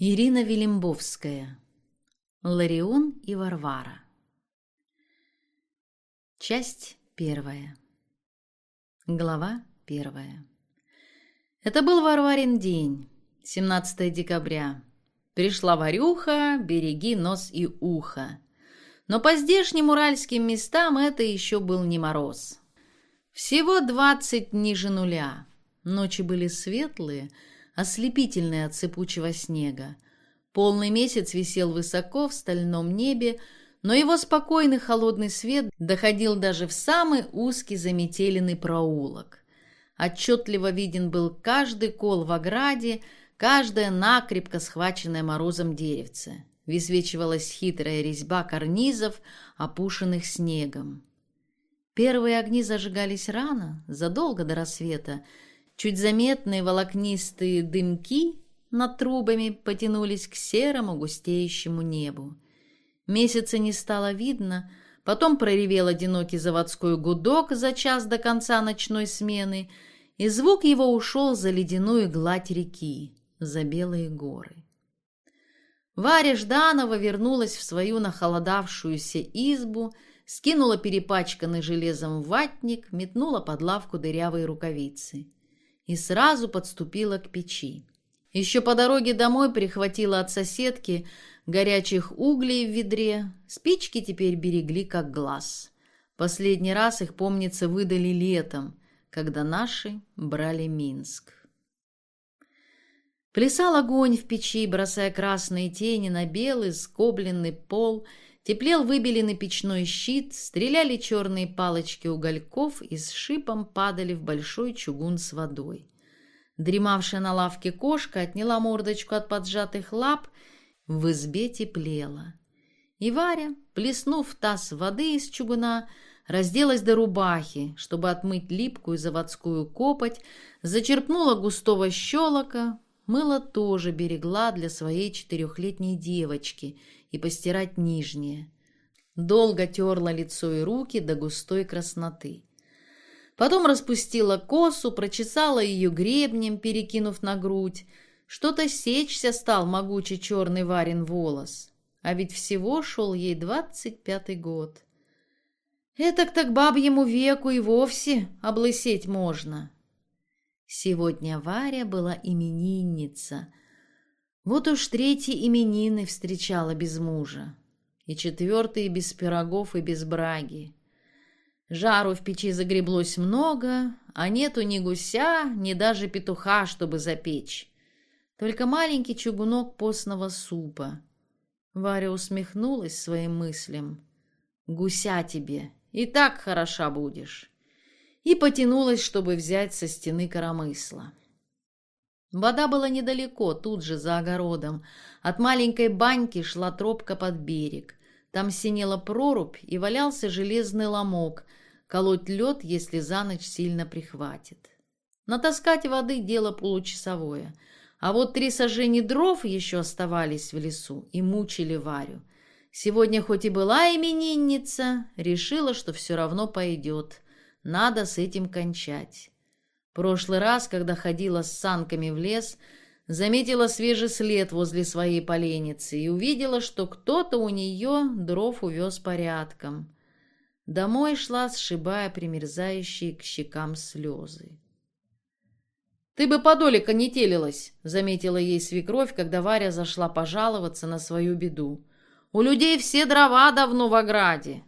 Ирина Велимбовская. Ларион и Варвара. Часть первая. Глава первая. Это был Варварин день, 17 декабря. Пришла Варюха, береги нос и ухо. Но по здешним уральским местам это еще был не мороз. Всего двадцать ниже нуля. Ночи были светлые, ослепительный от сыпучего снега. Полный месяц висел высоко в стальном небе, но его спокойный холодный свет доходил даже в самый узкий заметеленный проулок. Отчетливо виден был каждый кол в ограде, каждое накрепко схваченное морозом деревце. Высвечивалась хитрая резьба карнизов, опушенных снегом. Первые огни зажигались рано, задолго до рассвета, Чуть заметные волокнистые дымки над трубами потянулись к серому густеющему небу. Месяца не стало видно, потом проревел одинокий заводской гудок за час до конца ночной смены, и звук его ушел за ледяную гладь реки, за белые горы. Варя Жданова вернулась в свою нахолодавшуюся избу, скинула перепачканный железом ватник, метнула под лавку дырявые рукавицы и сразу подступила к печи. Еще по дороге домой прихватила от соседки горячих углей в ведре. Спички теперь берегли как глаз. Последний раз их, помнится, выдали летом, когда наши брали Минск. Плясал огонь в печи, бросая красные тени на белый скобленный пол, теплел выбеленный печной щит, стреляли черные палочки угольков и с шипом падали в большой чугун с водой. Дремавшая на лавке кошка отняла мордочку от поджатых лап, в избе теплела. И Варя, плеснув таз воды из чугуна, разделась до рубахи, чтобы отмыть липкую заводскую копоть, зачерпнула густого щелока, мыло тоже берегла для своей четырехлетней девочки и постирать нижнее. Долго терла лицо и руки до густой красноты. Потом распустила косу, прочесала ее гребнем, перекинув на грудь. Что-то сечься стал могучий черный варен волос. А ведь всего шел ей двадцать пятый год. Этак так бабьему веку и вовсе облысеть можно. Сегодня Варя была именинница. Вот уж третьи именины встречала без мужа. И четвертые без пирогов и без браги. Жару в печи загреблось много, а нету ни гуся, ни даже петуха, чтобы запечь. Только маленький чугунок постного супа. Варя усмехнулась своим мыслям. «Гуся тебе, и так хороша будешь!» И потянулась, чтобы взять со стены коромысла. Вода была недалеко, тут же, за огородом. От маленькой баньки шла тропка под берег. Там синела прорубь и валялся железный ломок, колоть лед, если за ночь сильно прихватит. Натаскать воды – дело получасовое. А вот три сажени дров еще оставались в лесу и мучили Варю. Сегодня хоть и была именинница, решила, что все равно пойдет. Надо с этим кончать. Прошлый раз, когда ходила с санками в лес, заметила свежий след возле своей поленницы и увидела, что кто-то у нее дров увез порядком. Домой шла, сшибая примерзающие к щекам слезы. «Ты бы подолика не телилась», — заметила ей свекровь, когда Варя зашла пожаловаться на свою беду. «У людей все дрова давно в ограде».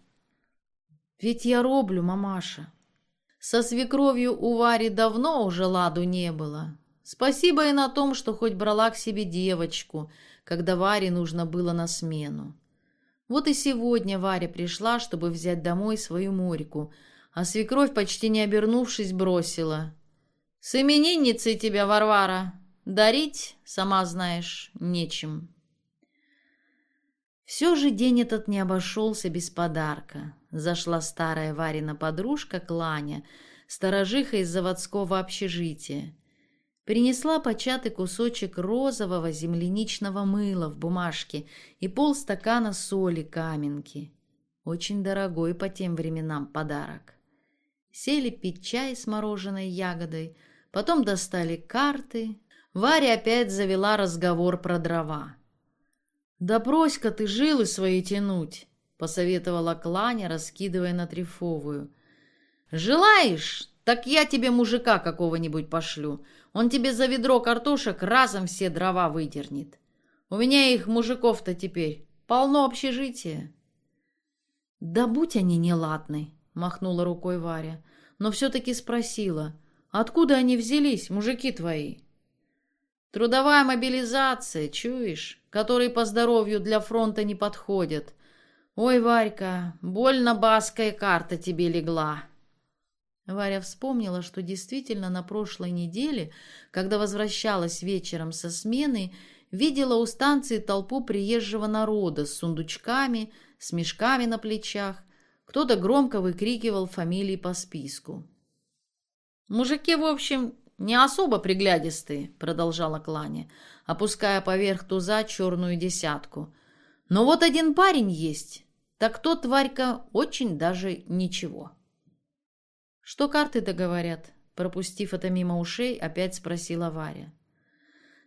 «Ведь я роблю, мамаша». Со свекровью у Вари давно уже ладу не было. Спасибо и на том, что хоть брала к себе девочку, когда Варе нужно было на смену. Вот и сегодня Варя пришла, чтобы взять домой свою Морику, а свекровь, почти не обернувшись, бросила. «С именинницей тебя, Варвара! Дарить, сама знаешь, нечем». Все же день этот не обошелся без подарка. Зашла старая Варина подружка Кланя, сторожиха из заводского общежития. Принесла початый кусочек розового земляничного мыла в бумажке и полстакана соли каменки. Очень дорогой по тем временам подарок. Сели пить чай с мороженой ягодой, потом достали карты. Варя опять завела разговор про дрова. «Да брось-ка ты жилы свои тянуть!» — посоветовала Кланя, раскидывая на трефовую. «Желаешь? Так я тебе мужика какого-нибудь пошлю. Он тебе за ведро картошек разом все дрова выдернет. У меня их мужиков-то теперь полно общежития». «Да будь они неладны!» — махнула рукой Варя, но все-таки спросила, «Откуда они взялись, мужики твои?» Трудовая мобилизация, чуешь, которые по здоровью для фронта не подходят. Ой, Варька, больно баская карта тебе легла. Варя вспомнила, что действительно на прошлой неделе, когда возвращалась вечером со смены, видела у станции толпу приезжего народа с сундучками, с мешками на плечах. Кто-то громко выкрикивал фамилии по списку. Мужики, в общем, «Не особо приглядистые», — продолжала Кланя, опуская поверх туза черную десятку. «Но вот один парень есть, так тот, тварька, очень даже ничего». «Что карты-то говорят?» Пропустив это мимо ушей, опять спросила Варя.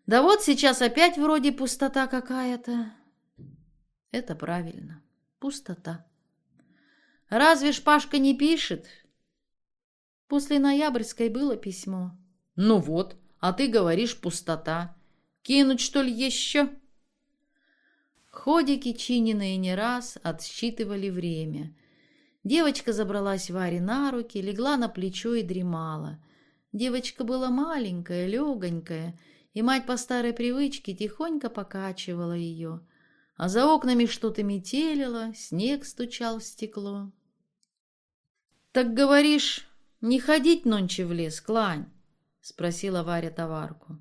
«Да вот сейчас опять вроде пустота какая-то». «Это правильно. Пустота». «Разве ж Пашка не пишет?» После ноябрьской было письмо. Ну вот, а ты говоришь пустота. Кинуть, что ли, еще? Ходики, чиненные не раз, отсчитывали время. Девочка забралась Варе на руки, легла на плечо и дремала. Девочка была маленькая, легонькая, и мать по старой привычке тихонько покачивала ее. А за окнами что-то метелило, снег стучал в стекло. «Так говоришь, не ходить нонче в лес, Клань?» — спросила Варя товарку.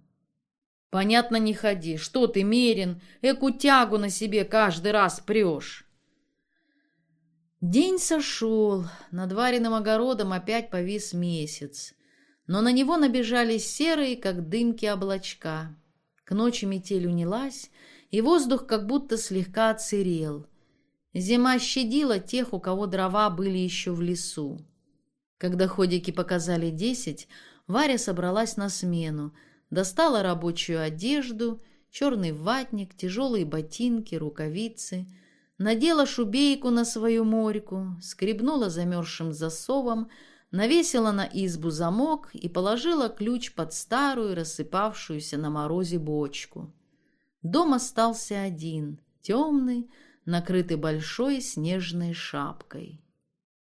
«Понятно, не ходи. Что ты, Мерин, эку тягу на себе каждый раз прешь?» День сошел, над Вариным огородом опять повис месяц, но на него набежали серые, как дымки, облачка. К ночи метель унялась, и воздух как будто слегка отсырел. Зима щадила тех, у кого дрова были еще в лесу. Когда ходики показали десять, Варя собралась на смену, достала рабочую одежду, черный ватник, тяжелые ботинки, рукавицы, надела шубейку на свою морьку, скребнула замерзшим засовом, навесила на избу замок и положила ключ под старую, рассыпавшуюся на морозе бочку. Дом остался один, темный, накрытый большой снежной шапкой.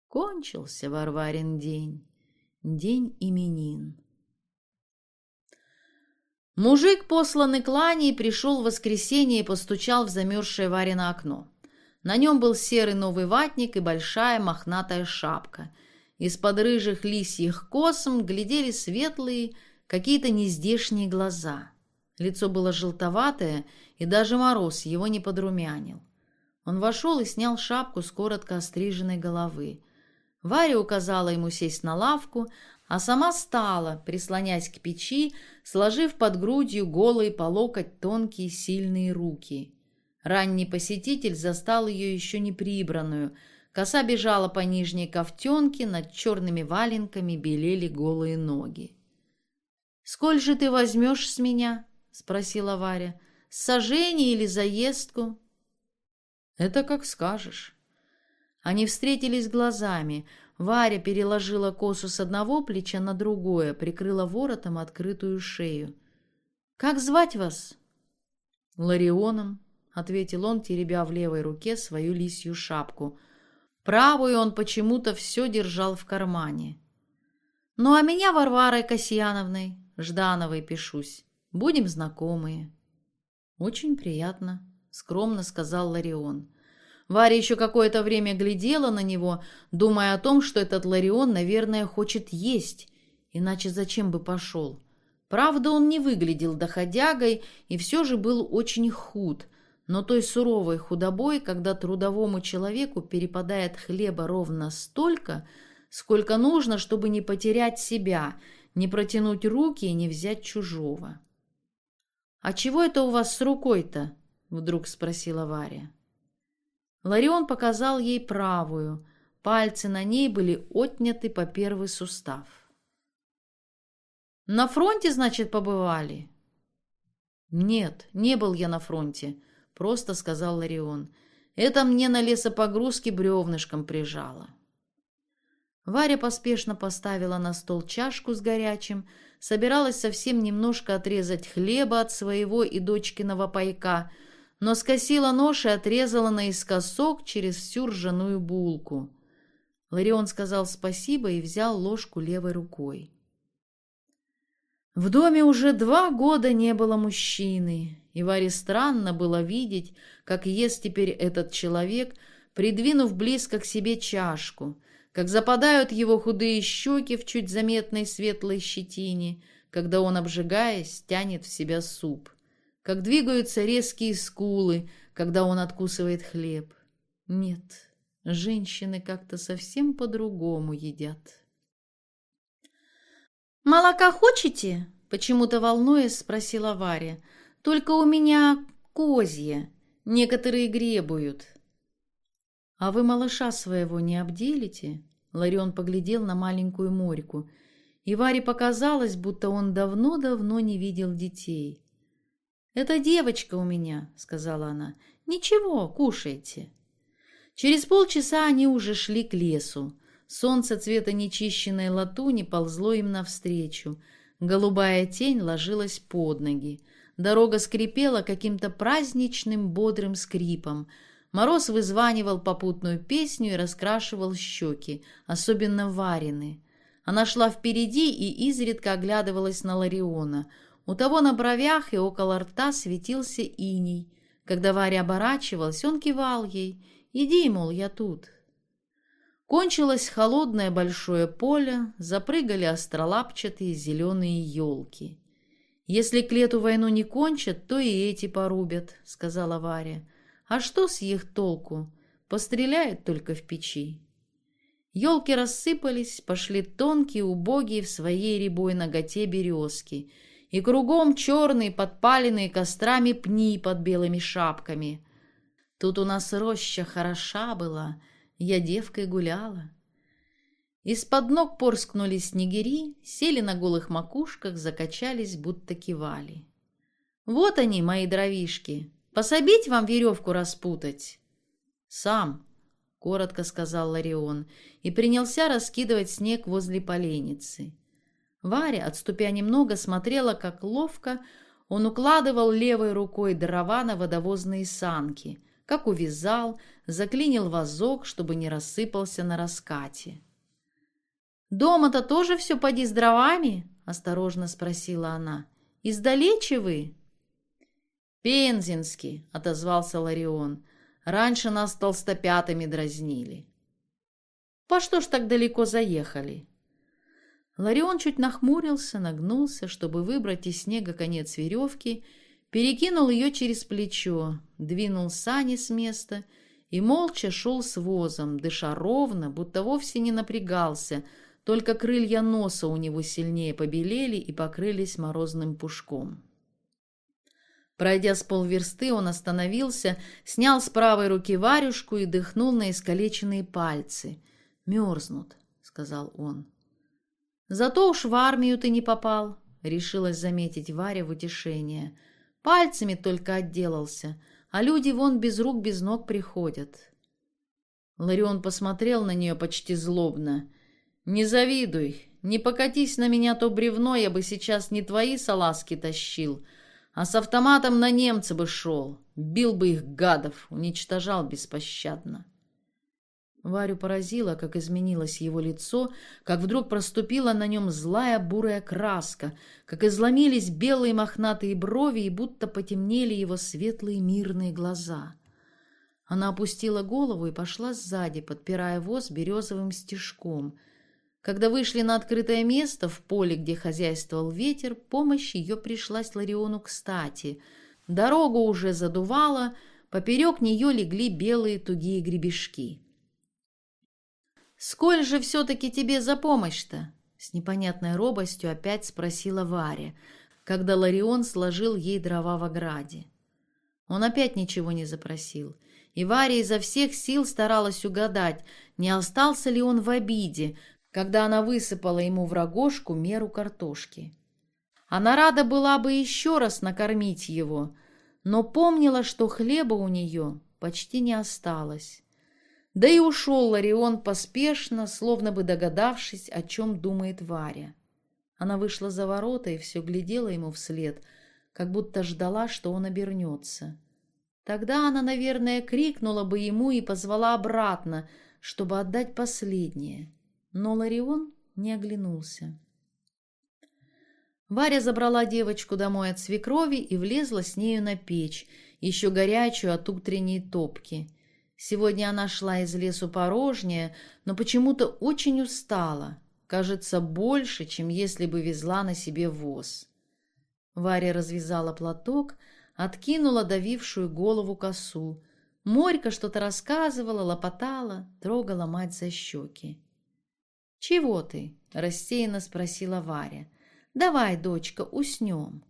Кончился Варварин день. День именин. Мужик, посланный к Лане, пришел в воскресенье и постучал в замерзшее Варино окно. На нем был серый новый ватник и большая мохнатая шапка. Из-под рыжих лисьих косм глядели светлые, какие-то нездешние глаза. Лицо было желтоватое, и даже мороз его не подрумянил. Он вошел и снял шапку с коротко остриженной головы. Варя указала ему сесть на лавку, а сама стала, прислонясь к печи, сложив под грудью голые по локоть тонкие сильные руки. Ранний посетитель застал ее еще не прибранную. Коса бежала по нижней ковтенке, над черными валенками белели голые ноги. «Сколь же ты возьмешь с меня?» — спросила Варя. «Сожжение или заездку?» «Это как скажешь». Они встретились глазами. Варя переложила косу с одного плеча на другое, прикрыла воротом открытую шею. «Как звать вас?» «Ларионом», — ответил он, теребя в левой руке свою лисью шапку. Правую он почему-то все держал в кармане. «Ну, а меня Варварой Касьяновной, Ждановой пишусь. Будем знакомые». «Очень приятно», — скромно сказал Ларион. Варя еще какое-то время глядела на него, думая о том, что этот Ларион, наверное, хочет есть, иначе зачем бы пошел. Правда, он не выглядел доходягой и все же был очень худ, но той суровой худобой, когда трудовому человеку перепадает хлеба ровно столько, сколько нужно, чтобы не потерять себя, не протянуть руки и не взять чужого. «А чего это у вас с рукой-то?» — вдруг спросила Варя. Ларион показал ей правую. Пальцы на ней были отняты по первый сустав. «На фронте, значит, побывали?» «Нет, не был я на фронте», — просто сказал Ларион. «Это мне на лесопогрузке бревнышком прижало». Варя поспешно поставила на стол чашку с горячим, собиралась совсем немножко отрезать хлеба от своего и дочкиного пайка, но скосила нож и отрезала наискосок через всю ржаную булку. Ларион сказал спасибо и взял ложку левой рукой. В доме уже два года не было мужчины, и Варе странно было видеть, как ест теперь этот человек, придвинув близко к себе чашку, как западают его худые щеки в чуть заметной светлой щетине, когда он, обжигаясь, тянет в себя суп, как двигаются резкие скулы, когда он откусывает хлеб. Нет, женщины как-то совсем по-другому едят. «Молока хочете?» — почему-то волнуясь спросила Варя. «Только у меня козье. Некоторые гребуют». «А вы малыша своего не обделите?» Ларион поглядел на маленькую Морику, и Варе показалось, будто он давно-давно не видел детей. «Это девочка у меня», — сказала она. «Ничего, кушайте». Через полчаса они уже шли к лесу. Солнце цвета нечищенной латуни ползло им навстречу. Голубая тень ложилась под ноги. Дорога скрипела каким-то праздничным бодрым скрипом. Мороз вызванивал попутную песню и раскрашивал щеки, особенно Варины. Она шла впереди и изредка оглядывалась на Лариона. У того на бровях и около рта светился иней. Когда Варя оборачивалась, он кивал ей. «Иди, мол, я тут». Кончилось холодное большое поле, запрыгали остролапчатые зеленые елки. «Если к лету войну не кончат, то и эти порубят», — сказала Варя. «А что с их толку? Постреляют только в печи». Елки рассыпались, пошли тонкие, убогие в своей рябой ноготе березки, и кругом черные, подпаленные кострами пни под белыми шапками. Тут у нас роща хороша была — я девкой гуляла. Из-под ног порскнули снегири, сели на голых макушках, закачались, будто кивали. «Вот они, мои дровишки! Пособить вам веревку распутать?» «Сам», — коротко сказал Ларион, и принялся раскидывать снег возле поленницы. Варя, отступя немного, смотрела, как ловко он укладывал левой рукой дрова на водовозные санки — как увязал, заклинил вазок, чтобы не рассыпался на раскате. «Дома-то тоже все поди с дровами?» — осторожно спросила она. «Издалече вы?» «Пензенский», — отозвался Ларион. «Раньше нас толстопятами дразнили». «По что ж так далеко заехали?» Ларион чуть нахмурился, нагнулся, чтобы выбрать из снега конец веревки перекинул ее через плечо, двинул сани с места и молча шел с возом, дыша ровно, будто вовсе не напрягался, только крылья носа у него сильнее побелели и покрылись морозным пушком. Пройдя с полверсты, он остановился, снял с правой руки варюшку и дыхнул на искалеченные пальцы. «Мерзнут», — сказал он. «Зато уж в армию ты не попал», — решилась заметить Варя в утешение — Пальцами только отделался, а люди вон без рук, без ног приходят. Ларион посмотрел на нее почти злобно. «Не завидуй, не покатись на меня то бревно, я бы сейчас не твои салазки тащил, а с автоматом на немца бы шел, бил бы их гадов, уничтожал беспощадно». Варю поразило, как изменилось его лицо, как вдруг проступила на нем злая бурая краска, как изломились белые мохнатые брови и будто потемнели его светлые мирные глаза. Она опустила голову и пошла сзади, подпирая воз березовым стежком. Когда вышли на открытое место в поле, где хозяйствовал ветер, помощь ее пришлась Лариону кстати. Дорогу уже задувало, поперек нее легли белые тугие гребешки. «Сколь же все-таки тебе за помощь-то?» С непонятной робостью опять спросила Варя, когда Ларион сложил ей дрова в ограде. Он опять ничего не запросил, и Варя изо всех сил старалась угадать, не остался ли он в обиде, когда она высыпала ему в рогожку меру картошки. Она рада была бы еще раз накормить его, но помнила, что хлеба у нее почти не осталось. Да и ушел Ларион поспешно, словно бы догадавшись, о чем думает Варя. Она вышла за ворота и все глядела ему вслед, как будто ждала, что он обернется. Тогда она, наверное, крикнула бы ему и позвала обратно, чтобы отдать последнее. Но Ларион не оглянулся. Варя забрала девочку домой от свекрови и влезла с нею на печь, еще горячую от утренней топки. Сегодня она шла из лесу порожняя, но почему-то очень устала, кажется, больше, чем если бы везла на себе воз. Варя развязала платок, откинула давившую голову косу. Морька что-то рассказывала, лопотала, трогала мать за щеки. «Чего ты?» – рассеянно спросила Варя. Давай, дочка, уснем.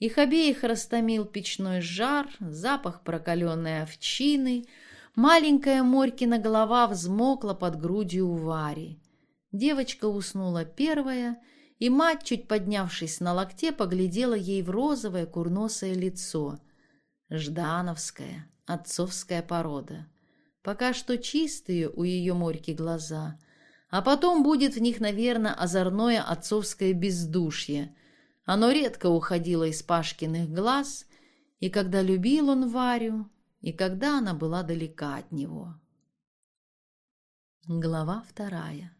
Их обеих растомил печной жар, запах прокаленной овчины. Маленькая Морькина голова взмокла под грудью у Вари. Девочка уснула первая, и мать, чуть поднявшись на локте, поглядела ей в розовое курносое лицо. Ждановская, отцовская порода. Пока что чистые у ее Морьки глаза — а потом будет в них, наверное, озорное отцовское бездушье. Оно редко уходило из Пашкиных глаз, и когда любил он Варю, и когда она была далека от него. Глава вторая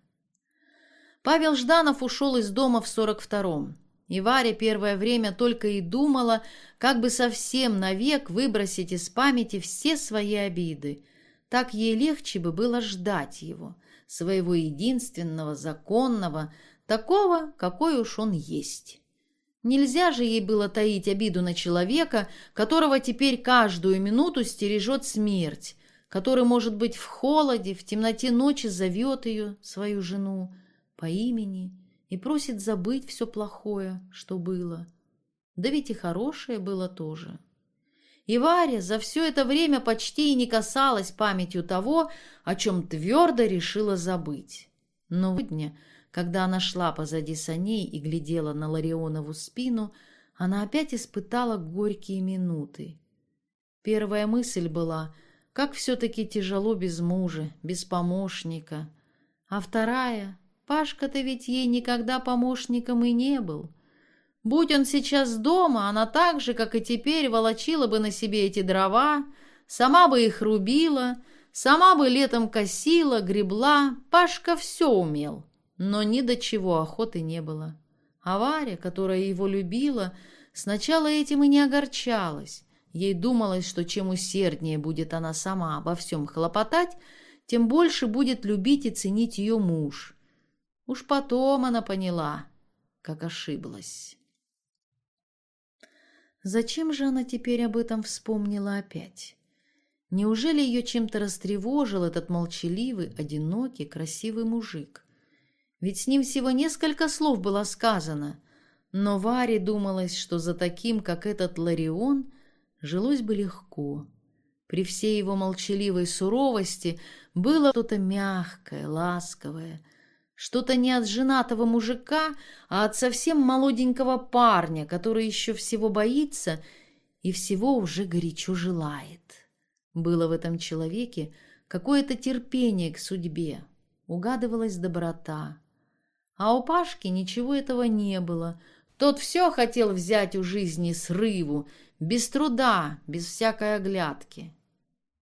Павел Жданов ушел из дома в сорок втором, и Варя первое время только и думала, как бы совсем навек выбросить из памяти все свои обиды. Так ей легче бы было ждать его — своего единственного, законного, такого, какой уж он есть. Нельзя же ей было таить обиду на человека, которого теперь каждую минуту стережет смерть, который, может быть, в холоде, в темноте ночи зовет ее, свою жену, по имени и просит забыть все плохое, что было. Да ведь и хорошее было тоже. И Варя за все это время почти и не касалась памятью того, о чем твердо решила забыть. Но сегодня, когда она шла позади саней и глядела на Ларионову спину, она опять испытала горькие минуты. Первая мысль была, как все-таки тяжело без мужа, без помощника. А вторая, Пашка-то ведь ей никогда помощником и не был — Будь он сейчас дома, она так же, как и теперь, волочила бы на себе эти дрова, сама бы их рубила, сама бы летом косила, гребла, Пашка все умел, но ни до чего охоты не было. А Варя, которая его любила, сначала этим и не огорчалась. Ей думалось, что чем усерднее будет она сама обо всем хлопотать, тем больше будет любить и ценить ее муж. Уж потом она поняла, как ошиблась. Зачем же она теперь об этом вспомнила опять? Неужели ее чем-то растревожил этот молчаливый, одинокий, красивый мужик? Ведь с ним всего несколько слов было сказано, но Варе думалось, что за таким, как этот Ларион, жилось бы легко. При всей его молчаливой суровости было что-то мягкое, ласковое, что-то не от женатого мужика, а от совсем молоденького парня, который еще всего боится и всего уже горячо желает. Было в этом человеке какое-то терпение к судьбе, угадывалась доброта. А у Пашки ничего этого не было. Тот все хотел взять у жизни срыву, без труда, без всякой оглядки.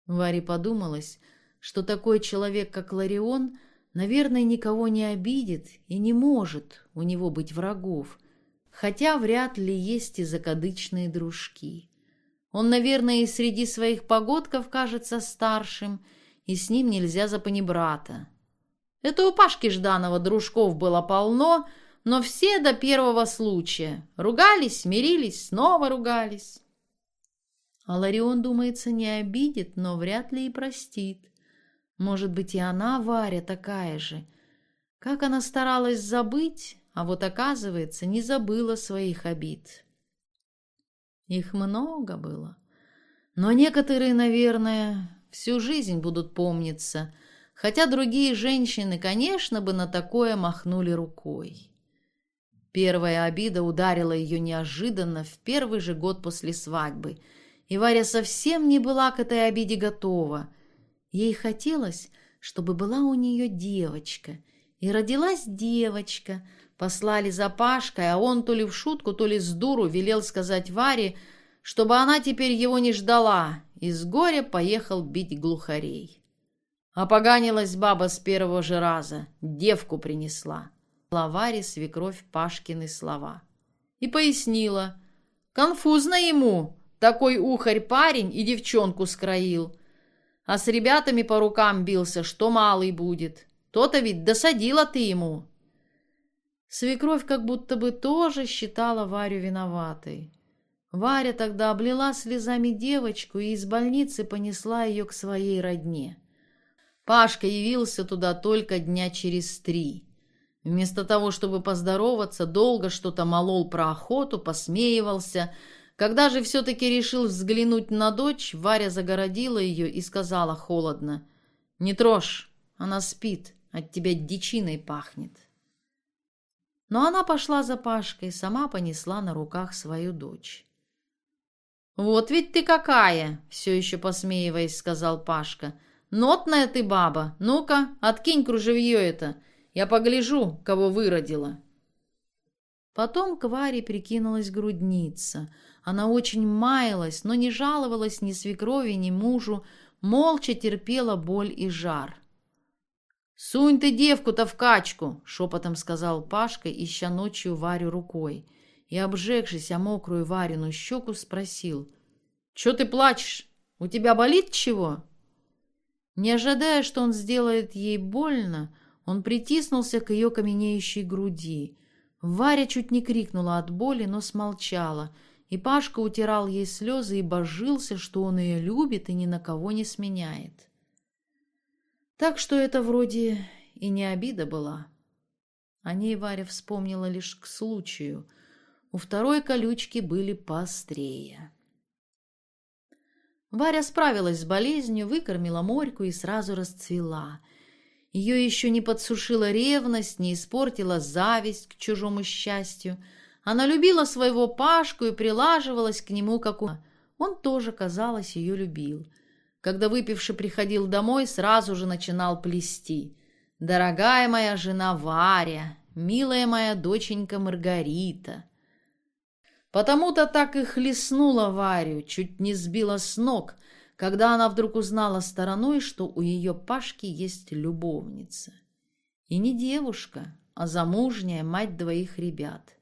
Варе подумалось, что такой человек, как Ларион, Наверное, никого не обидит и не может у него быть врагов, хотя вряд ли есть и закадычные дружки. Он, наверное, и среди своих погодков кажется старшим, и с ним нельзя запанибрата. Это у Пашки Жданова дружков было полно, но все до первого случая. Ругались, смирились, снова ругались. А Ларион, думается, не обидит, но вряд ли и простит. Может быть, и она, Варя, такая же. Как она старалась забыть, а вот, оказывается, не забыла своих обид. Их много было. Но некоторые, наверное, всю жизнь будут помниться, хотя другие женщины, конечно, бы на такое махнули рукой. Первая обида ударила ее неожиданно в первый же год после свадьбы, и Варя совсем не была к этой обиде готова. Ей хотелось, чтобы была у нее девочка, и родилась девочка. Послали за Пашкой, а он то ли в шутку, то ли с дуру велел сказать Варе, чтобы она теперь его не ждала, и с горя поехал бить глухарей. Опоганилась баба с первого же раза, девку принесла. Лаваре свекровь Пашкины слова. И пояснила. Конфузно ему, такой ухарь парень и девчонку скроил. А с ребятами по рукам бился, что малый будет. То-то ведь досадила ты ему. Свекровь как будто бы тоже считала Варю виноватой. Варя тогда облила слезами девочку и из больницы понесла ее к своей родне. Пашка явился туда только дня через три. Вместо того, чтобы поздороваться, долго что-то молол про охоту, посмеивался. Когда же все-таки решил взглянуть на дочь, Варя загородила ее и сказала холодно, «Не трожь, она спит, от тебя дичиной пахнет». Но она пошла за Пашкой, сама понесла на руках свою дочь. «Вот ведь ты какая!» — все еще посмеиваясь, сказал Пашка — Нотная ты баба. Ну-ка, откинь кружевье это. Я погляжу, кого выродила. Потом к Варе прикинулась грудница. Она очень маялась, но не жаловалась ни свекрови, ни мужу, молча терпела боль и жар. «Сунь ты девку-то в качку!» — шепотом сказал Пашка, ища ночью Варю рукой. И, обжегшись о мокрую Варину щеку, спросил. «Че ты плачешь? У тебя болит чего?» Не ожидая, что он сделает ей больно, он притиснулся к ее каменеющей груди. Варя чуть не крикнула от боли, но смолчала, и Пашка утирал ей слезы и божился, что он ее любит и ни на кого не сменяет. Так что это вроде и не обида была. О ней Варя вспомнила лишь к случаю. У второй колючки были поострее. Варя справилась с болезнью, выкормила морьку и сразу расцвела. Ее еще не подсушила ревность, не испортила зависть к чужому счастью. Она любила своего Пашку и прилаживалась к нему, как у... Он тоже, казалось, ее любил. Когда выпивший приходил домой, сразу же начинал плести. «Дорогая моя жена Варя, милая моя доченька Маргарита». Потому-то так и хлестнула Варю, чуть не сбила с ног, когда она вдруг узнала стороной, что у ее Пашки есть любовница. И не девушка, а замужняя мать двоих ребят.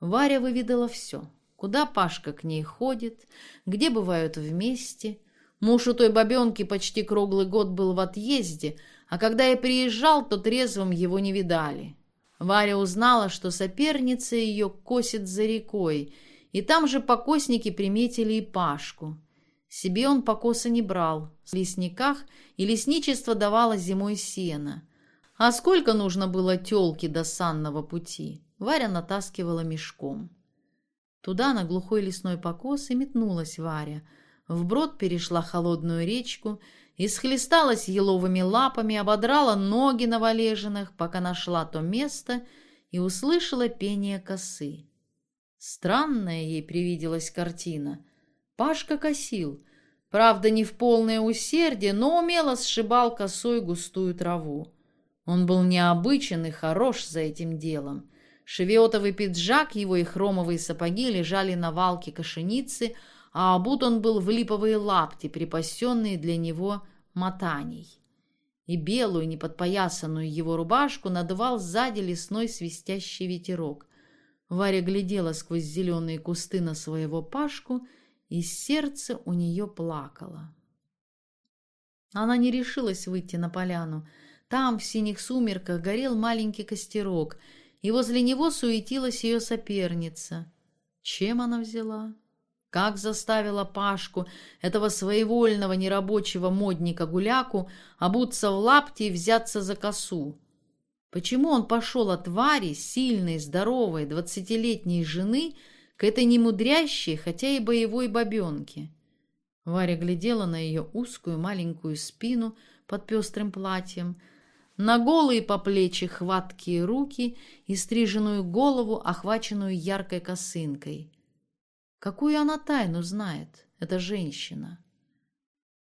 Варя выведала все. Куда Пашка к ней ходит, где бывают вместе. Муж у той бабенки почти круглый год был в отъезде, а когда я приезжал, то трезвым его не видали. Варя узнала, что соперница ее косит за рекой, и там же покосники приметили и Пашку. Себе он покоса не брал, в лесниках и лесничество давало зимой сено. А сколько нужно было тёлке до санного пути, Варя натаскивала мешком. Туда, на глухой лесной покос, и метнулась Варя. Вброд перешла холодную речку и схлесталась еловыми лапами, ободрала ноги на валежинах, пока нашла то место и услышала пение косы. Странная ей привиделась картина. Пашка косил, правда, не в полное усердие, но умело сшибал косой густую траву. Он был необычен и хорош за этим делом. Шевиотовый пиджак его и хромовые сапоги лежали на валке кошеницы, а обут он был в липовые лапти, припасенные для него мотаний. И белую, неподпоясанную его рубашку надувал сзади лесной свистящий ветерок. Варя глядела сквозь зеленые кусты на своего Пашку, и сердце у нее плакало. Она не решилась выйти на поляну. Там, в синих сумерках, горел маленький костерок, и возле него суетилась ее соперница. Чем она взяла? Как заставила Пашку, этого своевольного нерабочего модника-гуляку, обуться в лапти и взяться за косу? Почему он пошел от Вари, сильной, здоровой, двадцатилетней жены, к этой немудрящей, хотя и боевой бабенке? Варя глядела на ее узкую маленькую спину под пестрым платьем, на голые по плечи хваткие руки и стриженную голову, охваченную яркой косынкой. Какую она тайну знает, эта женщина?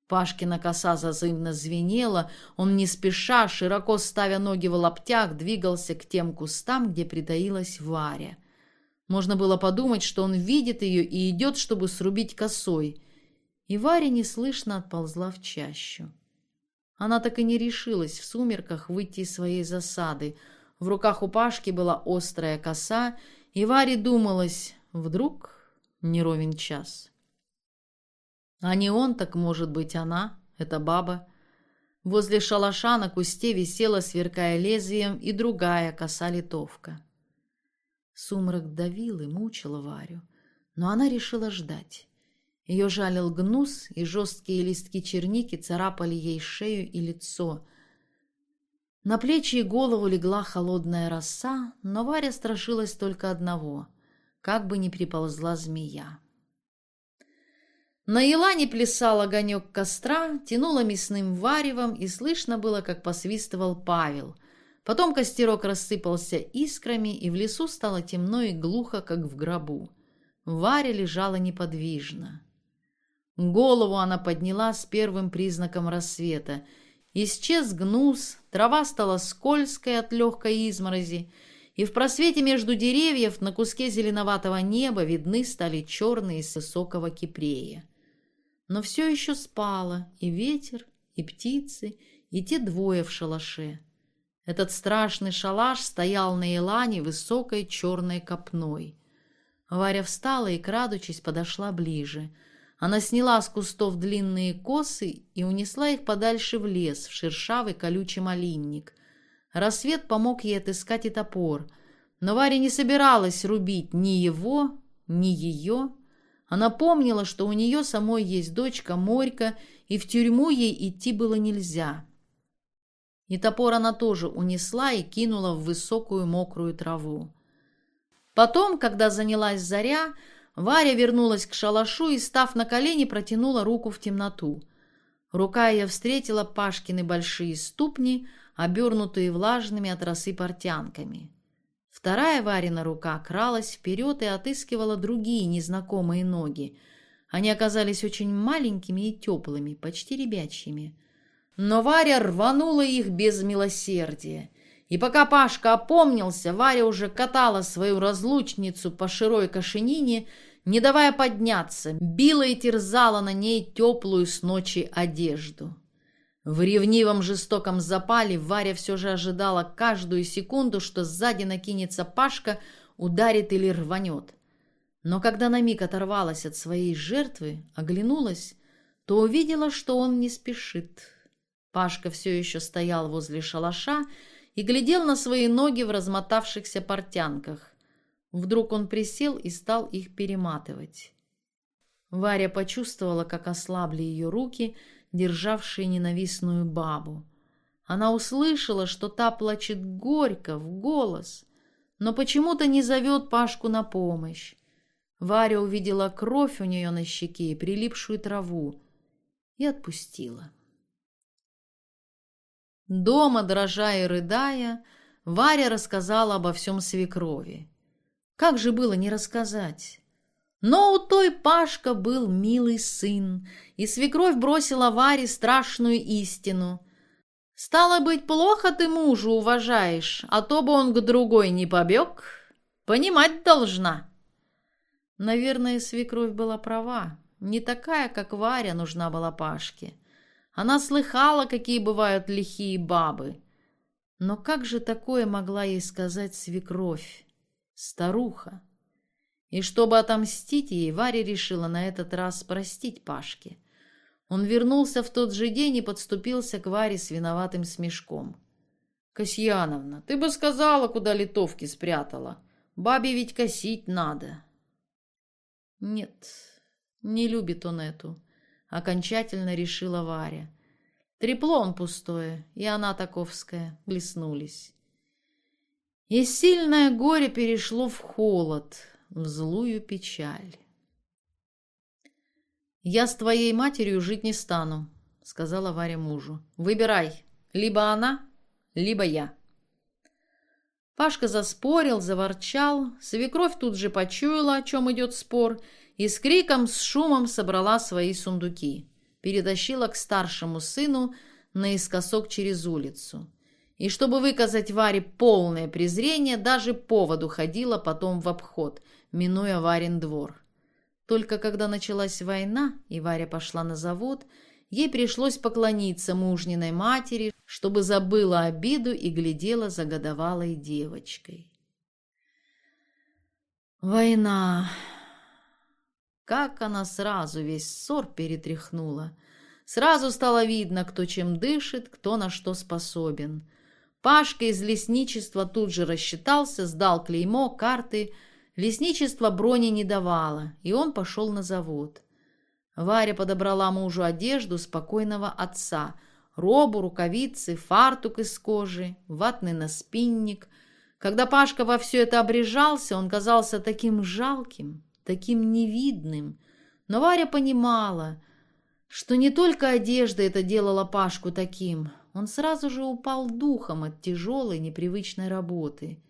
Пашкина коса зазывно звенела, он не спеша, широко ставя ноги в лаптях, двигался к тем кустам, где притаилась Варя. Можно было подумать, что он видит ее и идет, чтобы срубить косой. И Варя неслышно отползла в чащу. Она так и не решилась в сумерках выйти из своей засады. В руках у Пашки была острая коса, и Варе думалось, вдруг не ровен час. А не он, так может быть она, эта баба. Возле шалаша на кусте висела, сверкая лезвием, и другая коса-литовка. Сумрак давил и мучил Варю, но она решила ждать. Ее жалил гнус, и жесткие листки черники царапали ей шею и лицо. На плечи и голову легла холодная роса, но Варя страшилась только одного — как бы ни приползла змея. На елане плясал огонек костра, тянуло мясным варевом, и слышно было, как посвистывал Павел. Потом костерок рассыпался искрами, и в лесу стало темно и глухо, как в гробу. Варя лежала неподвижно. Голову она подняла с первым признаком рассвета. Исчез гнус, трава стала скользкой от легкой изморози, и в просвете между деревьев на куске зеленоватого неба видны стали черные с высокого кипрея но все еще спала и ветер, и птицы, и те двое в шалаше. Этот страшный шалаш стоял на елане высокой черной копной. Варя встала и, крадучись, подошла ближе. Она сняла с кустов длинные косы и унесла их подальше в лес, в шершавый колючий малинник. Рассвет помог ей отыскать и топор, но Варя не собиралась рубить ни его, ни ее, она помнила, что у нее самой есть дочка Морька, и в тюрьму ей идти было нельзя. И топор она тоже унесла и кинула в высокую мокрую траву. Потом, когда занялась заря, Варя вернулась к шалашу и, став на колени, протянула руку в темноту. Рука ее встретила Пашкины большие ступни, обернутые влажными от росы портянками. Вторая Варина рука кралась вперед и отыскивала другие незнакомые ноги. Они оказались очень маленькими и теплыми, почти ребячьими. Но Варя рванула их без милосердия. И пока Пашка опомнился, Варя уже катала свою разлучницу по широй кошенине, не давая подняться, била и терзала на ней теплую с ночи одежду. В ревнивом жестоком запале Варя все же ожидала каждую секунду, что сзади накинется Пашка, ударит или рванет. Но когда на миг оторвалась от своей жертвы, оглянулась, то увидела, что он не спешит. Пашка все еще стоял возле шалаша и глядел на свои ноги в размотавшихся портянках. Вдруг он присел и стал их перематывать. Варя почувствовала, как ослабли ее руки – державшие ненавистную бабу. Она услышала, что та плачет горько, в голос, но почему-то не зовет Пашку на помощь. Варя увидела кровь у нее на щеке и прилипшую траву и отпустила. Дома, дрожа и рыдая, Варя рассказала обо всем свекрови. Как же было не рассказать? Но у той Пашка был милый сын, и свекровь бросила Варе страшную истину. «Стало быть, плохо ты мужу уважаешь, а то бы он к другой не побег. Понимать должна». Наверное, свекровь была права. Не такая, как Варя, нужна была Пашке. Она слыхала, какие бывают лихие бабы. Но как же такое могла ей сказать свекровь, старуха? И чтобы отомстить ей, Варя решила на этот раз простить Пашке. Он вернулся в тот же день и подступился к Варе с виноватым смешком. «Касьяновна, ты бы сказала, куда литовки спрятала. Бабе ведь косить надо». «Нет, не любит он эту», — окончательно решила Варя. Трепло он пустое, и она таковская, блеснулись. И сильное горе перешло в холод — в злую печаль. «Я с твоей матерью жить не стану», — сказала Варя мужу. «Выбирай, либо она, либо я. Пашка заспорил, заворчал, свекровь тут же почуяла, о чем идет спор, и с криком, с шумом собрала свои сундуки, перетащила к старшему сыну наискосок через улицу. И чтобы выказать Варе полное презрение, даже поводу ходила потом в обход, минуя Варин двор. Только когда началась война, и Варя пошла на завод, ей пришлось поклониться мужниной матери, чтобы забыла обиду и глядела за годовалой девочкой. Война! Как она сразу весь ссор перетряхнула. Сразу стало видно, кто чем дышит, кто на что способен. Пашка из лесничества тут же рассчитался, сдал клеймо, карты. Лесничество брони не давало, и он пошел на завод. Варя подобрала мужу одежду спокойного отца. Робу, рукавицы, фартук из кожи, ватный наспинник. Когда Пашка во все это обрежался, он казался таким жалким, таким невидным. Но Варя понимала, что не только одежда это делала Пашку таким – он сразу же упал духом от тяжелой непривычной работы.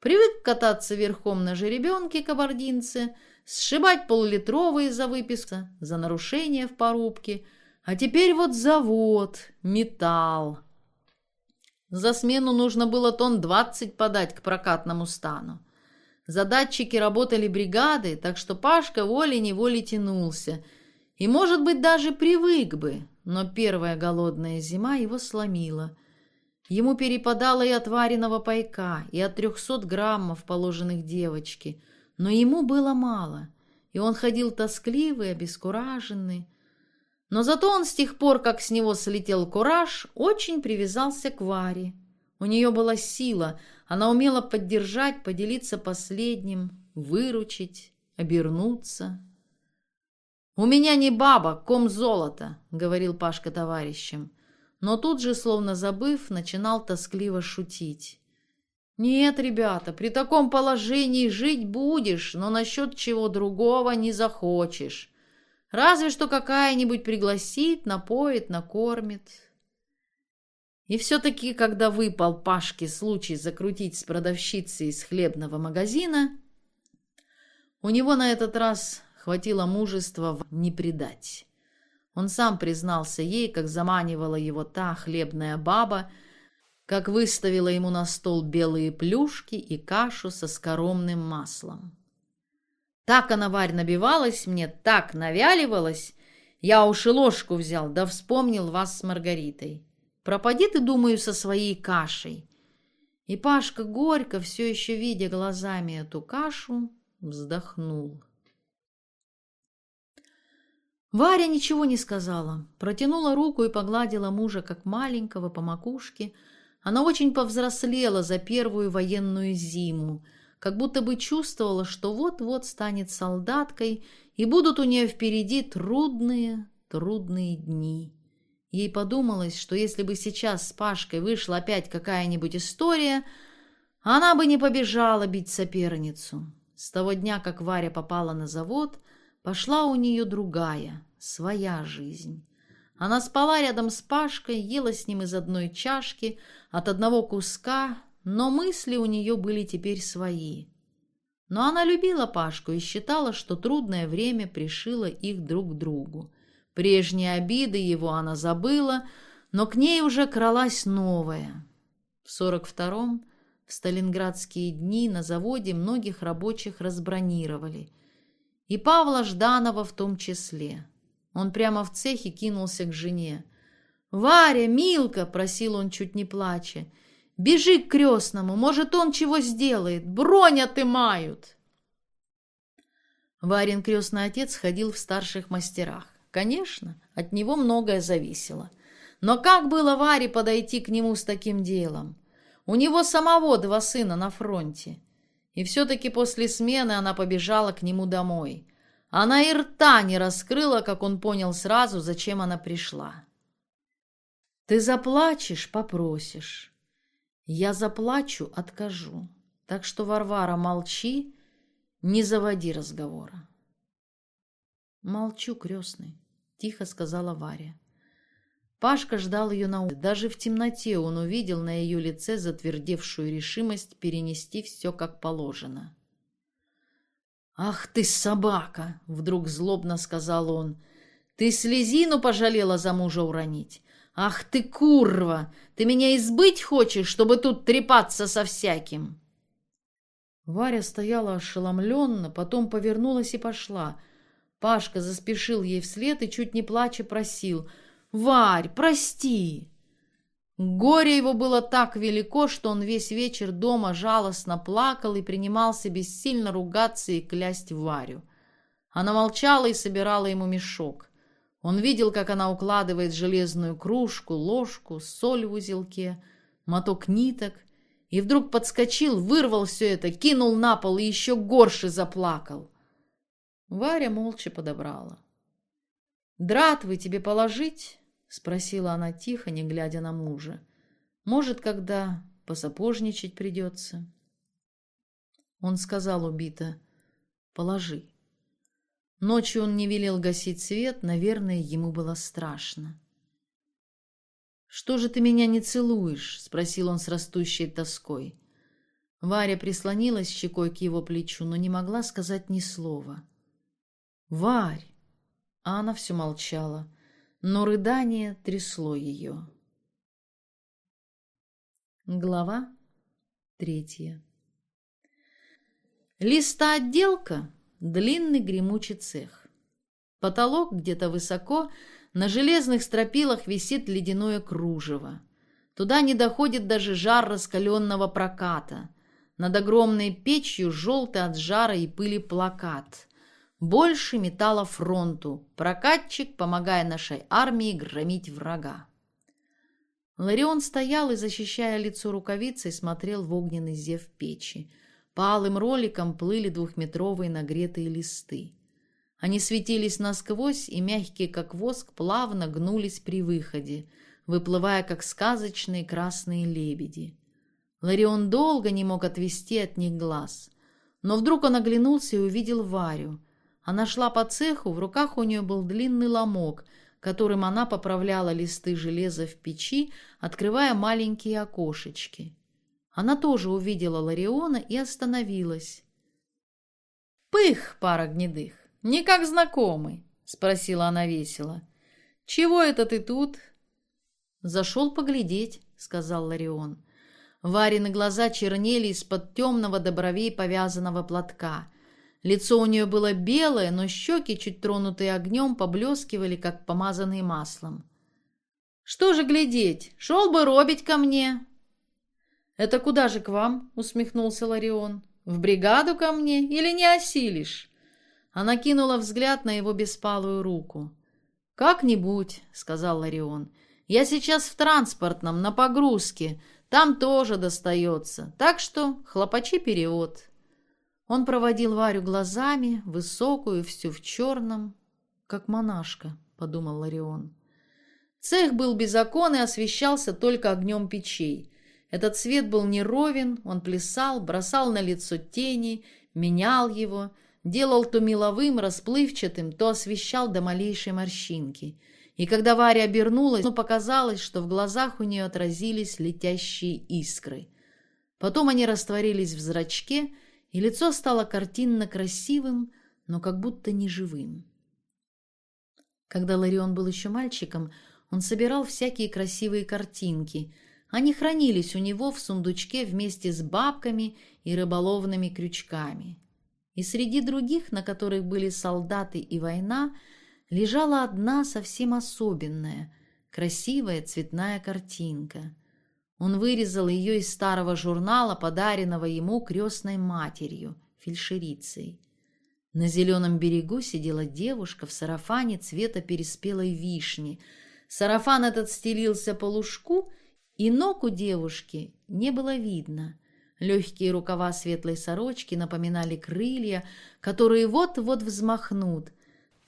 Привык кататься верхом на жеребенке кабардинце, сшибать полулитровые за выписку, за нарушение в порубке, а теперь вот завод, металл. За смену нужно было тонн двадцать подать к прокатному стану. Задатчики работали бригады, так что Пашка волей-неволей тянулся. И, может быть, даже привык бы, но первая голодная зима его сломила. Ему перепадало и от вареного пайка, и от трехсот граммов, положенных девочке, но ему было мало, и он ходил тоскливый, обескураженный. Но зато он с тех пор, как с него слетел кураж, очень привязался к Варе. У нее была сила, она умела поддержать, поделиться последним, выручить, обернуться. «У меня не баба, ком золота», — говорил Пашка товарищам. Но тут же, словно забыв, начинал тоскливо шутить. «Нет, ребята, при таком положении жить будешь, но насчет чего другого не захочешь. Разве что какая-нибудь пригласит, напоит, накормит». И все-таки, когда выпал Пашке случай закрутить с продавщицей из хлебного магазина, у него на этот раз хватило мужества не предать. Он сам признался ей, как заманивала его та хлебная баба, как выставила ему на стол белые плюшки и кашу со скоромным маслом. Так она, Варь, набивалась мне, так навяливалась. Я уж и ложку взял, да вспомнил вас с Маргаритой. Пропади ты, думаю, со своей кашей. И Пашка горько, все еще видя глазами эту кашу, вздохнул. Варя ничего не сказала, протянула руку и погладила мужа как маленького по макушке. Она очень повзрослела за первую военную зиму, как будто бы чувствовала, что вот-вот станет солдаткой, и будут у нее впереди трудные, трудные дни. Ей подумалось, что если бы сейчас с Пашкой вышла опять какая-нибудь история, она бы не побежала бить соперницу. С того дня, как Варя попала на завод, пошла у нее другая, своя жизнь. Она спала рядом с Пашкой, ела с ним из одной чашки, от одного куска, но мысли у нее были теперь свои. Но она любила Пашку и считала, что трудное время пришило их друг к другу. Прежние обиды его она забыла, но к ней уже кралась новая. В сорок втором, в сталинградские дни, на заводе многих рабочих разбронировали – и Павла Жданова в том числе. Он прямо в цехе кинулся к жене. «Варя, Милка!» — просил он, чуть не плача. «Бежи к крестному, может, он чего сделает, бронь отымают!» Варин крестный отец ходил в старших мастерах. Конечно, от него многое зависело. Но как было Варе подойти к нему с таким делом? У него самого два сына на фронте. И все-таки после смены она побежала к нему домой. Она и рта не раскрыла, как он понял сразу, зачем она пришла. «Ты заплачешь, попросишь. Я заплачу, откажу. Так что, Варвара, молчи, не заводи разговора». «Молчу, крестный», — тихо сказала Варя. Пашка ждал ее на улице. Даже в темноте он увидел на ее лице затвердевшую решимость перенести все как положено. «Ах ты, собака!» — вдруг злобно сказал он. «Ты слезину пожалела за мужа уронить? Ах ты, курва! Ты меня избыть хочешь, чтобы тут трепаться со всяким?» Варя стояла ошеломленно, потом повернулась и пошла. Пашка заспешил ей вслед и, чуть не плача, просил «Варь, прости!» Горе его было так велико, что он весь вечер дома жалостно плакал и принимался бессильно ругаться и клясть Варю. Она молчала и собирала ему мешок. Он видел, как она укладывает железную кружку, ложку, соль в узелке, моток ниток — и вдруг подскочил, вырвал все это, кинул на пол и еще горше заплакал. Варя молча подобрала. «Дратвы тебе положить?» — спросила она тихо, не глядя на мужа. «Может, когда посапожничать придется?» Он сказал убито, «Положи». Ночью он не велел гасить свет, наверное, ему было страшно. «Что же ты меня не целуешь?» — спросил он с растущей тоской. Варя прислонилась щекой к его плечу, но не могла сказать ни слова. «Варь!» А она все молчала, но рыдание трясло ее. Глава третья Листоотделка — длинный гремучий цех. Потолок где-то высоко — на железных стропилах висит ледяное кружево. Туда не доходит даже жар раскаленного проката. Над огромной печью желтый от жара и пыли плакат. Больше металла фронту. Прокатчик, помогая нашей армии громить врага. Ларион стоял и, защищая лицо рукавицей, смотрел в огненный зев печи. По алым роликам плыли двухметровые нагретые листы. Они светились насквозь и, мягкие как воск, плавно гнулись при выходе, выплывая, как сказочные красные лебеди. Ларион долго не мог отвести от них глаз. Но вдруг он оглянулся и увидел Варю. Она шла по цеху, в руках у нее был длинный ломок, которым она поправляла листы железа в печи, открывая маленькие окошечки. Она тоже увидела Лариона и остановилась. «Пых, пара гнедых! «Не как знакомый?» — спросила она весело. «Чего это ты тут?» «Зашел поглядеть», — сказал Ларион. Варины глаза чернели из-под темного до бровей повязанного платка. Лицо у нее было белое, но щеки, чуть тронутые огнем, поблескивали, как помазанные маслом. «Что же глядеть? Шел бы робить ко мне!» «Это куда же к вам?» — усмехнулся Ларион. «В бригаду ко мне или не осилишь?» Она кинула взгляд на его беспалую руку. «Как-нибудь», — сказал Ларион. «Я сейчас в транспортном, на погрузке. Там тоже достается. Так что хлопачи перевод». Он проводил Варю глазами, высокую, всю в черном. «Как монашка», — подумал Ларион. Цех был без окон и освещался только огнем печей. Этот свет был неровен, он плясал, бросал на лицо тени, менял его — делал то меловым, расплывчатым, то освещал до малейшей морщинки. И когда Варя обернулась, ну, показалось, что в глазах у нее отразились летящие искры. Потом они растворились в зрачке, и лицо стало картинно красивым, но как будто неживым. Когда Ларион был еще мальчиком, он собирал всякие красивые картинки. Они хранились у него в сундучке вместе с бабками и рыболовными крючками. И среди других, на которых были солдаты и война, лежала одна совсем особенная, красивая цветная картинка. Он вырезал ее из старого журнала, подаренного ему крестной матерью, фельдшерицей. На зеленом берегу сидела девушка в сарафане цвета переспелой вишни. Сарафан этот стелился по лужку, и ног у девушки не было видно. Легкие рукава светлой сорочки напоминали крылья, которые вот-вот взмахнут.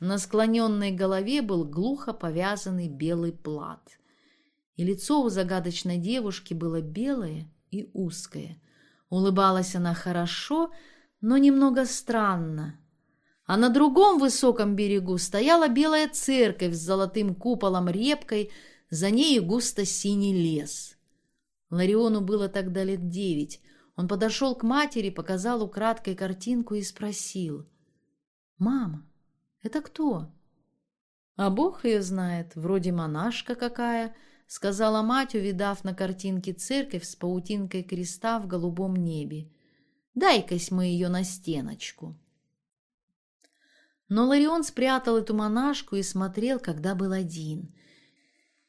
На склоненной голове был глухо повязанный белый плат. И лицо у загадочной девушки было белое и узкое. Улыбалась она хорошо, но немного странно. А на другом высоком берегу стояла белая церковь с золотым куполом репкой, За нею густо синий лес. Лариону было тогда лет девять. Он подошел к матери, показал украдкой картинку и спросил. «Мама, это кто?» «А Бог ее знает, вроде монашка какая», — сказала мать, увидав на картинке церковь с паутинкой креста в голубом небе. «Дай-кась мы ее на стеночку». Но Ларион спрятал эту монашку и смотрел, когда был один.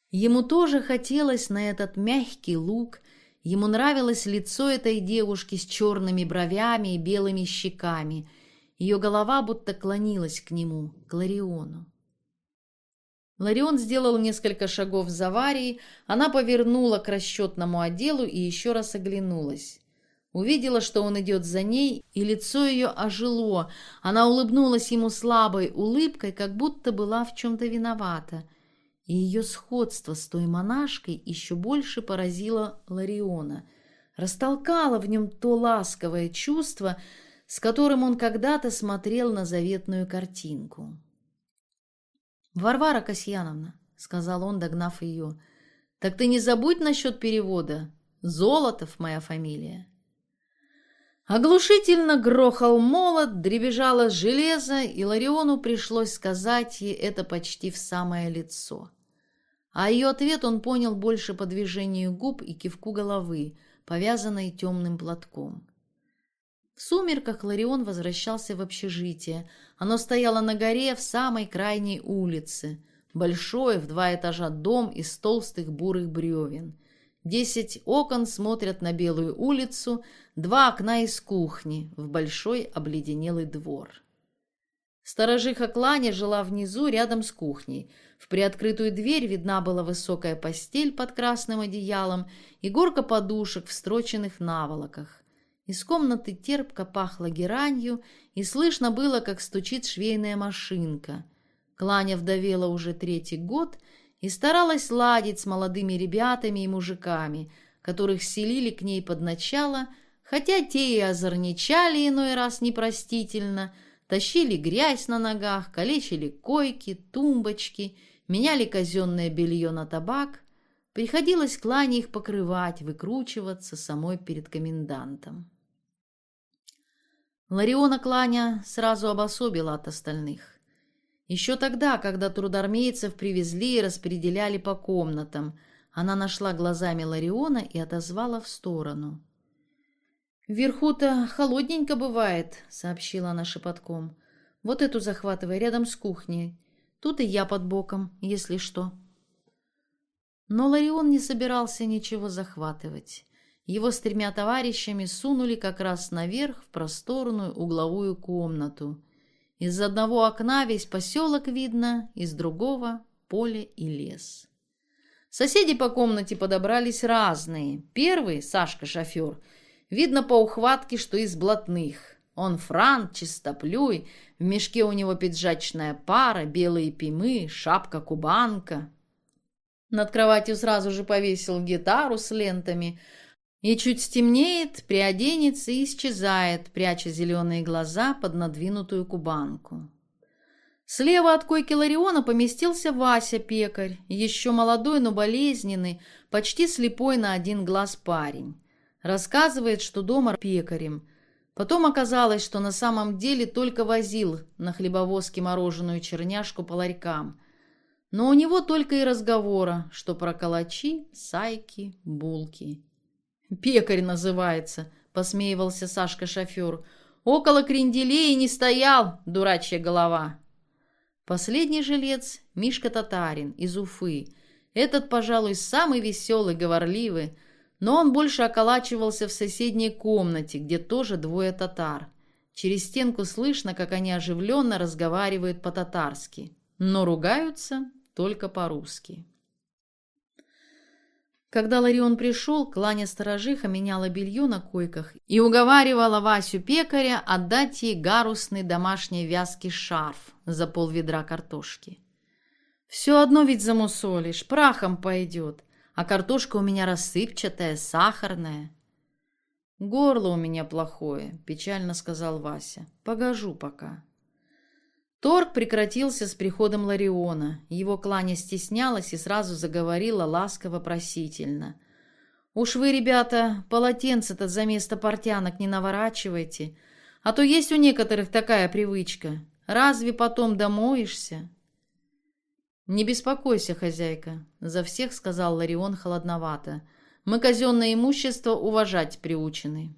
Ему тоже хотелось на этот мягкий лук, ему нравилось лицо этой девушки с черными бровями и белыми щеками. Ее голова будто клонилась к нему, к Лариону. Ларион сделал несколько шагов за Варией, она повернула к расчетному отделу и еще раз оглянулась. Увидела, что он идет за ней, и лицо ее ожило. Она улыбнулась ему слабой улыбкой, как будто была в чем-то виновата. И ее сходство с той монашкой еще больше поразило Лариона. Растолкало в нем то ласковое чувство, с которым он когда-то смотрел на заветную картинку. «Варвара Касьяновна», — сказал он, догнав ее, — «так ты не забудь насчет перевода. Золотов моя фамилия». Оглушительно грохал молот, дребезжало железо, и Лариону пришлось сказать ей это почти в самое лицо. А ее ответ он понял больше по движению губ и кивку головы, повязанной темным платком. В сумерках Ларион возвращался в общежитие. Оно стояло на горе в самой крайней улице. Большой в два этажа дом из толстых бурых бревен. Десять окон смотрят на Белую улицу, два окна из кухни в большой обледенелый двор. Сторожиха Кланя жила внизу, рядом с кухней. В приоткрытую дверь видна была высокая постель под красным одеялом и горка подушек в наволоках. Из комнаты терпко пахло геранью, и слышно было, как стучит швейная машинка. Кланя вдовела уже третий год и старалась ладить с молодыми ребятами и мужиками, которых селили к ней под начало, хотя те и озорничали иной раз непростительно, тащили грязь на ногах, калечили койки, тумбочки, меняли казенное белье на табак. Приходилось Клане их покрывать, выкручиваться самой перед комендантом. Лариона Кланя сразу обособила от остальных. Еще тогда, когда трудармейцев привезли и распределяли по комнатам, она нашла глазами Лариона и отозвала в сторону. «Вверху-то холодненько бывает», — сообщила она шепотком. «Вот эту захватывай рядом с кухней. Тут и я под боком, если что». Но Ларион не собирался ничего захватывать. Его с тремя товарищами сунули как раз наверх в просторную угловую комнату. Из одного окна весь поселок видно, из другого — поле и лес. Соседи по комнате подобрались разные. Первый, Сашка-шофер, видно по ухватке, что из блатных. Он франт, чистоплюй, в мешке у него пиджачная пара, белые пимы, шапка-кубанка. Над кроватью сразу же повесил гитару с лентами — и чуть стемнеет, приоденется и исчезает, пряча зеленые глаза под надвинутую кубанку. Слева от койки Лариона поместился Вася пекарь, еще молодой, но болезненный, почти слепой на один глаз парень. Рассказывает, что дома пекарем. Потом оказалось, что на самом деле только возил на хлебовозке мороженую черняшку по ларькам. Но у него только и разговора, что про калачи, сайки, булки. «Пекарь называется», — посмеивался Сашка-шофер. «Около кренделей не стоял, дурачья голова». Последний жилец — Мишка Татарин из Уфы. Этот, пожалуй, самый веселый, говорливый, но он больше околачивался в соседней комнате, где тоже двое татар. Через стенку слышно, как они оживленно разговаривают по-татарски, но ругаются только по-русски. Когда Ларион пришел, Кланя сторожиха меняла белье на койках и уговаривала Васю пекаря отдать ей гарусный домашний вязкий шарф за полведра картошки. «Все одно ведь замусолишь, прахом пойдет, а картошка у меня рассыпчатая, сахарная». «Горло у меня плохое», — печально сказал Вася. «Погожу пока». Торг прекратился с приходом Лариона. Его кланя стеснялась и сразу заговорила ласково-просительно. «Уж вы, ребята, полотенце-то за место портянок не наворачивайте, а то есть у некоторых такая привычка. Разве потом домоешься?» «Не беспокойся, хозяйка», — за всех сказал Ларион холодновато. «Мы казенное имущество уважать приучены».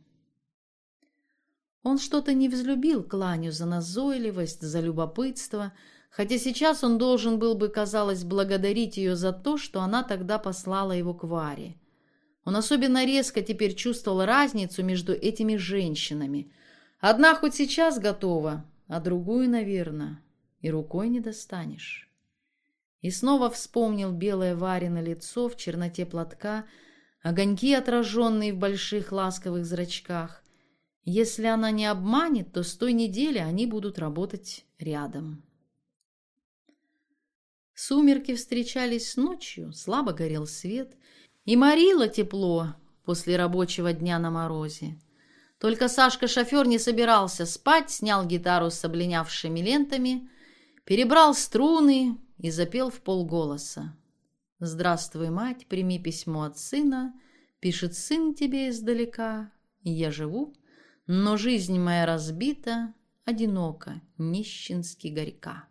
Он что-то не взлюбил Кланю за назойливость, за любопытство, хотя сейчас он должен был бы, казалось, благодарить ее за то, что она тогда послала его к Варе. Он особенно резко теперь чувствовал разницу между этими женщинами. Одна хоть сейчас готова, а другую, наверное, и рукой не достанешь. И снова вспомнил белое Варино лицо в черноте платка, огоньки, отраженные в больших ласковых зрачках, если она не обманет, то с той недели они будут работать рядом. Сумерки встречались ночью, слабо горел свет, и морило тепло после рабочего дня на морозе. Только Сашка-шофер не собирался спать, снял гитару с облинявшими лентами, перебрал струны и запел в полголоса. «Здравствуй, мать, прими письмо от сына, пишет сын тебе издалека, я живу но жизнь моя разбита, одинока, нищенски горька.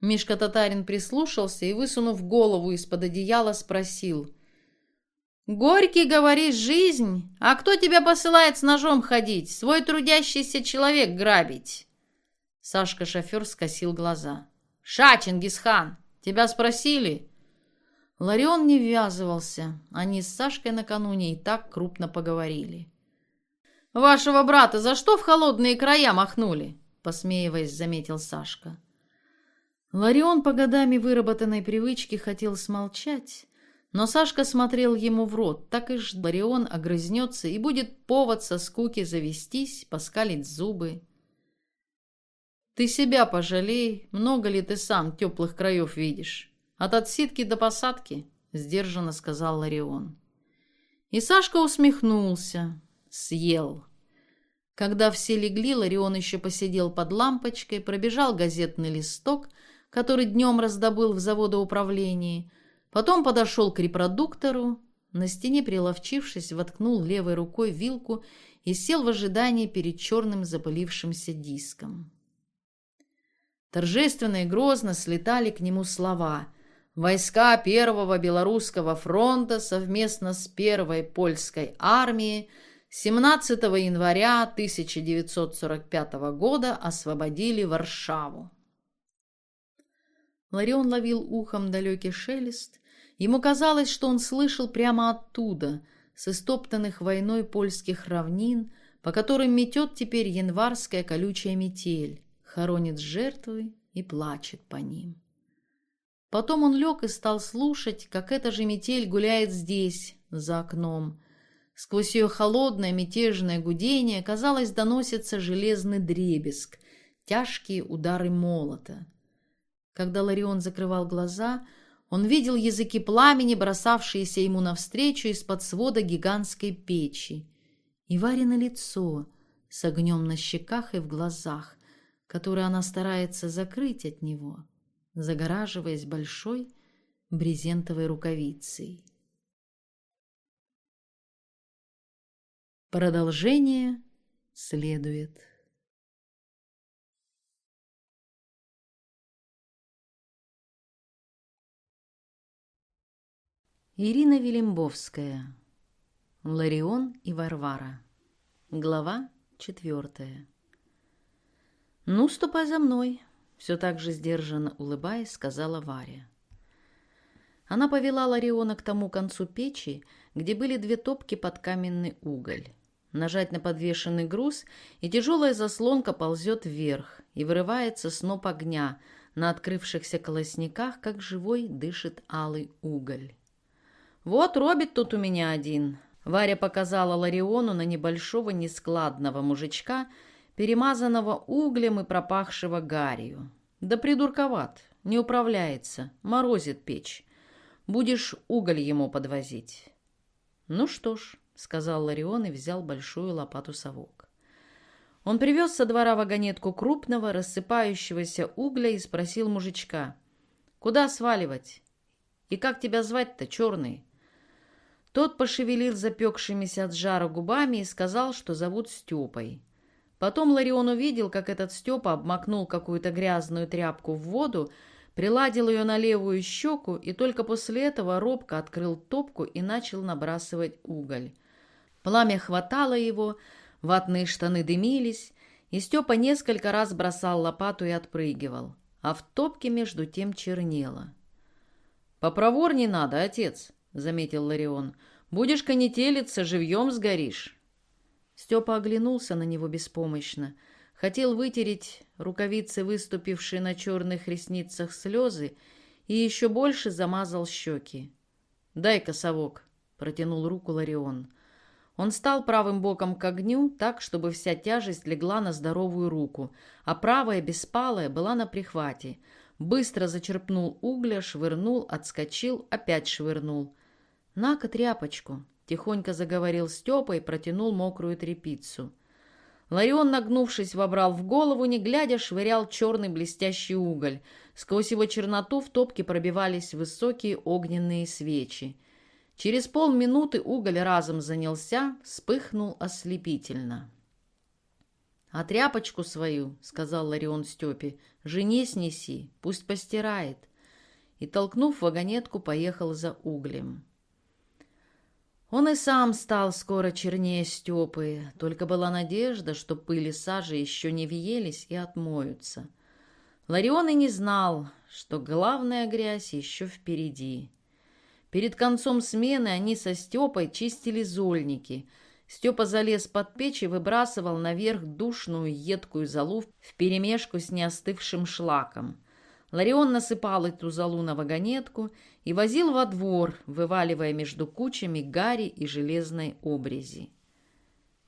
Мишка Татарин прислушался и, высунув голову из-под одеяла, спросил. «Горький, говоришь, жизнь? А кто тебя посылает с ножом ходить, свой трудящийся человек грабить?» Сашка-шофер скосил глаза. «Ша, Чингисхан, тебя спросили?» Ларион не ввязывался. Они с Сашкой накануне и так крупно поговорили. «Вашего брата за что в холодные края махнули?» Посмеиваясь, заметил Сашка. Ларион по годами выработанной привычки хотел смолчать, но Сашка смотрел ему в рот, так и ждал. Ларион огрызнется и будет повод со скуки завестись, поскалить зубы. «Ты себя пожалей, много ли ты сам теплых краев видишь? От отсидки до посадки», — сдержанно сказал Ларион. И Сашка усмехнулся, съел. Когда все легли, Ларион еще посидел под лампочкой, пробежал газетный листок, который днем раздобыл в заводоуправлении, потом подошел к репродуктору, на стене приловчившись, воткнул левой рукой вилку и сел в ожидании перед черным запылившимся диском. Торжественно и грозно слетали к нему слова «Войска Первого Белорусского фронта совместно с Первой Польской армией 17 января 1945 года освободили Варшаву. Ларион ловил ухом далекий шелест. Ему казалось, что он слышал прямо оттуда, с истоптанных войной польских равнин, по которым метет теперь январская колючая метель, хоронит жертвы и плачет по ним. Потом он лег и стал слушать, как эта же метель гуляет здесь, за окном, Сквозь ее холодное мятежное гудение, казалось, доносится железный дребезг, тяжкие удары молота. Когда Ларион закрывал глаза, он видел языки пламени, бросавшиеся ему навстречу из-под свода гигантской печи, и Варено лицо с огнем на щеках и в глазах, которое она старается закрыть от него, загораживаясь большой брезентовой рукавицей. Продолжение следует. Ирина Велимбовская. Ларион и Варвара. Глава четвертая. «Ну, ступай за мной», — все так же сдержанно улыбаясь, сказала Варя. Она повела Лариона к тому концу печи, где были две топки под каменный уголь. Нажать на подвешенный груз, и тяжелая заслонка ползет вверх, и вырывается сноп огня, на открывшихся колосниках, как живой, дышит алый уголь. «Вот робит тут у меня один», — Варя показала Лариону на небольшого нескладного мужичка, перемазанного углем и пропахшего гарью. «Да придурковат, не управляется, морозит печь. Будешь уголь ему подвозить». «Ну что ж», — сказал Ларион и взял большую лопату совок. Он привез со двора вагонетку крупного, рассыпающегося угля и спросил мужичка. «Куда сваливать? И как тебя звать-то, черный?» Тот пошевелил запекшимися от жара губами и сказал, что зовут Степой. Потом Ларион увидел, как этот Степа обмакнул какую-то грязную тряпку в воду, приладил ее на левую щеку и только после этого робко открыл топку и начал набрасывать уголь. Пламя хватало его, Ватные штаны дымились, и Степа несколько раз бросал лопату и отпрыгивал, а в топке между тем чернело. «Попроворней надо, отец», — заметил Ларион. «Будешь конетелиться, живьем сгоришь». Степа оглянулся на него беспомощно. Хотел вытереть рукавицы, выступившие на черных ресницах слезы, и еще больше замазал щеки. «Дай-ка совок», — протянул руку Ларион. Он стал правым боком к огню, так, чтобы вся тяжесть легла на здоровую руку, а правая, беспалая, была на прихвате. Быстро зачерпнул угля, швырнул, отскочил, опять швырнул. «На-ка тряпочку!» — тихонько заговорил Степа и протянул мокрую тряпицу. Ларион, нагнувшись, вобрал в голову, не глядя, швырял черный блестящий уголь. Сквозь его черноту в топке пробивались высокие огненные свечи. Через полминуты уголь разом занялся, вспыхнул ослепительно. «А тряпочку свою, — сказал Ларион Степе, — жене снеси, пусть постирает». И, толкнув вагонетку, поехал за углем. Он и сам стал скоро чернее Степы, только была надежда, что пыль и сажа еще не въелись и отмоются. Ларион и не знал, что главная грязь еще впереди. Перед концом смены они со Степой чистили зольники. Степа залез под печь и выбрасывал наверх душную едкую золу вперемешку с неостывшим шлаком. Ларион насыпал эту золу на вагонетку и возил во двор, вываливая между кучами гари и железной обрези.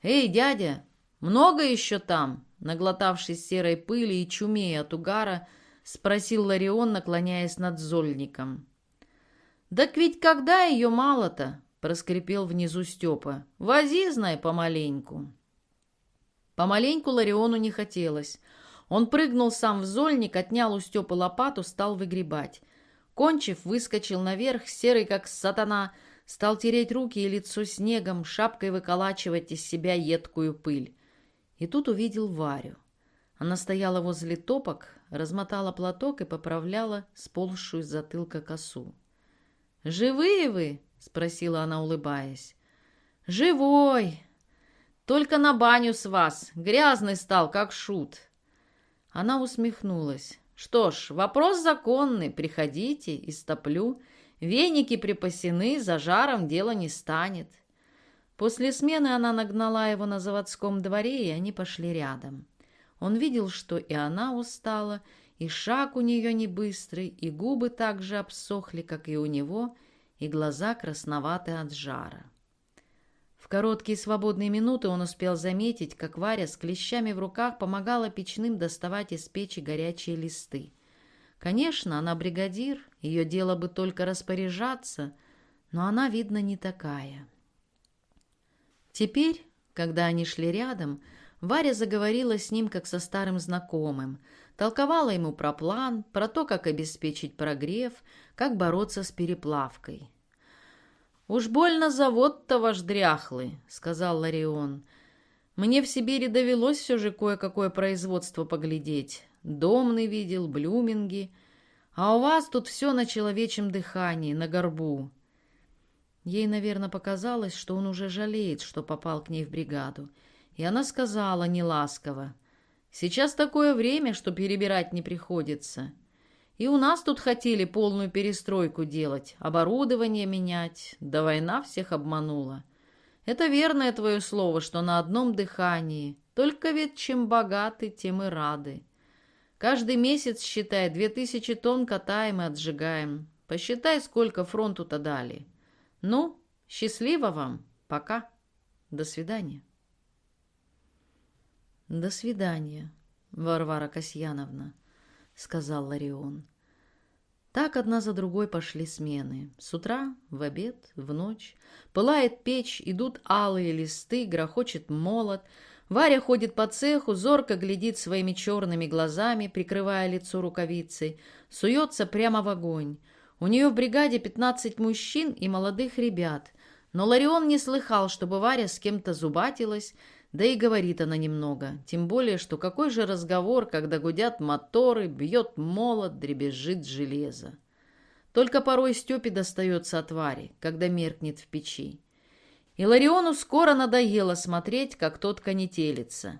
«Эй, дядя, много еще там?» Наглотавшись серой пыли и чумея от угара, спросил Ларион, наклоняясь над зольником. «Так ведь когда ее мало-то?» — проскрипел внизу Степа. «Вози, знай, помаленьку». Помаленьку Лариону не хотелось. Он прыгнул сам в зольник, отнял у Степы лопату, стал выгребать. Кончив, выскочил наверх, серый как сатана, стал тереть руки и лицо снегом, шапкой выколачивать из себя едкую пыль. И тут увидел Варю. Она стояла возле топок, размотала платок и поправляла сползшую с затылка косу. «Живые вы?» — спросила она, улыбаясь. «Живой! Только на баню с вас. Грязный стал, как шут». Она усмехнулась. «Что ж, вопрос законный. Приходите, истоплю. Веники припасены, за жаром дело не станет». После смены она нагнала его на заводском дворе, и они пошли рядом. Он видел, что и она устала, и шаг у нее не быстрый, и губы так же обсохли, как и у него, и глаза красноваты от жара. В короткие свободные минуты он успел заметить, как Варя с клещами в руках помогала печным доставать из печи горячие листы. Конечно, она бригадир, ее дело бы только распоряжаться, но она, видно, не такая. Теперь, когда они шли рядом, Варя заговорила с ним, как со старым знакомым, толковала ему про план, про то, как обеспечить прогрев, как бороться с переплавкой. «Уж больно завод-то ваш дряхлый», — сказал Ларион. «Мне в Сибири довелось все же кое-какое производство поглядеть. Домный видел, блюминги. А у вас тут все на человечьем дыхании, на горбу». Ей, наверное, показалось, что он уже жалеет, что попал к ней в бригаду. И она сказала неласково, «Сейчас такое время, что перебирать не приходится. И у нас тут хотели полную перестройку делать, оборудование менять, да война всех обманула. Это верное твое слово, что на одном дыхании. Только ведь чем богаты, тем и рады. Каждый месяц, считай, две тысячи тонн катаем и отжигаем. Посчитай, сколько фронту-то дали. Ну, счастливо вам. Пока. До свидания. «До свидания, Варвара Касьяновна», — сказал Ларион. Так одна за другой пошли смены. С утра, в обед, в ночь. Пылает печь, идут алые листы, грохочет молот. Варя ходит по цеху, зорко глядит своими черными глазами, прикрывая лицо рукавицей, суется прямо в огонь. У нее в бригаде 15 мужчин и молодых ребят. Но Ларион не слыхал, чтобы Варя с кем-то зубатилась, да и говорит она немного. Тем более, что какой же разговор, когда гудят моторы, бьет молот, дребезжит железо. Только порой Степе достается от Вари, когда меркнет в печи. И Лариону скоро надоело смотреть, как тот конетелится.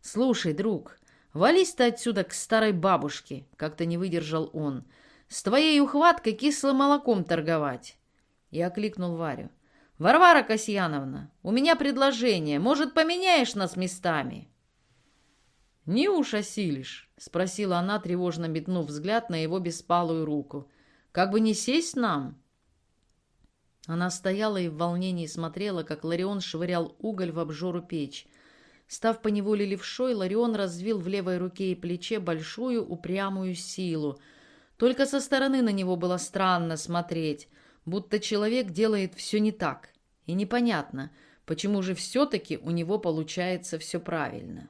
«Слушай, друг, вались ты отсюда к старой бабушке», — как-то не выдержал он. «С твоей ухваткой кислым молоком торговать». Я окликнул Варю. «Варвара Касьяновна, у меня предложение. Может, поменяешь нас местами?» «Не уж осилишь?» — спросила она, тревожно метнув взгляд на его беспалую руку. «Как бы не сесть нам?» Она стояла и в волнении смотрела, как Ларион швырял уголь в обжору печь. Став поневоле левшой, Ларион развил в левой руке и плече большую упрямую силу. Только со стороны на него было странно смотреть, будто человек делает все не так. И непонятно, почему же все-таки у него получается все правильно.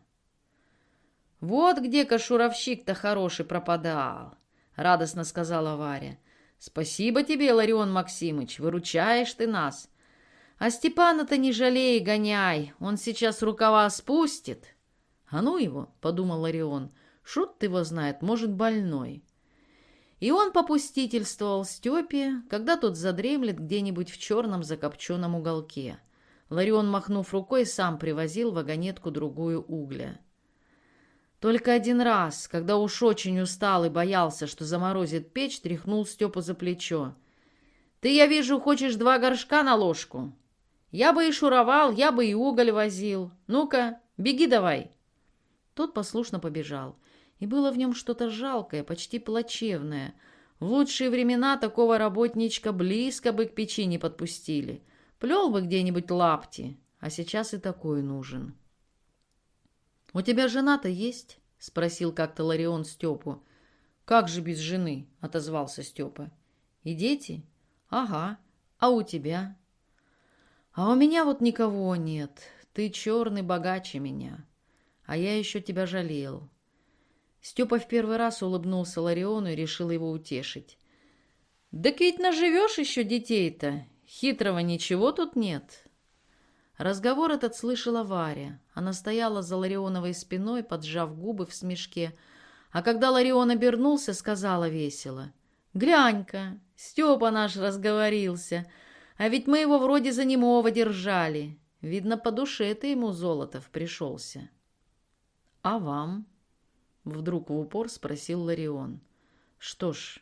«Вот где кошуровщик-то хороший пропадал», — радостно сказала Варя. Спасибо тебе, Ларион Максимыч, выручаешь ты нас. А Степана-то не жалей, гоняй, он сейчас рукава спустит. А ну его, подумал Ларион, шут его знает, может, больной. И он попустительствовал Степе, когда тот задремлет где-нибудь в черном закопченном уголке. Ларион, махнув рукой, сам привозил вагонетку другую угля. Только один раз, когда уж очень устал и боялся, что заморозит печь, тряхнул Степу за плечо. «Ты, я вижу, хочешь два горшка на ложку? Я бы и шуровал, я бы и уголь возил. Ну-ка, беги давай!» Тот послушно побежал, и было в нем что-то жалкое, почти плачевное. В лучшие времена такого работничка близко бы к печи не подпустили. Плел бы где-нибудь лапти, а сейчас и такой нужен. «У тебя жена-то есть?» — спросил как-то Ларион Степу. «Как же без жены?» — отозвался Степа. «И дети?» «Ага. А у тебя?» «А у меня вот никого нет. Ты черный богаче меня. А я еще тебя жалел». Степа в первый раз улыбнулся Лариону и решил его утешить. «Так ведь наживешь еще детей-то. Хитрого ничего тут нет. Разговор этот слышала Варя. Она стояла за Ларионовой спиной, поджав губы в смешке. А когда Ларион обернулся, сказала весело. «Глянь-ка, Степа наш разговорился. А ведь мы его вроде за немого держали. Видно, по душе ты ему, Золотов, пришелся». «А вам?» — вдруг в упор спросил Ларион. «Что ж,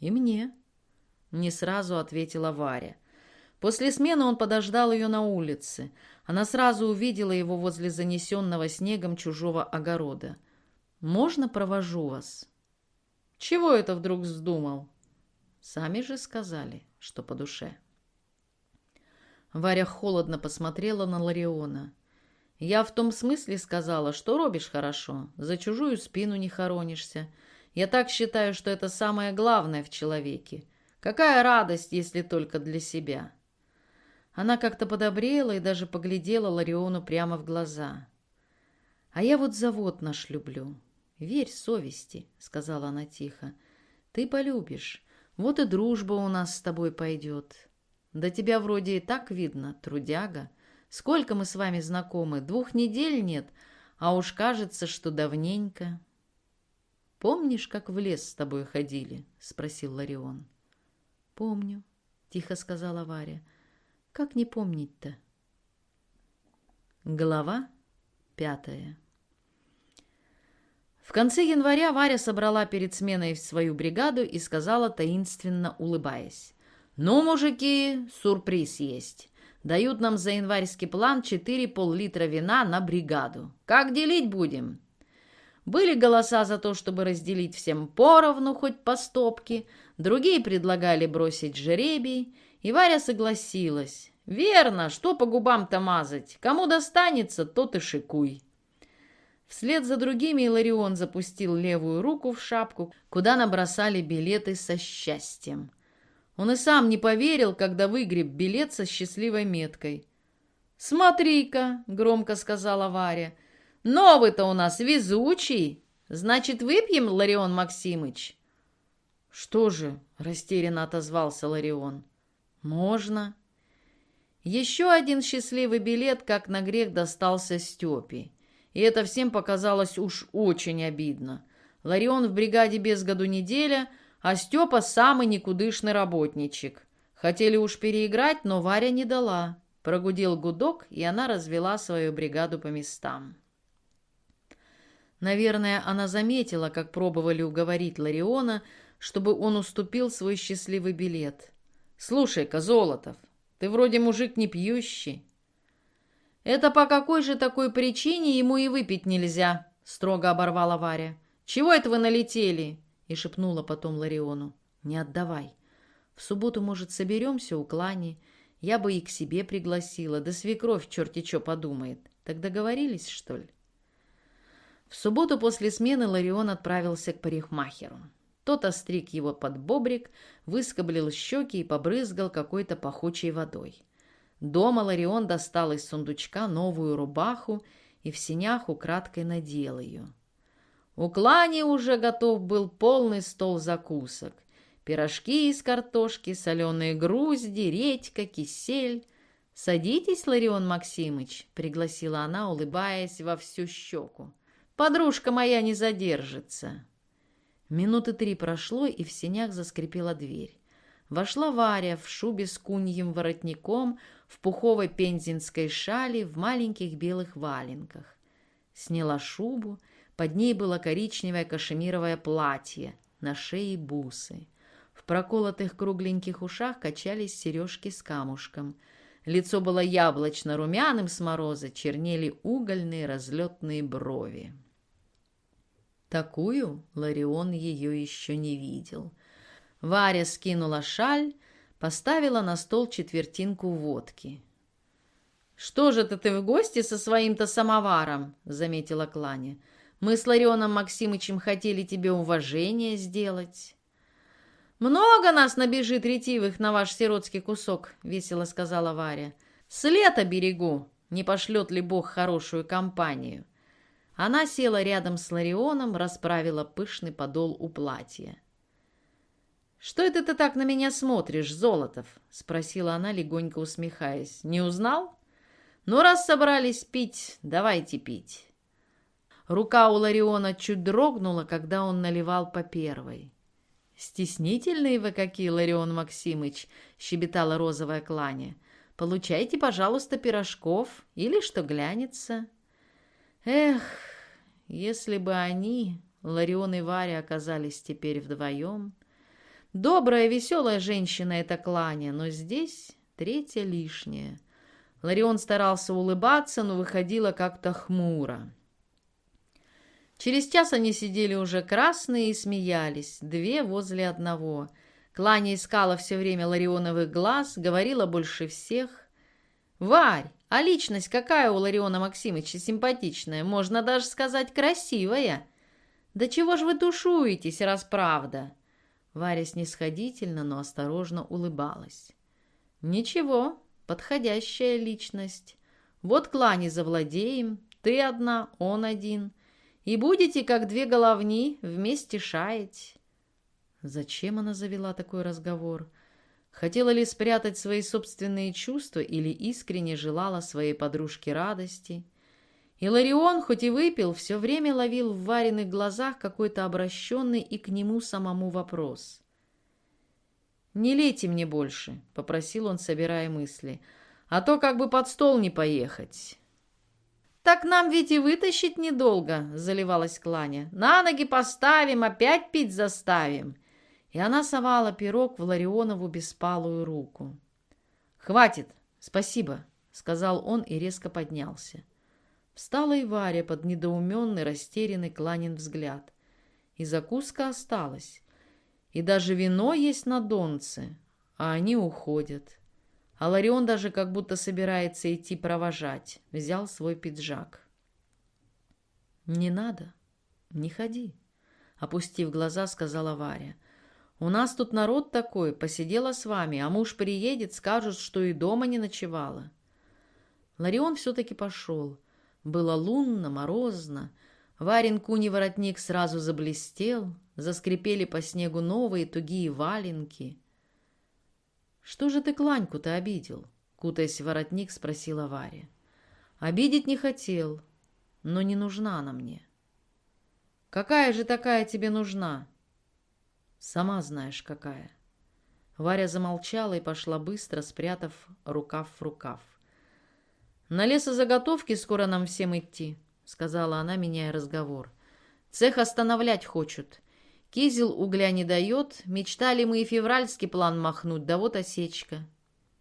и мне», — не сразу ответила Варя. После смены он подождал ее на улице. Она сразу увидела его возле занесенного снегом чужого огорода. «Можно провожу вас?» «Чего это вдруг вздумал?» «Сами же сказали, что по душе». Варя холодно посмотрела на Лариона. «Я в том смысле сказала, что робишь хорошо, за чужую спину не хоронишься. Я так считаю, что это самое главное в человеке. Какая радость, если только для себя?» Она как-то подобрела и даже поглядела Лариону прямо в глаза. «А я вот завод наш люблю. Верь совести», — сказала она тихо. «Ты полюбишь. Вот и дружба у нас с тобой пойдет. Да тебя вроде и так видно, трудяга. Сколько мы с вами знакомы? Двух недель нет, а уж кажется, что давненько». «Помнишь, как в лес с тобой ходили?» — спросил Ларион. «Помню», — тихо сказала Варя. Как не помнить-то? Глава пятая В конце января Варя собрала перед сменой свою бригаду и сказала, таинственно улыбаясь. «Ну, мужики, сюрприз есть. Дают нам за январьский план четыре пол-литра вина на бригаду. Как делить будем?» Были голоса за то, чтобы разделить всем поровну, хоть по стопке. Другие предлагали бросить жеребий. И Варя согласилась. «Верно, что по губам-то мазать? Кому достанется, тот и шикуй». Вслед за другими Иларион запустил левую руку в шапку, куда набросали билеты со счастьем. Он и сам не поверил, когда выгреб билет со счастливой меткой. «Смотри-ка», — громко сказала Варя, — «новый-то у нас везучий. Значит, выпьем, Ларион Максимыч?» «Что же?» — растерянно отозвался Ларион. «Можно». Еще один счастливый билет, как на грех, достался Степе. И это всем показалось уж очень обидно. Ларион в бригаде без году неделя, а Степа самый никудышный работничек. Хотели уж переиграть, но Варя не дала. Прогудел гудок, и она развела свою бригаду по местам. Наверное, она заметила, как пробовали уговорить Лариона, чтобы он уступил свой счастливый билет. «Слушай-ка, Золотов, ты вроде мужик не пьющий». «Это по какой же такой причине ему и выпить нельзя?» — строго оборвала Варя. «Чего это вы налетели?» — и шепнула потом Лариону. «Не отдавай. В субботу, может, соберемся у Клани. Я бы и к себе пригласила. Да свекровь черти что подумает. Так договорились, что ли?» В субботу после смены Ларион отправился к парикмахеру. Тот остриг его под бобрик, выскоблил щеки и побрызгал какой-то пахучей водой. Дома Ларион достал из сундучка новую рубаху и в синях украдкой надел ее. У Клани уже готов был полный стол закусок. Пирожки из картошки, соленые грузди, редька, кисель. «Садитесь, Ларион Максимыч», — пригласила она, улыбаясь во всю щеку. «Подружка моя не задержится». Минуты три прошло, и в сенях заскрипела дверь. Вошла Варя в шубе с куньим воротником, в пуховой пензенской шали, в маленьких белых валенках. Сняла шубу, под ней было коричневое кашемировое платье, на шее бусы. В проколотых кругленьких ушах качались сережки с камушком. Лицо было яблочно-румяным с мороза, чернели угольные разлетные брови. Такую Ларион ее еще не видел. Варя скинула шаль, поставила на стол четвертинку водки. «Что же это ты в гости со своим-то самоваром?» — заметила Кланя. «Мы с Ларионом Максимычем хотели тебе уважение сделать». «Много нас набежит ретивых на ваш сиротский кусок», — весело сказала Варя. «С лета берегу, не пошлет ли Бог хорошую компанию». Она села рядом с Ларионом, расправила пышный подол у платья. «Что это ты так на меня смотришь, Золотов?» — спросила она, легонько усмехаясь. «Не узнал? Ну, раз собрались пить, давайте пить». Рука у Лариона чуть дрогнула, когда он наливал по первой. «Стеснительные вы какие, Ларион Максимыч!» — щебетала розовая кланя. «Получайте, пожалуйста, пирожков или что глянется». Эх, если бы они, Ларион и Варя, оказались теперь вдвоем. Добрая, веселая женщина эта Кланя, но здесь третья лишняя. Ларион старался улыбаться, но выходило как-то хмуро. Через час они сидели уже красные и смеялись, две возле одного. Кланя искала все время Ларионовых глаз, говорила больше всех. «Варь, а личность какая у Лариона Максимовича симпатичная, можно даже сказать красивая. Да чего ж вы тушуетесь, раз правда?» Варя снисходительно, но осторожно улыбалась. «Ничего, подходящая личность. Вот клани завладеем, ты одна, он один. И будете, как две головни, вместе шаять». Зачем она завела такой разговор? Хотела ли спрятать свои собственные чувства или искренне желала своей подружке радости? И Ларион, хоть и выпил, все время ловил в вареных глазах какой-то обращенный и к нему самому вопрос. «Не лейте мне больше», — попросил он, собирая мысли, «а то как бы под стол не поехать». «Так нам ведь и вытащить недолго», — заливалась Кланя. «На ноги поставим, опять пить заставим» и она совала пирог в Ларионову беспалую руку. «Хватит, спасибо», — сказал он и резко поднялся. Встала и Варя под недоуменный, растерянный Кланин взгляд. И закуска осталась. И даже вино есть на донце, а они уходят. А Ларион даже как будто собирается идти провожать. Взял свой пиджак. «Не надо, не ходи», — опустив глаза, сказала Варя. У нас тут народ такой, посидела с вами, а муж приедет, скажут, что и дома не ночевала». Ларион все-таки пошел. Было лунно, морозно. Варин куни воротник сразу заблестел, заскрипели по снегу новые тугие валенки. «Что же ты Кланьку-то обидел?» — кутаясь в воротник, спросила Варя. «Обидеть не хотел, но не нужна она мне». «Какая же такая тебе нужна?» «Сама знаешь, какая». Варя замолчала и пошла быстро, спрятав рукав в рукав. «На лесозаготовки скоро нам всем идти», — сказала она, меняя разговор. «Цех остановлять хочут. Кизел угля не дает, мечтали мы и февральский план махнуть, да вот осечка.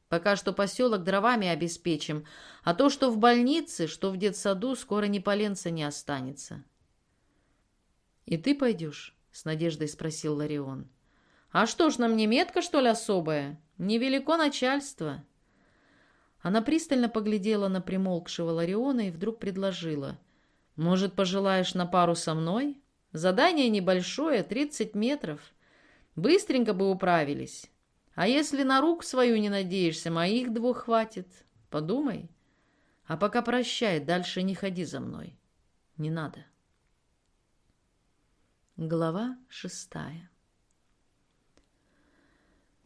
Пока что поселок дровами обеспечим, а то, что в больнице, что в детсаду, скоро ни поленца не останется». «И ты пойдешь?» — с надеждой спросил Ларион. «А что ж, нам не метка, что ли, особая? Невелико начальство». Она пристально поглядела на примолкшего Лариона и вдруг предложила. «Может, пожелаешь на пару со мной? Задание небольшое, 30 метров. Быстренько бы управились. А если на рук свою не надеешься, моих двух хватит. Подумай. А пока прощай, дальше не ходи за мной. Не надо». Глава шестая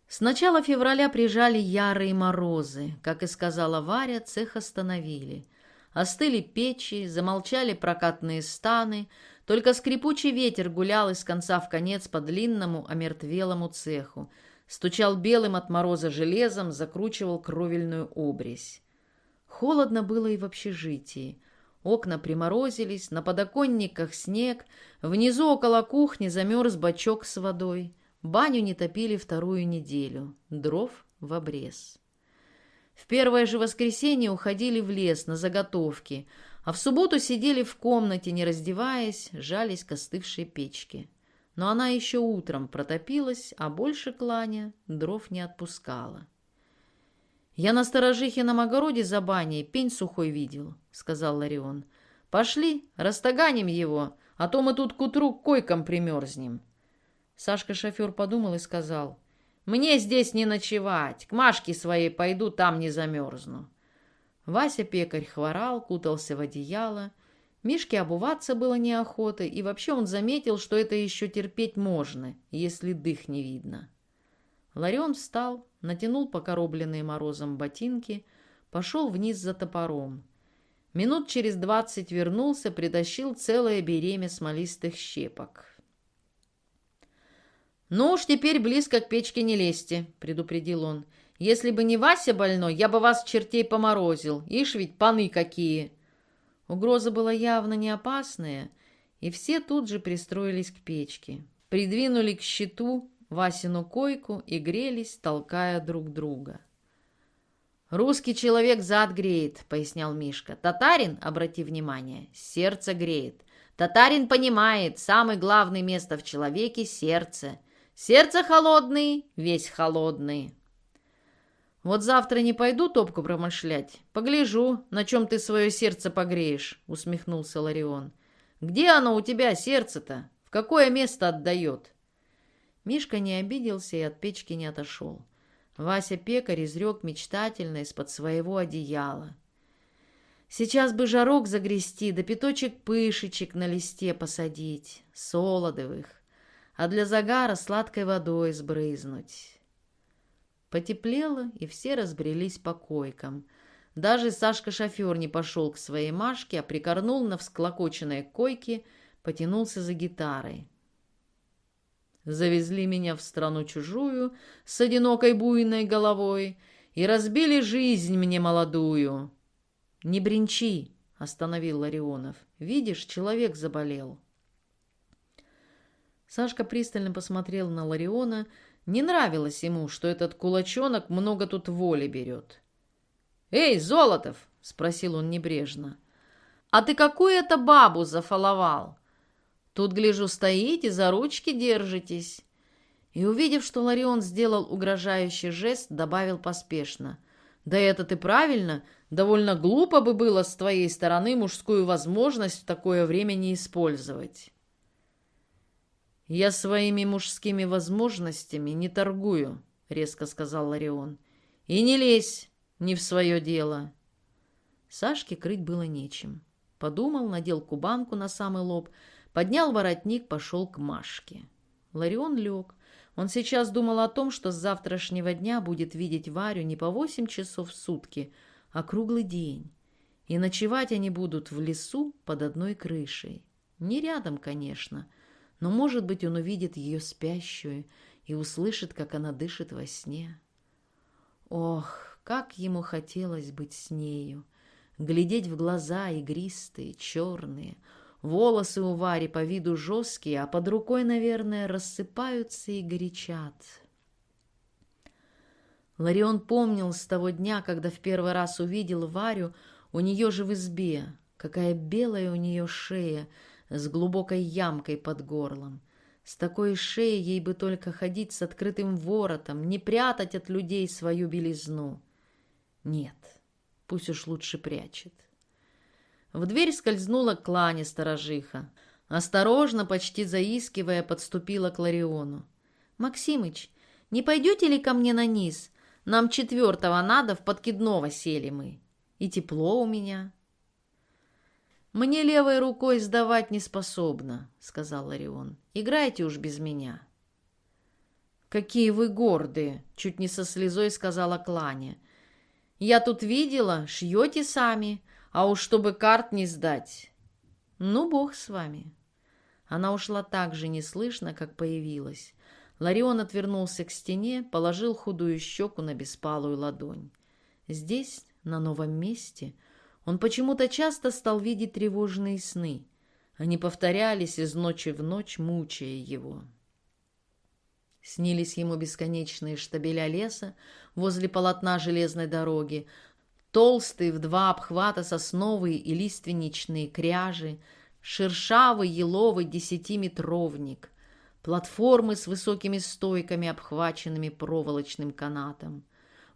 с начала февраля прижали ярые морозы. Как и сказала Варя, цех остановили. Остыли печи, замолчали прокатные станы, только скрипучий ветер гулял из конца в конец по длинному омертвелому цеху, стучал белым от мороза железом, закручивал кровельную обрезь. Холодно было и в общежитии. Окна приморозились, на подоконниках снег, внизу около кухни замерз бачок с водой. Баню не топили вторую неделю, дров в обрез. В первое же воскресенье уходили в лес на заготовки, а в субботу сидели в комнате, не раздеваясь, жались к остывшей печке. Но она еще утром протопилась, а больше кланя дров не отпускала. «Я на сторожихином огороде за баней пень сухой видел», — сказал Ларион. «Пошли, растаганим его, а то мы тут к утру койкам примерзнем». Сашка-шофер подумал и сказал, «Мне здесь не ночевать, к Машке своей пойду, там не замерзну». Вася-пекарь хворал, кутался в одеяло. Мишке обуваться было неохота, и вообще он заметил, что это еще терпеть можно, если дых не видно. Ларион встал, натянул покоробленные морозом ботинки, пошел вниз за топором. Минут через двадцать вернулся, притащил целое беремя смолистых щепок. «Ну уж теперь близко к печке не лезьте», — предупредил он. «Если бы не Вася больной, я бы вас чертей поморозил. Ишь ведь паны какие!» Угроза была явно не опасная, и все тут же пристроились к печке. Придвинули к щиту Васину койку и грелись, толкая друг друга. «Русский человек зад греет», — пояснял Мишка. «Татарин, обрати внимание, сердце греет. Татарин понимает, самое главное место в человеке — сердце. Сердце холодный, весь холодный. Вот завтра не пойду топку промышлять. Погляжу, на чем ты свое сердце погреешь, усмехнулся Ларион. Где оно у тебя, сердце-то? В какое место отдает? Мишка не обиделся и от печки не отошел. Вася пекарь изрек мечтательно из-под своего одеяла. Сейчас бы жарок загрести, да пяточек пышечек на листе посадить, солодовых а для загара сладкой водой сбрызнуть. Потеплело, и все разбрелись по койкам. Даже Сашка-шофер не пошел к своей Машке, а прикорнул на всклокоченной койке, потянулся за гитарой. Завезли меня в страну чужую с одинокой буйной головой и разбили жизнь мне молодую. «Не бренчи!» — остановил Ларионов. «Видишь, человек заболел». Сашка пристально посмотрел на Лариона. Не нравилось ему, что этот кулачонок много тут воли берет. «Эй, Золотов!» — спросил он небрежно. «А ты какую это бабу зафаловал? Тут, гляжу, стоите, за ручки держитесь». И, увидев, что Ларион сделал угрожающий жест, добавил поспешно. «Да это ты правильно. Довольно глупо бы было с твоей стороны мужскую возможность в такое время не использовать». «Я своими мужскими возможностями не торгую», — резко сказал Ларион. «И не лезь не в свое дело». Сашке крыть было нечем. Подумал, надел кубанку на самый лоб, поднял воротник, пошел к Машке. Ларион лег. Он сейчас думал о том, что с завтрашнего дня будет видеть Варю не по восемь часов в сутки, а круглый день. И ночевать они будут в лесу под одной крышей. Не рядом, конечно, но, может быть, он увидит ее спящую и услышит, как она дышит во сне. Ох, как ему хотелось быть с нею, глядеть в глаза игристые, черные, волосы у Вари по виду жесткие, а под рукой, наверное, рассыпаются и горячат. Ларион помнил с того дня, когда в первый раз увидел Варю у нее же в избе, какая белая у нее шея с глубокой ямкой под горлом. С такой шеей ей бы только ходить с открытым воротом, не прятать от людей свою белизну. Нет, пусть уж лучше прячет. В дверь скользнула клане сторожиха. Осторожно, почти заискивая, подступила к Лариону. «Максимыч, не пойдете ли ко мне на низ? Нам четвертого надо, в подкидного сели мы. И тепло у меня». «Мне левой рукой сдавать не способна», — сказал Ларион. «Играйте уж без меня». «Какие вы гордые!» — чуть не со слезой сказала Кланя. «Я тут видела, шьете сами, а уж чтобы карт не сдать. Ну, бог с вами. Она ушла так же неслышно, как появилась. Ларион отвернулся к стене, положил худую щеку на беспалую ладонь. Здесь, на новом месте, он почему-то часто стал видеть тревожные сны. Они повторялись из ночи в ночь, мучая его. Снились ему бесконечные штабеля леса возле полотна железной дороги, толстые в два обхвата сосновые и лиственничные кряжи, шершавый еловый десятиметровник, платформы с высокими стойками, обхваченными проволочным канатом.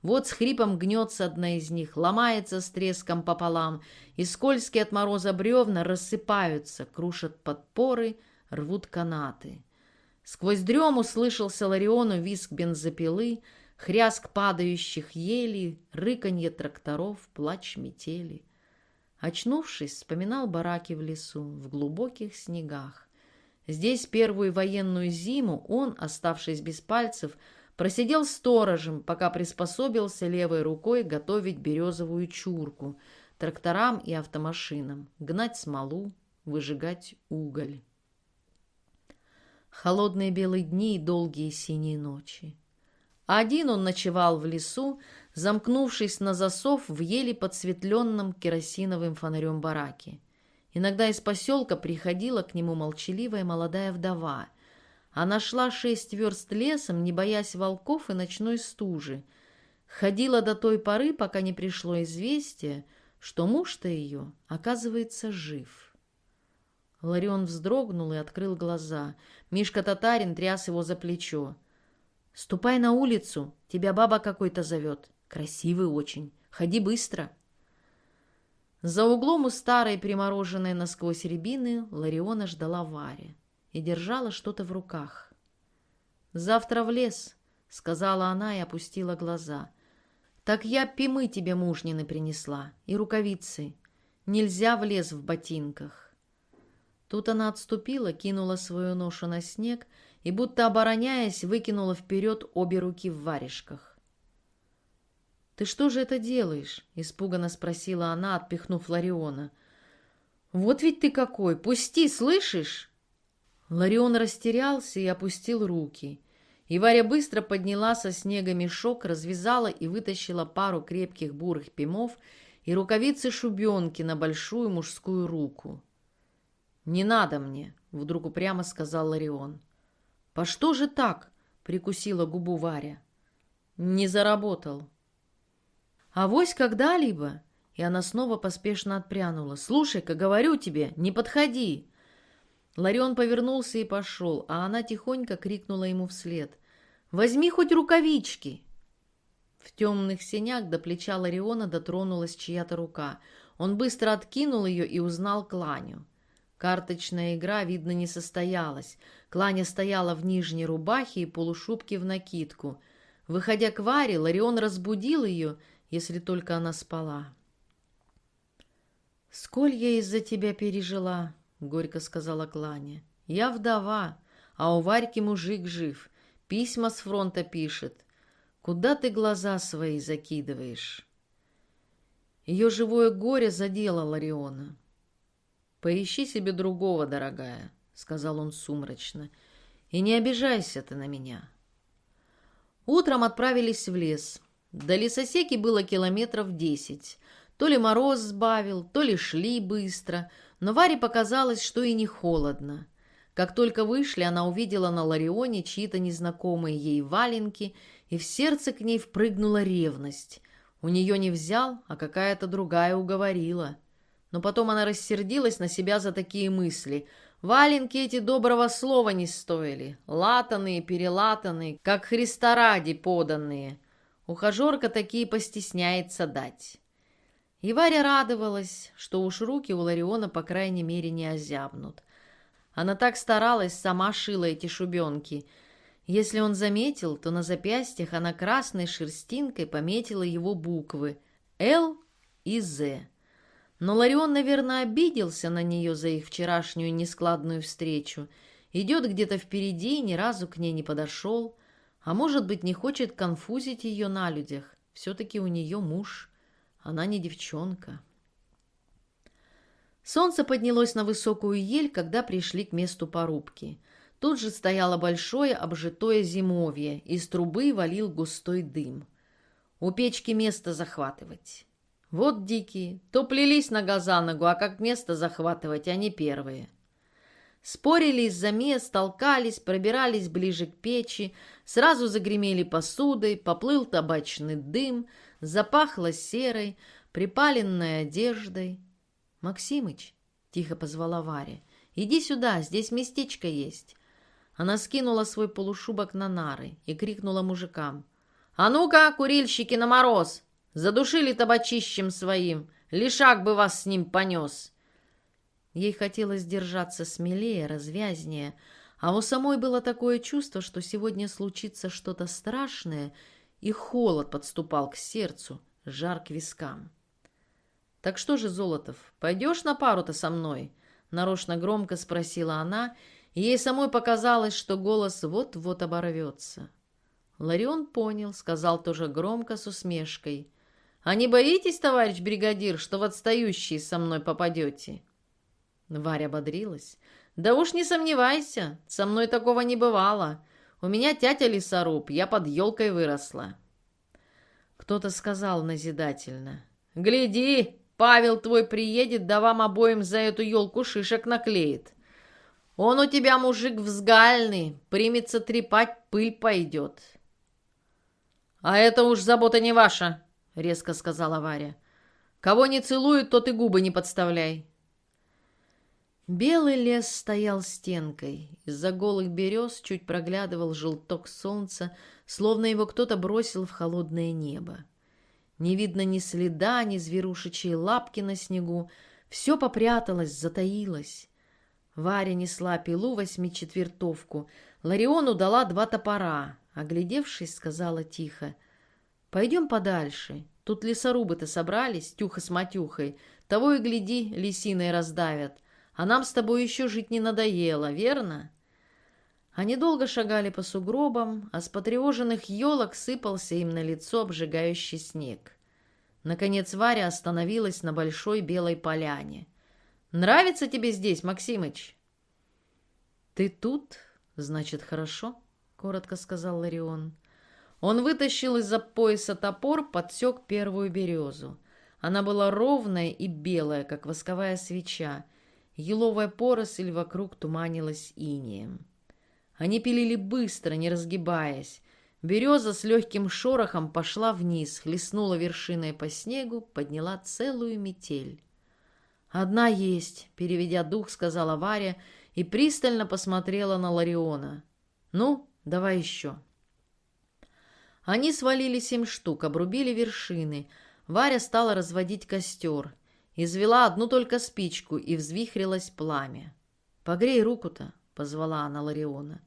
Вот с хрипом гнется одна из них, ломается с треском пополам, и скользкие от мороза бревна рассыпаются, крушат подпоры, рвут канаты. Сквозь дрему слышался Лариону виск бензопилы, хряск падающих елей, рыканье тракторов, плач метели. Очнувшись, вспоминал бараки в лесу, в глубоких снегах. Здесь первую военную зиму он, оставшись без пальцев, просидел сторожем, пока приспособился левой рукой готовить березовую чурку тракторам и автомашинам, гнать смолу, выжигать уголь. Холодные белые дни и долгие синие ночи. Один он ночевал в лесу, замкнувшись на засов в еле подсветленном керосиновым фонарем бараке. Иногда из поселка приходила к нему молчаливая молодая вдова. Она шла шесть верст лесом, не боясь волков и ночной стужи. Ходила до той поры, пока не пришло известие, что муж-то ее, оказывается, жив. Ларион вздрогнул и открыл глаза. Мишка-татарин тряс его за плечо. «Ступай на улицу, тебя баба какой-то зовет. Красивый очень. Ходи быстро». За углом у старой примороженной насквозь рябины Лариона ждала Варя и держала что-то в руках. «Завтра в лес», — сказала она и опустила глаза. «Так я пимы тебе мужнины принесла и рукавицы. Нельзя в лес в ботинках». Тут она отступила, кинула свою ношу на снег и, будто обороняясь, выкинула вперед обе руки в варежках. «Ты что же это делаешь?» — испуганно спросила она, отпихнув Лариона. «Вот ведь ты какой! Пусти, слышишь?» Ларион растерялся и опустил руки. И Варя быстро подняла со снега мешок, развязала и вытащила пару крепких бурых пимов и рукавицы шубенки на большую мужскую руку. «Не надо мне», — вдруг упрямо сказал Ларион. «По что же так?» — прикусила губу Варя. «Не заработал». «Авось когда-либо?» И она снова поспешно отпрянула. «Слушай-ка, говорю тебе, не подходи!» Ларион повернулся и пошел, а она тихонько крикнула ему вслед. «Возьми хоть рукавички!» В темных сенях до плеча Лариона дотронулась чья-то рука. Он быстро откинул ее и узнал Кланю. Карточная игра, видно, не состоялась. Кланя стояла в нижней рубахе и полушубке в накидку. Выходя к Варе, Ларион разбудил ее, если только она спала. «Сколь я из-за тебя пережила», — горько сказала Кланя. «Я вдова, а у Варьки мужик жив, письма с фронта пишет. Куда ты глаза свои закидываешь?» Ее живое горе задело Лариона. «Поищи себе другого, дорогая», — сказал он сумрачно, — «и не обижайся ты на меня». Утром отправились в лес. До лесосеки было километров десять. То ли мороз сбавил, то ли шли быстро, но Варе показалось, что и не холодно. Как только вышли, она увидела на Ларионе чьи-то незнакомые ей валенки, и в сердце к ней впрыгнула ревность. У нее не взял, а какая-то другая уговорила. Но потом она рассердилась на себя за такие мысли. Валенки эти доброго слова не стоили. Латанные, перелатанные, как Христа ради поданные. Ухажерка такие постесняется дать. И Варя радовалась, что уж руки у Лариона, по крайней мере, не озябнут. Она так старалась, сама шила эти шубенки. Если он заметил, то на запястьях она красной шерстинкой пометила его буквы «Л» и «З». Но Ларион, наверное, обиделся на нее за их вчерашнюю нескладную встречу. Идет где-то впереди и ни разу к ней не подошел. А может быть, не хочет конфузить ее на людях. Все-таки у нее муж. Она не девчонка. Солнце поднялось на высокую ель, когда пришли к месту порубки. Тут же стояло большое обжитое зимовье, из трубы валил густой дым. У печки место захватывать. Вот дикие, то плелись нога за ногу, а как место захватывать, они первые. Спорили из-за мест, толкались, пробирались ближе к печи, сразу загремели посудой, поплыл табачный дым — запахло серой, припаленной одеждой. «Максимыч!» — тихо позвала Варя. «Иди сюда, здесь местечко есть». Она скинула свой полушубок на нары и крикнула мужикам. «А ну-ка, курильщики, на мороз! Задушили табачищем своим! Лишак бы вас с ним понес!» Ей хотелось держаться смелее, развязнее, а у самой было такое чувство, что сегодня случится что-то страшное — и холод подступал к сердцу, жар к вискам. «Так что же, Золотов, пойдешь на пару-то со мной?» Нарочно громко спросила она, и ей самой показалось, что голос вот-вот оборвется. Ларион понял, сказал тоже громко с усмешкой. «А не боитесь, товарищ бригадир, что в отстающие со мной попадете?» Варя бодрилась. «Да уж не сомневайся, со мной такого не бывало. У меня тятя лесоруб, я под елкой выросла. Кто-то сказал назидательно. «Гляди, Павел твой приедет, да вам обоим за эту елку шишек наклеит. Он у тебя мужик взгальный, примется трепать, пыль пойдет». «А это уж забота не ваша», — резко сказала Варя. «Кого не целуют, тот и губы не подставляй. Белый лес стоял стенкой. Из-за голых берез чуть проглядывал желток солнца, словно его кто-то бросил в холодное небо. Не видно ни следа, ни зверушечьей лапки на снегу. Все попряталось, затаилось. Варя несла пилу восьмичетвертовку. Лариону дала два топора. Оглядевшись, сказала тихо. «Пойдем подальше. Тут лесорубы-то собрались, тюха с матюхой. Того и гляди, лисиной раздавят. А нам с тобой еще жить не надоело, верно?» Они долго шагали по сугробам, а с потревоженных елок сыпался им на лицо обжигающий снег. Наконец Варя остановилась на большой белой поляне. «Нравится тебе здесь, Максимыч?» «Ты тут, значит, хорошо», — коротко сказал Ларион. Он вытащил из-за пояса топор, подсек первую березу. Она была ровная и белая, как восковая свеча, Еловая поросль вокруг туманилась инеем. Они пилили быстро, не разгибаясь. Береза с легким шорохом пошла вниз, хлестнула вершиной по снегу, подняла целую метель. «Одна есть», — переведя дух, сказала Варя и пристально посмотрела на Лариона. «Ну, давай еще». Они свалили семь штук, обрубили вершины. Варя стала разводить костер. Извела одну только спичку, и взвихрилось пламя. «Погрей руку-то», — позвала она Лариона.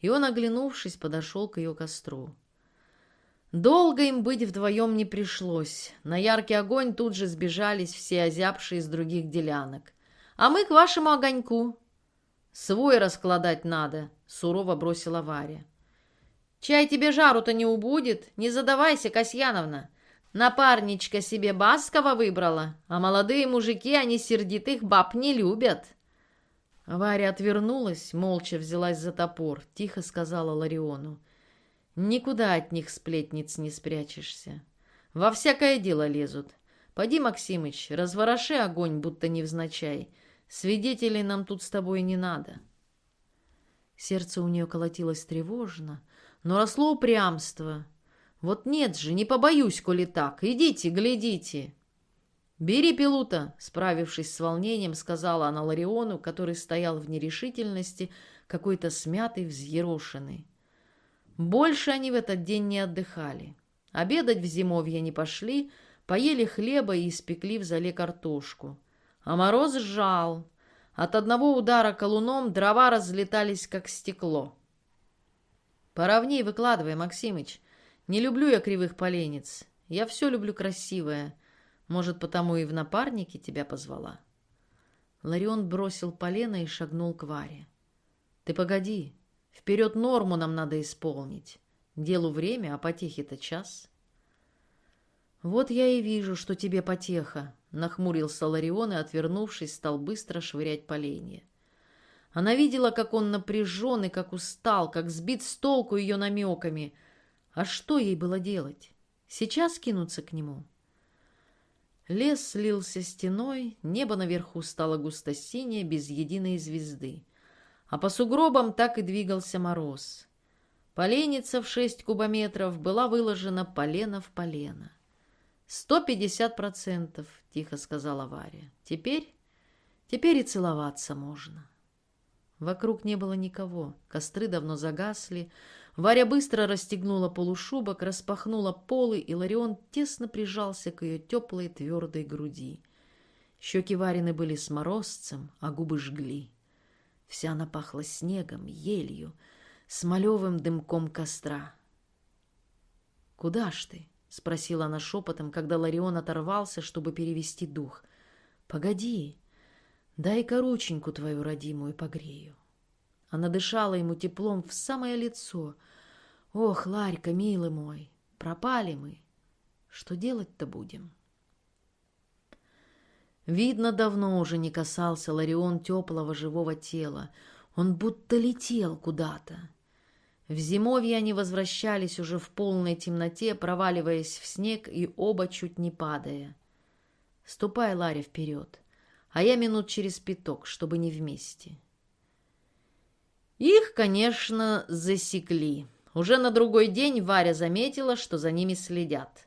И он, оглянувшись, подошел к ее костру. Долго им быть вдвоем не пришлось. На яркий огонь тут же сбежались все озябшие из других делянок. «А мы к вашему огоньку!» «Свой раскладать надо», — сурово бросила Варя. «Чай тебе жару-то не убудет? Не задавайся, Касьяновна. Напарничка себе Баскова выбрала, а молодые мужики, они сердитых баб не любят». Варя отвернулась, молча взялась за топор, тихо сказала Лариону. Никуда от них сплетниц не спрячешься. Во всякое дело лезут. Поди, Максимыч, развороши огонь, будто невзначай. Свидетелей нам тут с тобой не надо. Сердце у нее колотилось тревожно, но росло упрямство. Вот нет же, не побоюсь, коли так. Идите, глядите. «Бери пилута», — справившись с волнением, сказала она Лариону, который стоял в нерешительности, какой-то смятый, взъерошенный. Больше они в этот день не отдыхали. Обедать в зимовье не пошли, поели хлеба и испекли в зале картошку. А мороз сжал. От одного удара колуном дрова разлетались, как стекло. «Поровней выкладывай, Максимыч. Не люблю я кривых поленец. Я все люблю красивое. Может, потому и в напарнике тебя позвала?» Ларион бросил полено и шагнул к Варе. «Ты погоди, Вперед норму нам надо исполнить. Делу время, а потехе-то час. Вот я и вижу, что тебе потеха, нахмурился Ларион и, отвернувшись, стал быстро швырять поленья. Она видела, как он напряжен и как устал, как сбит с толку ее намеками. А что ей было делать? Сейчас кинуться к нему? Лес слился стеной, небо наверху стало густо-синее, без единой звезды а по сугробам так и двигался мороз. Поленница в шесть кубометров была выложена полено в полено. «Сто пятьдесят процентов», — тихо сказала Варя. «Теперь? Теперь и целоваться можно». Вокруг не было никого, костры давно загасли. Варя быстро расстегнула полушубок, распахнула полы, и Ларион тесно прижался к ее теплой твердой груди. Щеки Варины были с морозцем, а губы жгли. Вся она пахла снегом, елью, смолевым дымком костра. «Куда ж ты?» — спросила она шепотом, когда Ларион оторвался, чтобы перевести дух. «Погоди, дай-ка рученьку твою родимую погрею». Она дышала ему теплом в самое лицо. «Ох, Ларька, милый мой, пропали мы. Что делать-то будем?» Видно, давно уже не касался Ларион теплого живого тела. Он будто летел куда-то. В зимовье они возвращались уже в полной темноте, проваливаясь в снег и оба чуть не падая. «Ступай, Ларя, вперед, а я минут через пяток, чтобы не вместе». Их, конечно, засекли. Уже на другой день Варя заметила, что за ними следят.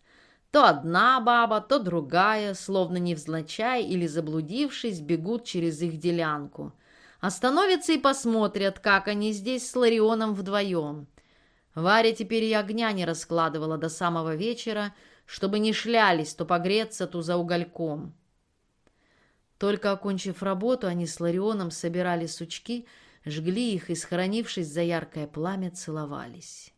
То одна баба, то другая, словно невзначай или заблудившись, бегут через их делянку. Остановятся и посмотрят, как они здесь с Ларионом вдвоем. Варя теперь и огня не раскладывала до самого вечера, чтобы не шлялись то погреться, то за угольком. Только окончив работу, они с Ларионом собирали сучки, жгли их и, схоронившись за яркое пламя, целовались.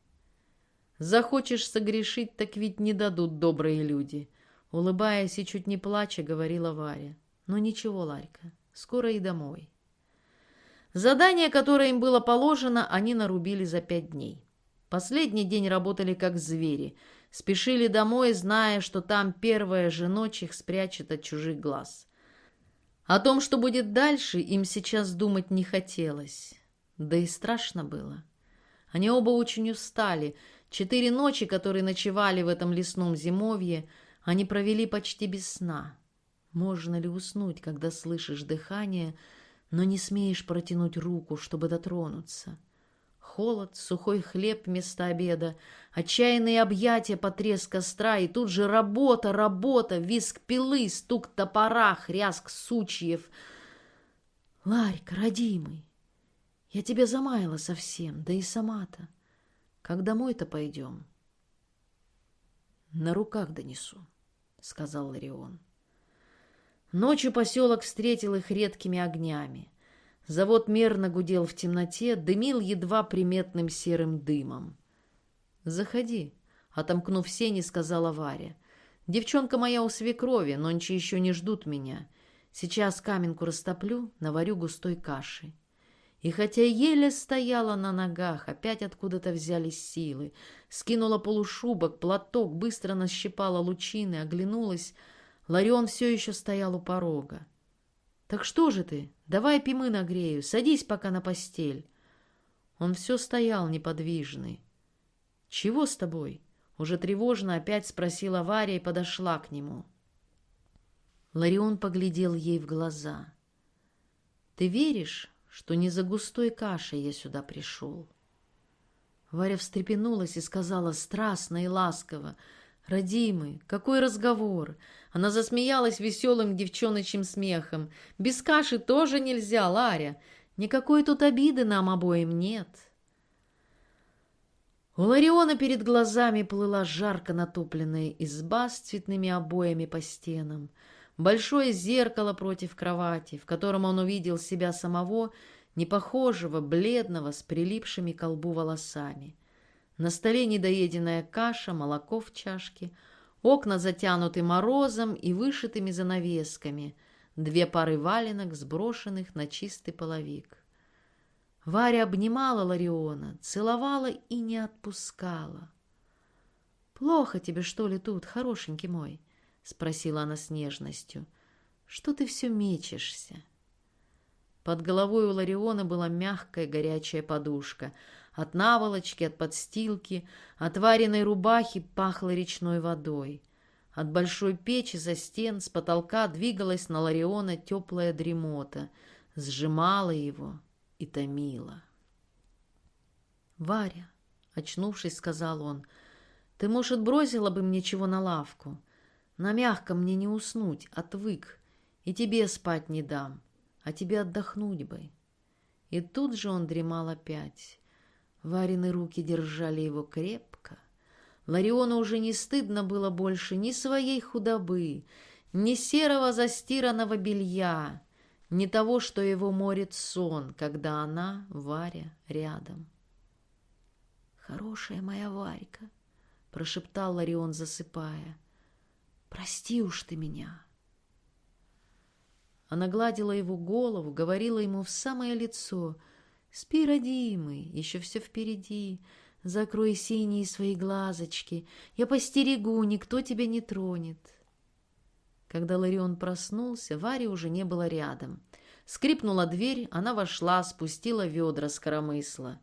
Захочешь согрешить, так ведь не дадут добрые люди. Улыбаясь и чуть не плача, говорила Варя. Ну ничего, Ларька, скоро и домой. Задание, которое им было положено, они нарубили за пять дней. Последний день работали как звери. Спешили домой, зная, что там первая же ночь их спрячет от чужих глаз. О том, что будет дальше, им сейчас думать не хотелось. Да и страшно было. Они оба очень устали, Четыре ночи, которые ночевали в этом лесном зимовье, они провели почти без сна. Можно ли уснуть, когда слышишь дыхание, но не смеешь протянуть руку, чтобы дотронуться? Холод, сухой хлеб вместо обеда, отчаянные объятия, потреск костра, и тут же работа, работа, виск пилы, стук топора, хряск сучьев. Ларька, родимый, я тебя замаяла совсем, да и сама-то. Как домой-то пойдем? На руках донесу, сказал Ларион. Ночью поселок встретил их редкими огнями. Завод мерно гудел в темноте, дымил едва приметным серым дымом. «Заходи, Отомкнув сени, сказала Варя. «Девчонка моя у свекрови, нонче еще не ждут меня. Сейчас каменку растоплю, наварю густой каши». И хотя еле стояла на ногах, опять откуда-то взялись силы. Скинула полушубок, платок, быстро нащипала лучины, оглянулась. Ларион все еще стоял у порога. «Так что же ты? Давай пимы нагрею, садись пока на постель». Он все стоял неподвижный. «Чего с тобой?» Уже тревожно опять спросила Варя и подошла к нему. Ларион поглядел ей в глаза. «Ты веришь, что не за густой кашей я сюда пришел?» Варя встрепенулась и сказала страстно и ласково, «Родимый, какой разговор!» Она засмеялась веселым девчоночьим смехом. «Без каши тоже нельзя, Ларя. Никакой тут обиды нам обоим нет». У Лариона перед глазами плыла жарко натопленная изба с цветными обоями по стенам, большое зеркало против кровати, в котором он увидел себя самого, непохожего, бледного, с прилипшими к колбу волосами. На столе недоеденная каша, молоко в чашке, окна затянуты морозом и вышитыми занавесками, две пары валенок, сброшенных на чистый половик. Варя обнимала Лариона, целовала и не отпускала. «Плохо тебе, что ли, тут, хорошенький мой?» — спросила она с нежностью. «Что ты все мечешься?» Под головой у Лариона была мягкая горячая подушка. От наволочки, от подстилки, от вареной рубахи пахло речной водой. От большой печи за стен с потолка двигалась на Лариона теплая дремота, сжимала его, и томила. «Варя», — очнувшись, сказал он, — «ты, может, бросила бы мне чего на лавку? На мягком мне не уснуть, отвык, и тебе спать не дам, а тебе отдохнуть бы». И тут же он дремал опять. Варины руки держали его крепко. Лариону уже не стыдно было больше ни своей худобы, ни серого застиранного белья, не того, что его морит сон, когда она, Варя, рядом. «Хорошая моя Варька», — прошептал Ларион, засыпая, — «прости уж ты меня». Она гладила его голову, говорила ему в самое лицо, «Спи, родимый, еще все впереди, закрой синие свои глазочки, я постерегу, никто тебя не тронет». Когда Ларион проснулся, Вари уже не было рядом. Скрипнула дверь, она вошла, спустила ведра с коромысла.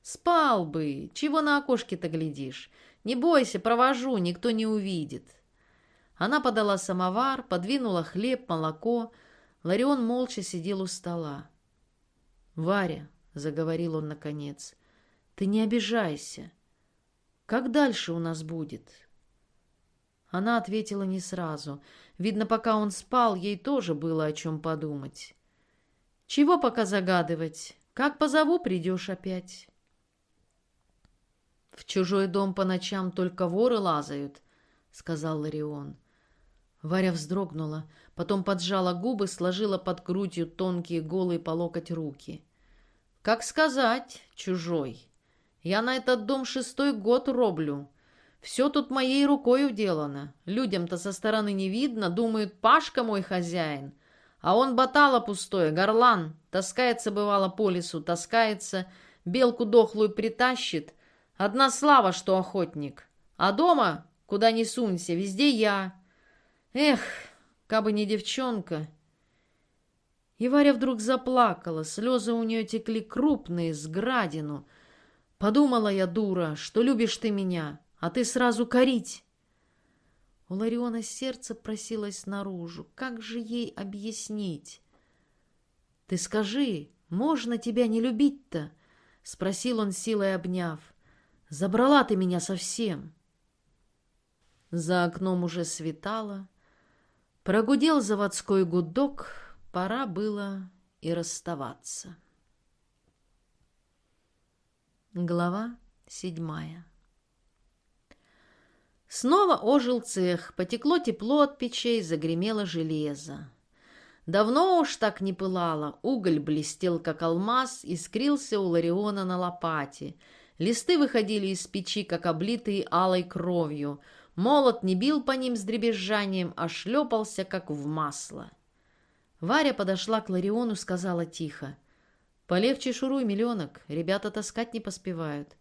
«Спал бы! Чего на окошке-то глядишь? Не бойся, провожу, никто не увидит». Она подала самовар, подвинула хлеб, молоко. Ларион молча сидел у стола. «Варя», — заговорил он наконец, — «ты не обижайся. Как дальше у нас будет?» Она ответила не сразу. Видно, пока он спал, ей тоже было о чем подумать. «Чего пока загадывать? Как позову, придешь опять». «В чужой дом по ночам только воры лазают», — сказал Ларион. Варя вздрогнула, потом поджала губы, сложила под грудью тонкие голые по локоть руки. «Как сказать, чужой? Я на этот дом шестой год роблю. Все тут моей рукой уделано. Людям-то со стороны не видно, думают, Пашка мой хозяин. А он батало пустое, горлан. Таскается, бывало, по лесу, таскается, белку дохлую притащит. Одна слава, что охотник. А дома, куда ни сунься, везде я. Эх, кабы не девчонка. И Варя вдруг заплакала, слезы у нее текли крупные, с градину. Подумала я, дура, что любишь ты меня а ты сразу корить. У Лариона сердце просилось наружу. Как же ей объяснить? «Ты скажи, можно тебя не любить-то?» — спросил он, силой обняв. «Забрала ты меня совсем». За окном уже светало. Прогудел заводской гудок, пора было и расставаться. Глава седьмая Снова ожил цех, потекло тепло от печей, загремело железо. Давно уж так не пылало, уголь блестел, как алмаз, искрился у Лариона на лопате. Листы выходили из печи, как облитые алой кровью. Молот не бил по ним с дребезжанием, а шлепался, как в масло. Варя подошла к Лариону, сказала тихо. «Полегче шуруй, миллионок, ребята таскать не поспевают.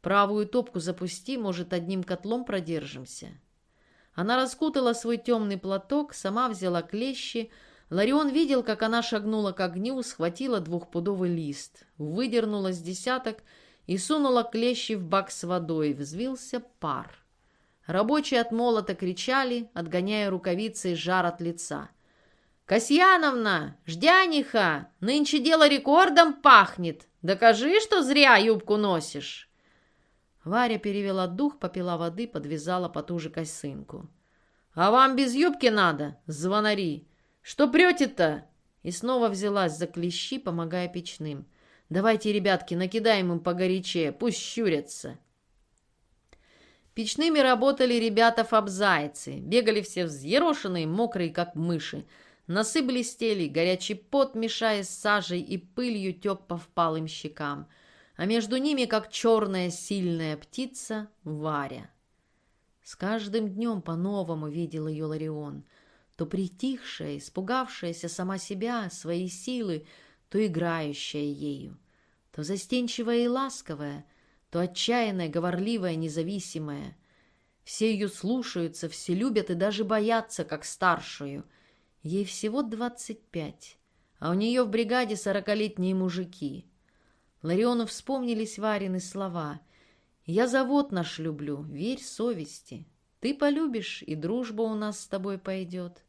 Правую топку запусти, может, одним котлом продержимся». Она раскутала свой темный платок, сама взяла клещи. Ларион видел, как она шагнула к огню, схватила двухпудовый лист, выдернула с десяток и сунула клещи в бак с водой. Взвился пар. Рабочие от молота кричали, отгоняя рукавицы и жар от лица. «Касьяновна! Ждяниха! Нынче дело рекордом пахнет! Докажи, что зря юбку носишь!» Варя перевела дух, попила воды, подвязала потуже косынку. «А вам без юбки надо, звонари! Что прете-то?» И снова взялась за клещи, помогая печным. «Давайте, ребятки, накидаем им погорячее, пусть щурятся!» Печными работали ребята фабзайцы, бегали все взъерошенные, мокрые, как мыши, Носы блестели, горячий пот, мешаясь с сажей и пылью, тек по впалым щекам, а между ними, как черная сильная птица, Варя. С каждым днем по-новому видел ее Ларион, то притихшая, испугавшаяся сама себя, своей силы, то играющая ею, то застенчивая и ласковая, то отчаянная, говорливая, независимая. Все ее слушаются, все любят и даже боятся, как старшую — Ей всего двадцать пять, а у нее в бригаде сорокалетние мужики. Лариону вспомнились Варины слова. «Я завод наш люблю, верь совести. Ты полюбишь, и дружба у нас с тобой пойдет».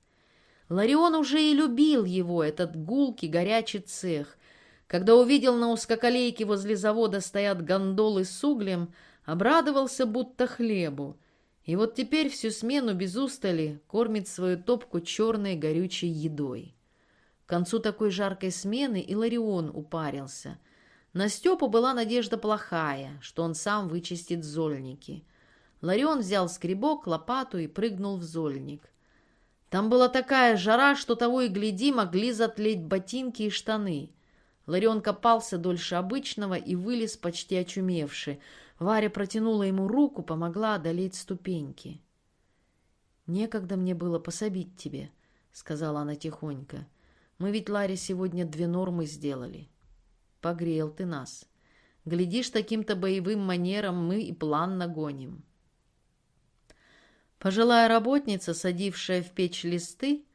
Ларион уже и любил его, этот гулкий горячий цех. Когда увидел на узкоколейке возле завода стоят гондолы с углем, обрадовался будто хлебу. И вот теперь всю смену без устали кормит свою топку черной горючей едой. К концу такой жаркой смены и Ларион упарился. На Степу была надежда плохая, что он сам вычистит зольники. Ларион взял скребок, лопату и прыгнул в зольник. Там была такая жара, что того и гляди могли затлеть ботинки и штаны. Ларион копался дольше обычного и вылез почти очумевший. Варя протянула ему руку, помогла одолеть ступеньки. «Некогда мне было пособить тебе», — сказала она тихонько. «Мы ведь, Ларе, сегодня две нормы сделали. Погрел ты нас. Глядишь, таким-то боевым манером мы и план нагоним». Пожилая работница, садившая в печь листы,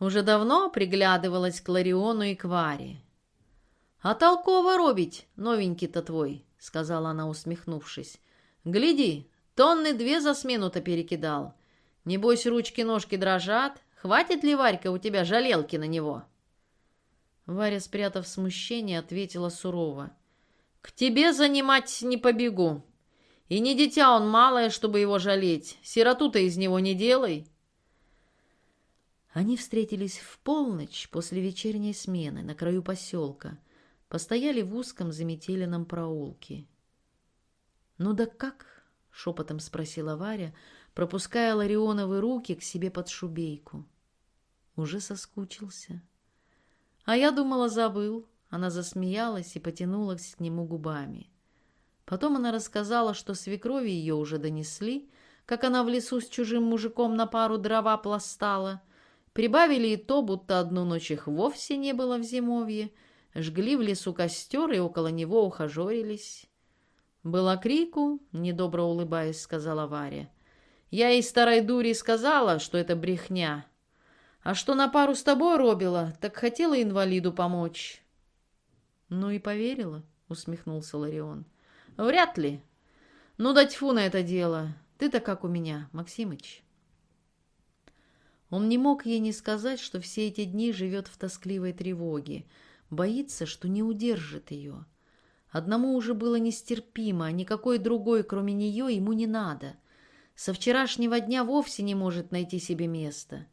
уже давно приглядывалась к Лариону и к Варе. «А толково робить, новенький-то твой», — сказала она, усмехнувшись. «Гляди, тонны две за смену-то перекидал. Небось, ручки-ножки дрожат. Хватит ли, Варька, у тебя жалелки на него?» Варя, спрятав смущение, ответила сурово. «К тебе занимать не побегу. И не дитя он малое, чтобы его жалеть. Сироту-то из него не делай». Они встретились в полночь после вечерней смены на краю поселка — постояли в узком заметеленном проулке. «Ну да как?» — шепотом спросила Варя, пропуская Ларионовы руки к себе под шубейку. Уже соскучился. А я думала, забыл. Она засмеялась и потянулась к нему губами. Потом она рассказала, что свекрови ее уже донесли, как она в лесу с чужим мужиком на пару дрова пластала. Прибавили и то, будто одну ночь их вовсе не было в зимовье, жгли в лесу костер и около него ухажерились. «Было крику», — недобро улыбаясь, сказала Варя. «Я и старой дури сказала, что это брехня. А что на пару с тобой робила, так хотела инвалиду помочь». «Ну и поверила», — усмехнулся Ларион. «Вряд ли. Ну да тьфу на это дело. Ты-то как у меня, Максимыч». Он не мог ей не сказать, что все эти дни живет в тоскливой тревоге, боится, что не удержит ее. Одному уже было нестерпимо, а никакой другой, кроме нее, ему не надо. Со вчерашнего дня вовсе не может найти себе места.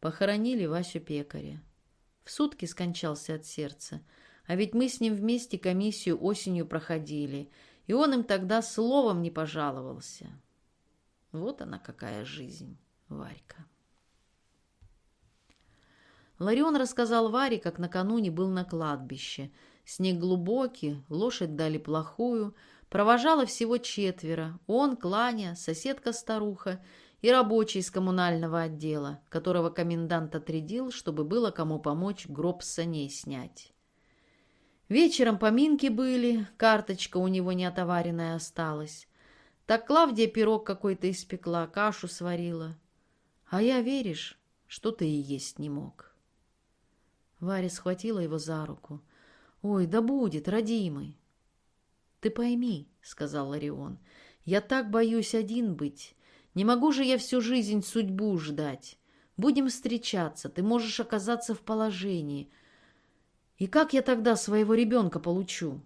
Похоронили Васю пекаря. В сутки скончался от сердца. А ведь мы с ним вместе комиссию осенью проходили, и он им тогда словом не пожаловался. Вот она какая жизнь, Варька. Ларион рассказал Варе, как накануне был на кладбище. Снег глубокий, лошадь дали плохую, провожало всего четверо. Он, Кланя, соседка-старуха и рабочий из коммунального отдела, которого комендант отрядил, чтобы было кому помочь гроб саней снять. Вечером поминки были, карточка у него неотоваренная осталась. Так Клавдия пирог какой-то испекла, кашу сварила. А я, веришь, что-то и есть не мог. Варя схватила его за руку. «Ой, да будет, родимый!» «Ты пойми», — сказал Ларион, — «я так боюсь один быть. Не могу же я всю жизнь судьбу ждать. Будем встречаться, ты можешь оказаться в положении. И как я тогда своего ребенка получу?»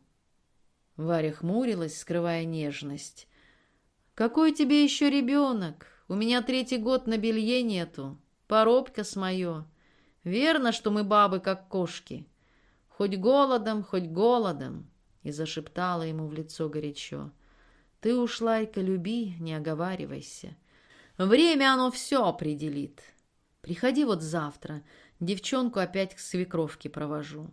Варя хмурилась, скрывая нежность. «Какой тебе еще ребенок? У меня третий год на белье нету. Поробка с мое. Верно, что мы бабы, как кошки. Хоть голодом, хоть голодом». И зашептала ему в лицо горячо. «Ты уж, Лайка, люби, не оговаривайся. Время оно все определит. Приходи вот завтра, девчонку опять к свекровке провожу».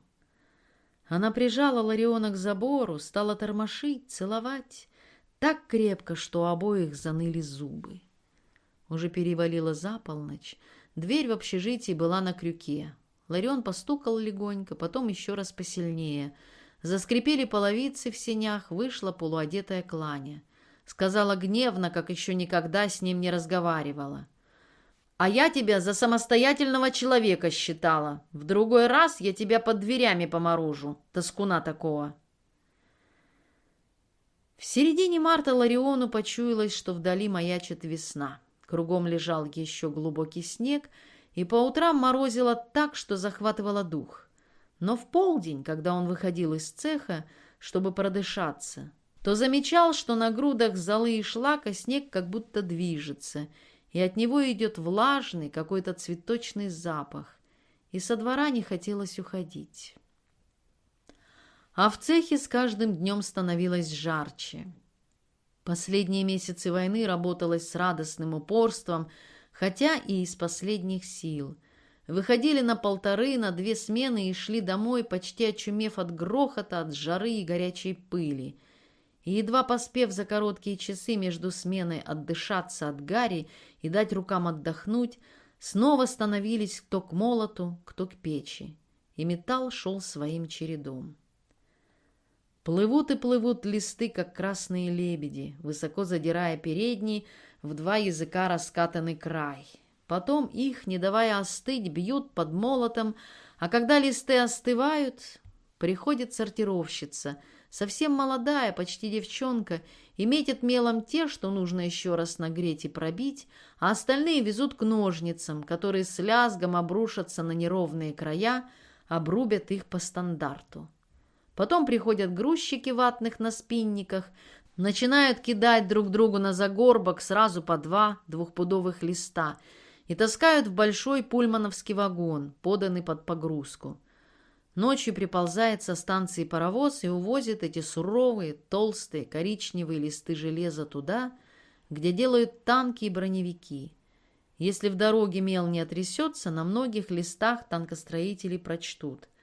Она прижала Лариона к забору, стала тормошить, целовать так крепко, что у обоих заныли зубы. Уже перевалила за полночь, дверь в общежитии была на крюке. Ларион постукал легонько, потом еще раз посильнее. Заскрипели половицы в сенях, вышла полуодетая кланя. Сказала гневно, как еще никогда с ним не разговаривала. «А я тебя за самостоятельного человека считала. В другой раз я тебя под дверями поморожу, тоскуна такого». В середине марта Лариону почуялось, что вдали маячит весна. Кругом лежал еще глубокий снег, и по утрам морозило так, что захватывало дух. Но в полдень, когда он выходил из цеха, чтобы продышаться, то замечал, что на грудах золы и шлака снег как будто движется, и от него идет влажный какой-то цветочный запах, и со двора не хотелось уходить. А в цехе с каждым днем становилось жарче. Последние месяцы войны работалось с радостным упорством, хотя и из последних сил. Выходили на полторы, на две смены и шли домой, почти очумев от грохота, от жары и горячей пыли. И едва поспев за короткие часы между сменой отдышаться от гари и дать рукам отдохнуть, снова становились кто к молоту, кто к печи. И металл шел своим чередом. Плывут и плывут листы, как красные лебеди, высоко задирая передние, в два языка раскатанный край. Потом их, не давая остыть, бьют под молотом, а когда листы остывают, приходит сортировщица, совсем молодая, почти девчонка, и метит мелом те, что нужно еще раз нагреть и пробить, а остальные везут к ножницам, которые с лязгом обрушатся на неровные края, обрубят их по стандарту. Потом приходят грузчики ватных на спинниках, начинают кидать друг другу на загорбок сразу по два двухпудовых листа и таскают в большой пульмановский вагон, поданный под погрузку. Ночью приползает со станции паровоз и увозит эти суровые, толстые, коричневые листы железа туда, где делают танки и броневики. Если в дороге мел не отрясется, на многих листах танкостроители прочтут –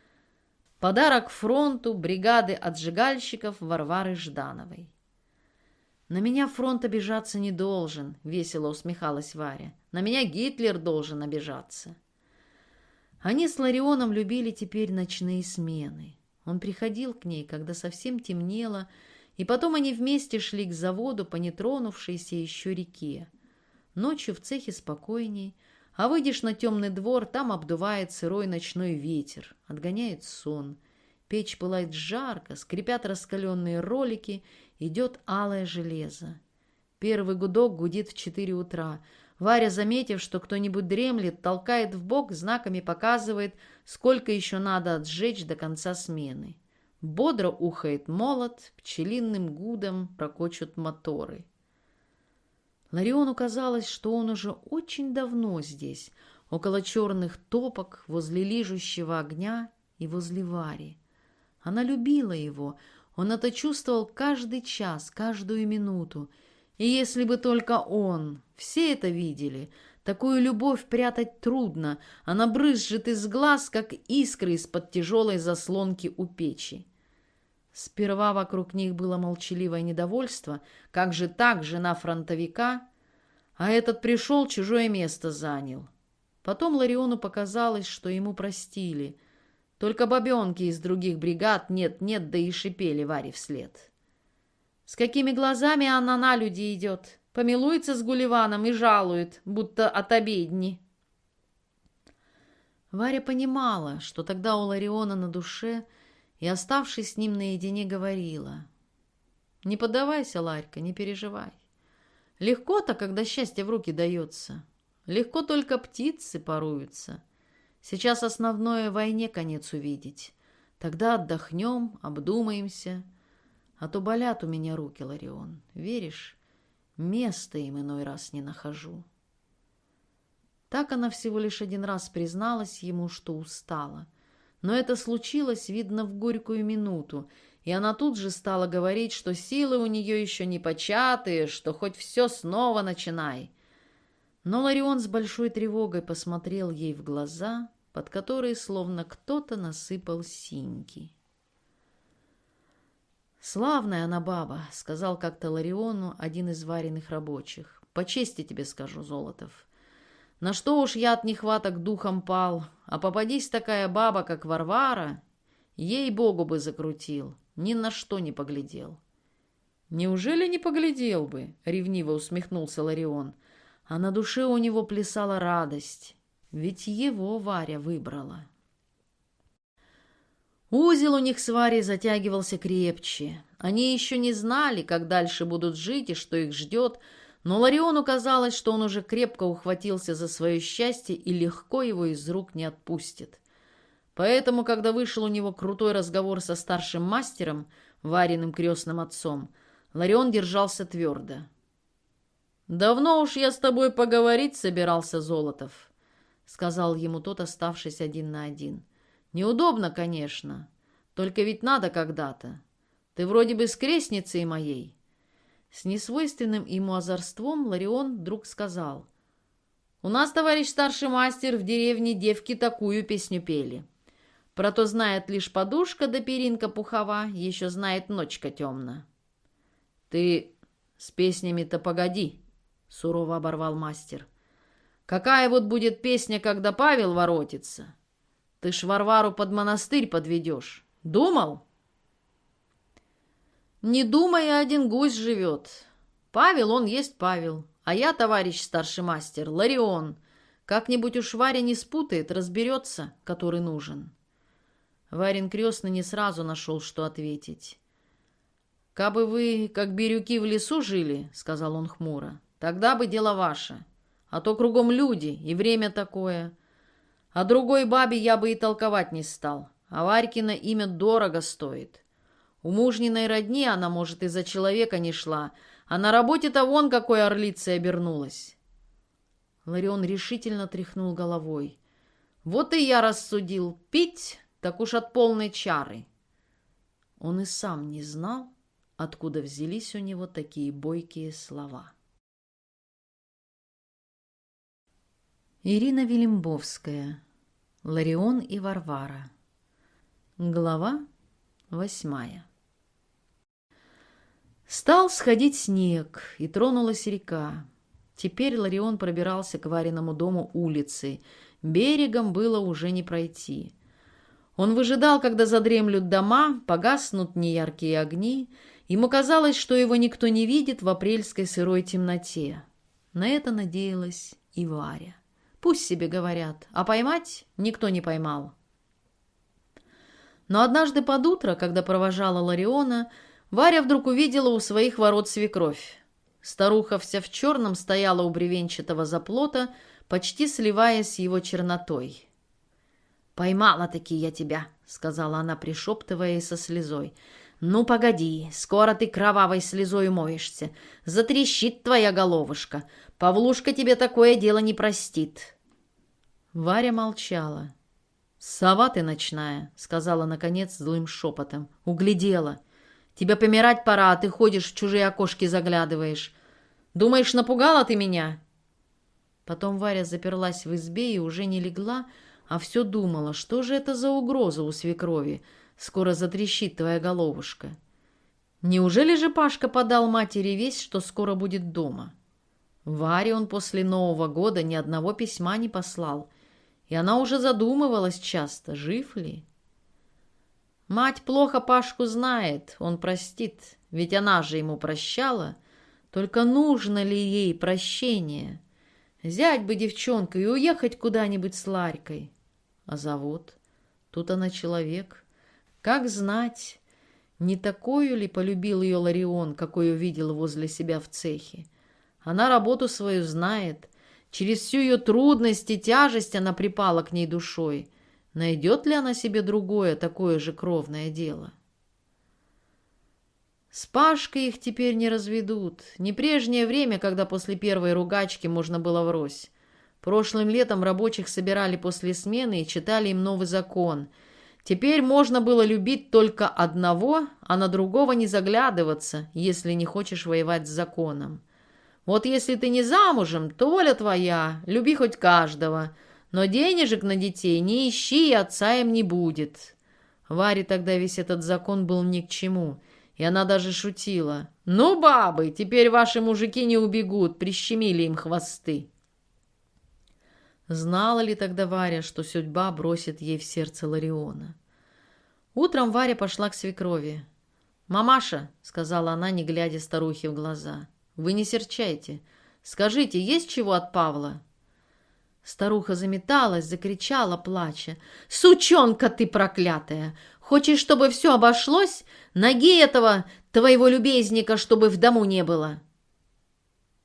Подарок фронту бригады отжигальщиков Варвары Ждановой. «На меня фронт обижаться не должен», — весело усмехалась Варя. «На меня Гитлер должен обижаться». Они с Ларионом любили теперь ночные смены. Он приходил к ней, когда совсем темнело, и потом они вместе шли к заводу по нетронувшейся еще реке. Ночью в цехе спокойней, а выйдешь на темный двор, там обдувает сырой ночной ветер, отгоняет сон. Печь пылает жарко, скрипят раскаленные ролики, идет алое железо. Первый гудок гудит в четыре утра. Варя, заметив, что кто-нибудь дремлет, толкает в бок, знаками показывает, сколько еще надо отсжечь до конца смены. Бодро ухает молот, пчелиным гудом прокочут моторы. Лариону казалось, что он уже очень давно здесь, около черных топок, возле лижущего огня и возле Вари. Она любила его, он это чувствовал каждый час, каждую минуту. И если бы только он, все это видели, такую любовь прятать трудно, она брызжет из глаз, как искры из-под тяжелой заслонки у печи. Сперва вокруг них было молчаливое недовольство. Как же так, жена фронтовика? А этот пришел, чужое место занял. Потом Лариону показалось, что ему простили. Только бабенки из других бригад нет-нет, да и шипели Варе вслед. С какими глазами она на люди идет? Помилуется с Гулливаном и жалует, будто от обедни. Варя понимала, что тогда у Лариона на душе и, оставшись с ним наедине, говорила. «Не поддавайся, Ларька, не переживай. Легко-то, когда счастье в руки дается. Легко только птицы поруются. Сейчас основное войне конец увидеть. Тогда отдохнем, обдумаемся. А то болят у меня руки, Ларион. Веришь? Места им иной раз не нахожу». Так она всего лишь один раз призналась ему, что устала. Но это случилось, видно, в горькую минуту, и она тут же стала говорить, что силы у нее еще не початые, что хоть все снова начинай. Но Ларион с большой тревогой посмотрел ей в глаза, под которые словно кто-то насыпал синьки. «Славная она баба», — сказал как-то Лариону один из вареных рабочих. «По чести тебе скажу, Золотов. На что уж я от нехваток духом пал, а попадись такая баба, как Варвара, ей-богу бы закрутил, ни на что не поглядел. «Неужели не поглядел бы?» — ревниво усмехнулся Ларион. А на душе у него плясала радость, ведь его Варя выбрала. Узел у них с Варей затягивался крепче. Они еще не знали, как дальше будут жить и что их ждет, — но Лариону казалось, что он уже крепко ухватился за свое счастье и легко его из рук не отпустит. Поэтому, когда вышел у него крутой разговор со старшим мастером, Вариным крестным отцом, Ларион держался твердо. «Давно уж я с тобой поговорить собирался, Золотов», — сказал ему тот, оставшись один на один. «Неудобно, конечно, только ведь надо когда-то. Ты вроде бы с крестницей моей». С несвойственным ему озорством Ларион вдруг сказал. «У нас, товарищ старший мастер, в деревне девки такую песню пели. Про то знает лишь подушка да перинка пухова, еще знает ночка темна». «Ты с песнями-то погоди», — сурово оборвал мастер. «Какая вот будет песня, когда Павел воротится? Ты ж Варвару под монастырь подведешь. Думал?» Не думая, один гусь живет. Павел, он есть Павел, а я, товарищ старший мастер, Ларион. Как-нибудь уж Варя не спутает, разберется, который нужен. Варин крестный не сразу нашел, что ответить. «Кабы вы, как бирюки, в лесу жили, — сказал он хмуро, — тогда бы дело ваше. А то кругом люди, и время такое. А другой бабе я бы и толковать не стал. А Варькино имя дорого стоит. У мужниной родни она, может, из-за человека не шла, а на работе-то вон какой орлицей обернулась. Ларион решительно тряхнул головой. Вот и я рассудил, пить так уж от полной чары. Он и сам не знал, откуда взялись у него такие бойкие слова. Ирина Велимбовская. Ларион и Варвара. Глава восьмая. Стал сходить снег, и тронулась река. Теперь Ларион пробирался к Вариному дому улицей. Берегом было уже не пройти. Он выжидал, когда задремлют дома, погаснут неяркие огни. Ему казалось, что его никто не видит в апрельской сырой темноте. На это надеялась и Варя. Пусть себе говорят, а поймать никто не поймал. Но однажды под утро, когда провожала Лариона, Варя вдруг увидела у своих ворот свекровь. Старуха вся в черном стояла у бревенчатого заплота, почти сливаясь с его чернотой. «Поймала-таки я тебя», — сказала она, пришептывая со слезой. «Ну, погоди, скоро ты кровавой слезой умоешься. Затрещит твоя головушка. Павлушка тебе такое дело не простит». Варя молчала. «Сова ты ночная», — сказала, наконец, злым шепотом. «Углядела. Тебе помирать пора, а ты ходишь в чужие окошки заглядываешь. Думаешь, напугала ты меня?» Потом Варя заперлась в избе и уже не легла, а все думала, что же это за угроза у свекрови. скоро затрещит твоя головушка. Неужели же Пашка подал матери весть, что скоро будет дома? Варе он после Нового года ни одного письма не послал, и она уже задумывалась часто, жив ли. Мать плохо Пашку знает, он простит, ведь она же ему прощала. Только нужно ли ей прощение? Взять бы девчонку и уехать куда-нибудь с Ларькой. А завод? Тут она человек. Как знать, не такую ли полюбил ее Ларион, какой увидел возле себя в цехе? Она работу свою знает. Через всю ее трудность и тяжесть она припала к ней душой. Найдет ли она себе другое, такое же кровное дело? С Пашкой их теперь не разведут. Не прежнее время, когда после первой ругачки можно было врозь. Прошлым летом рабочих собирали после смены и читали им новый закон – Теперь можно было любить только одного, а на другого не заглядываться, если не хочешь воевать с законом. Вот если ты не замужем, то воля твоя, люби хоть каждого, но денежек на детей не ищи, и отца им не будет. Варе тогда весь этот закон был ни к чему, и она даже шутила. «Ну, бабы, теперь ваши мужики не убегут, прищемили им хвосты». Знала ли тогда Варя, что судьба бросит ей в сердце Лариона? Утром Варя пошла к свекрови. «Мамаша», — сказала она, не глядя старухе в глаза, — «вы не серчайте. Скажите, есть чего от Павла?» Старуха заметалась, закричала, плача. «Сучонка ты проклятая! Хочешь, чтобы все обошлось? Ноги этого твоего любезника, чтобы в дому не было!»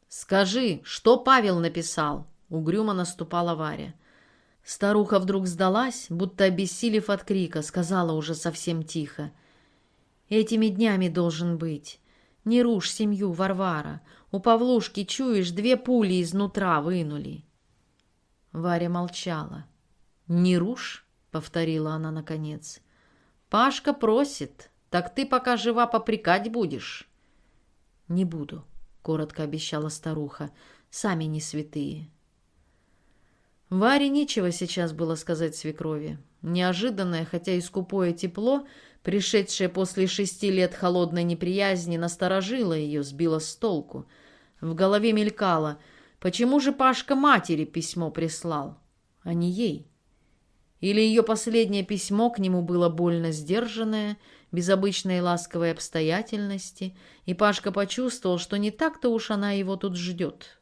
«Скажи, что Павел написал?» Угрюмо наступала Варя. Старуха вдруг сдалась, будто обессилев от крика, сказала уже совсем тихо. «Этими днями должен быть. Не рушь семью, Варвара. У Павлушки, чуешь, две пули изнутра вынули». Варя молчала. «Не рушь?» — повторила она наконец. «Пашка просит. Так ты пока жива попрекать будешь». «Не буду», — коротко обещала старуха. «Сами не святые». Варе нечего сейчас было сказать свекрови. Неожиданное, хотя и скупое тепло, пришедшее после шести лет холодной неприязни, насторожило ее, сбило с толку. В голове мелькало, почему же Пашка матери письмо прислал, а не ей? Или ее последнее письмо к нему было больно сдержанное, без обычной ласковой обстоятельности, и Пашка почувствовал, что не так-то уж она его тут ждет.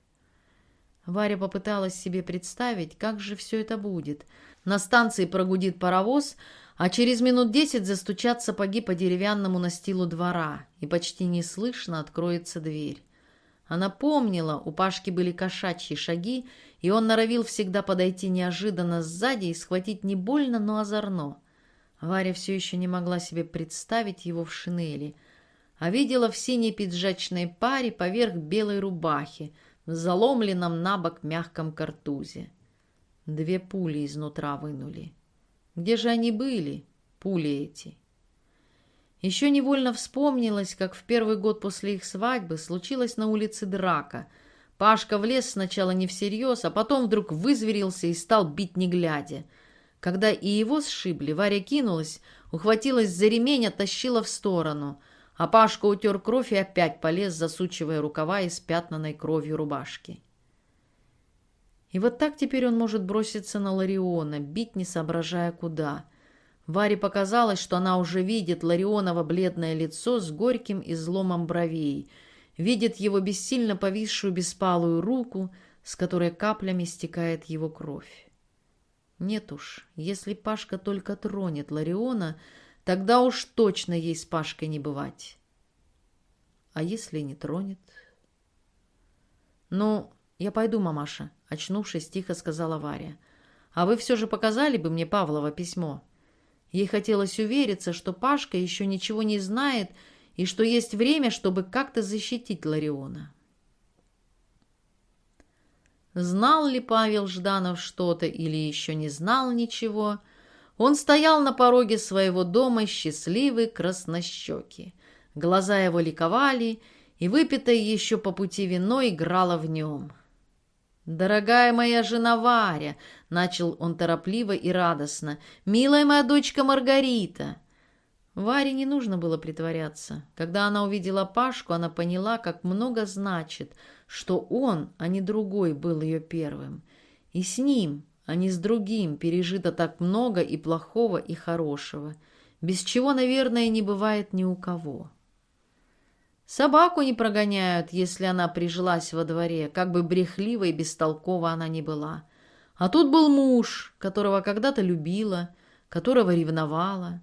Варя попыталась себе представить, как же все это будет. На станции прогудит паровоз, а через минут десять застучат сапоги по деревянному настилу двора, и почти неслышно откроется дверь. Она помнила, у Пашки были кошачьи шаги, и он норовил всегда подойти неожиданно сзади и схватить не больно, но озорно. Варя все еще не могла себе представить его в шинели, а видела в синей пиджачной паре поверх белой рубахи – в заломленном на бок мягком картузе. Две пули изнутра вынули. Где же они были, пули эти? Еще невольно вспомнилось, как в первый год после их свадьбы случилась на улице драка. Пашка влез сначала не всерьез, а потом вдруг вызверился и стал бить не глядя. Когда и его сшибли, Варя кинулась, ухватилась за ремень, оттащила в сторону — а Пашка утер кровь и опять полез, засучивая рукава из пятнанной кровью рубашки. И вот так теперь он может броситься на Лариона, бить не соображая куда. Варе показалось, что она уже видит Ларионова бледное лицо с горьким изломом бровей, видит его бессильно повисшую беспалую руку, с которой каплями стекает его кровь. Нет уж, если Пашка только тронет Лариона, Тогда уж точно ей с Пашкой не бывать. А если не тронет? Ну, я пойду, мамаша, очнувшись, тихо сказала Варя. А вы все же показали бы мне Павлова письмо? Ей хотелось увериться, что Пашка еще ничего не знает и что есть время, чтобы как-то защитить Лариона. Знал ли Павел Жданов что-то или еще не знал ничего – он стоял на пороге своего дома счастливый, краснощекий. Глаза его ликовали, и выпитое еще по пути вино играло в нем. «Дорогая моя жена Варя!» — начал он торопливо и радостно. «Милая моя дочка Маргарита!» Варе не нужно было притворяться. Когда она увидела Пашку, она поняла, как много значит, что он, а не другой, был ее первым. И с ним, а не с другим, пережито так много и плохого, и хорошего, без чего, наверное, не бывает ни у кого. Собаку не прогоняют, если она прижилась во дворе, как бы брехлива и бестолкова она ни была. А тут был муж, которого когда-то любила, которого ревновала.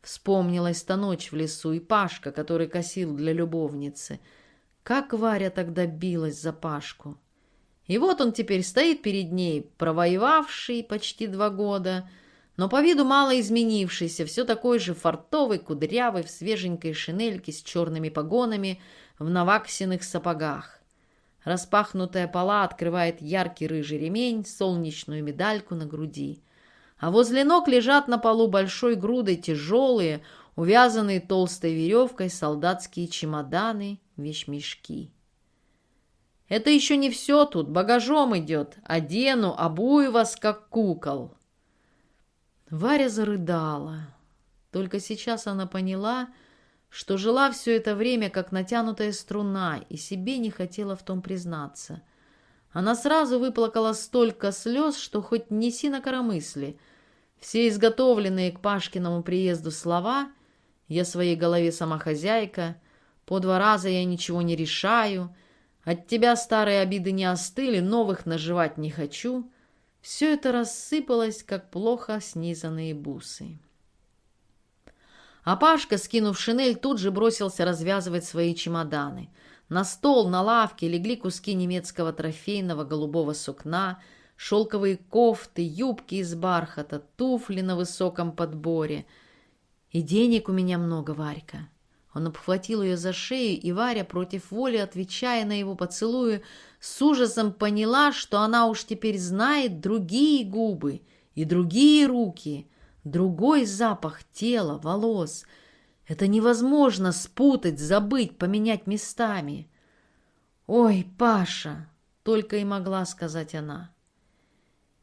Вспомнилась та ночь в лесу и Пашка, который косил для любовницы. Как Варя тогда билась за Пашку. И вот он теперь стоит перед ней, провоевавший почти два года, но по виду мало изменившийся, все такой же фартовый, кудрявый, в свеженькой шинельке с черными погонами, в наваксиных сапогах. Распахнутая пола открывает яркий рыжий ремень, солнечную медальку на груди а возле ног лежат на полу большой грудой тяжелые, увязанные толстой веревкой солдатские чемоданы, вещмешки. Это еще не все тут, багажом идет. Одену, обую вас, как кукол. Варя зарыдала. Только сейчас она поняла, что жила все это время, как натянутая струна, и себе не хотела в том признаться. Она сразу выплакала столько слез, что хоть неси на коромысли — все изготовленные к Пашкиному приезду слова «Я своей голове сама хозяйка», «По два раза я ничего не решаю», «От тебя старые обиды не остыли, новых наживать не хочу», все это рассыпалось, как плохо снизанные бусы. А Пашка, скинув шинель, тут же бросился развязывать свои чемоданы. На стол, на лавке легли куски немецкого трофейного голубого сукна – шелковые кофты, юбки из бархата, туфли на высоком подборе. И денег у меня много, Варька. Он обхватил ее за шею, и Варя, против воли, отвечая на его поцелуи, с ужасом поняла, что она уж теперь знает другие губы и другие руки, другой запах тела, волос. Это невозможно спутать, забыть, поменять местами. «Ой, Паша!» — только и могла сказать она.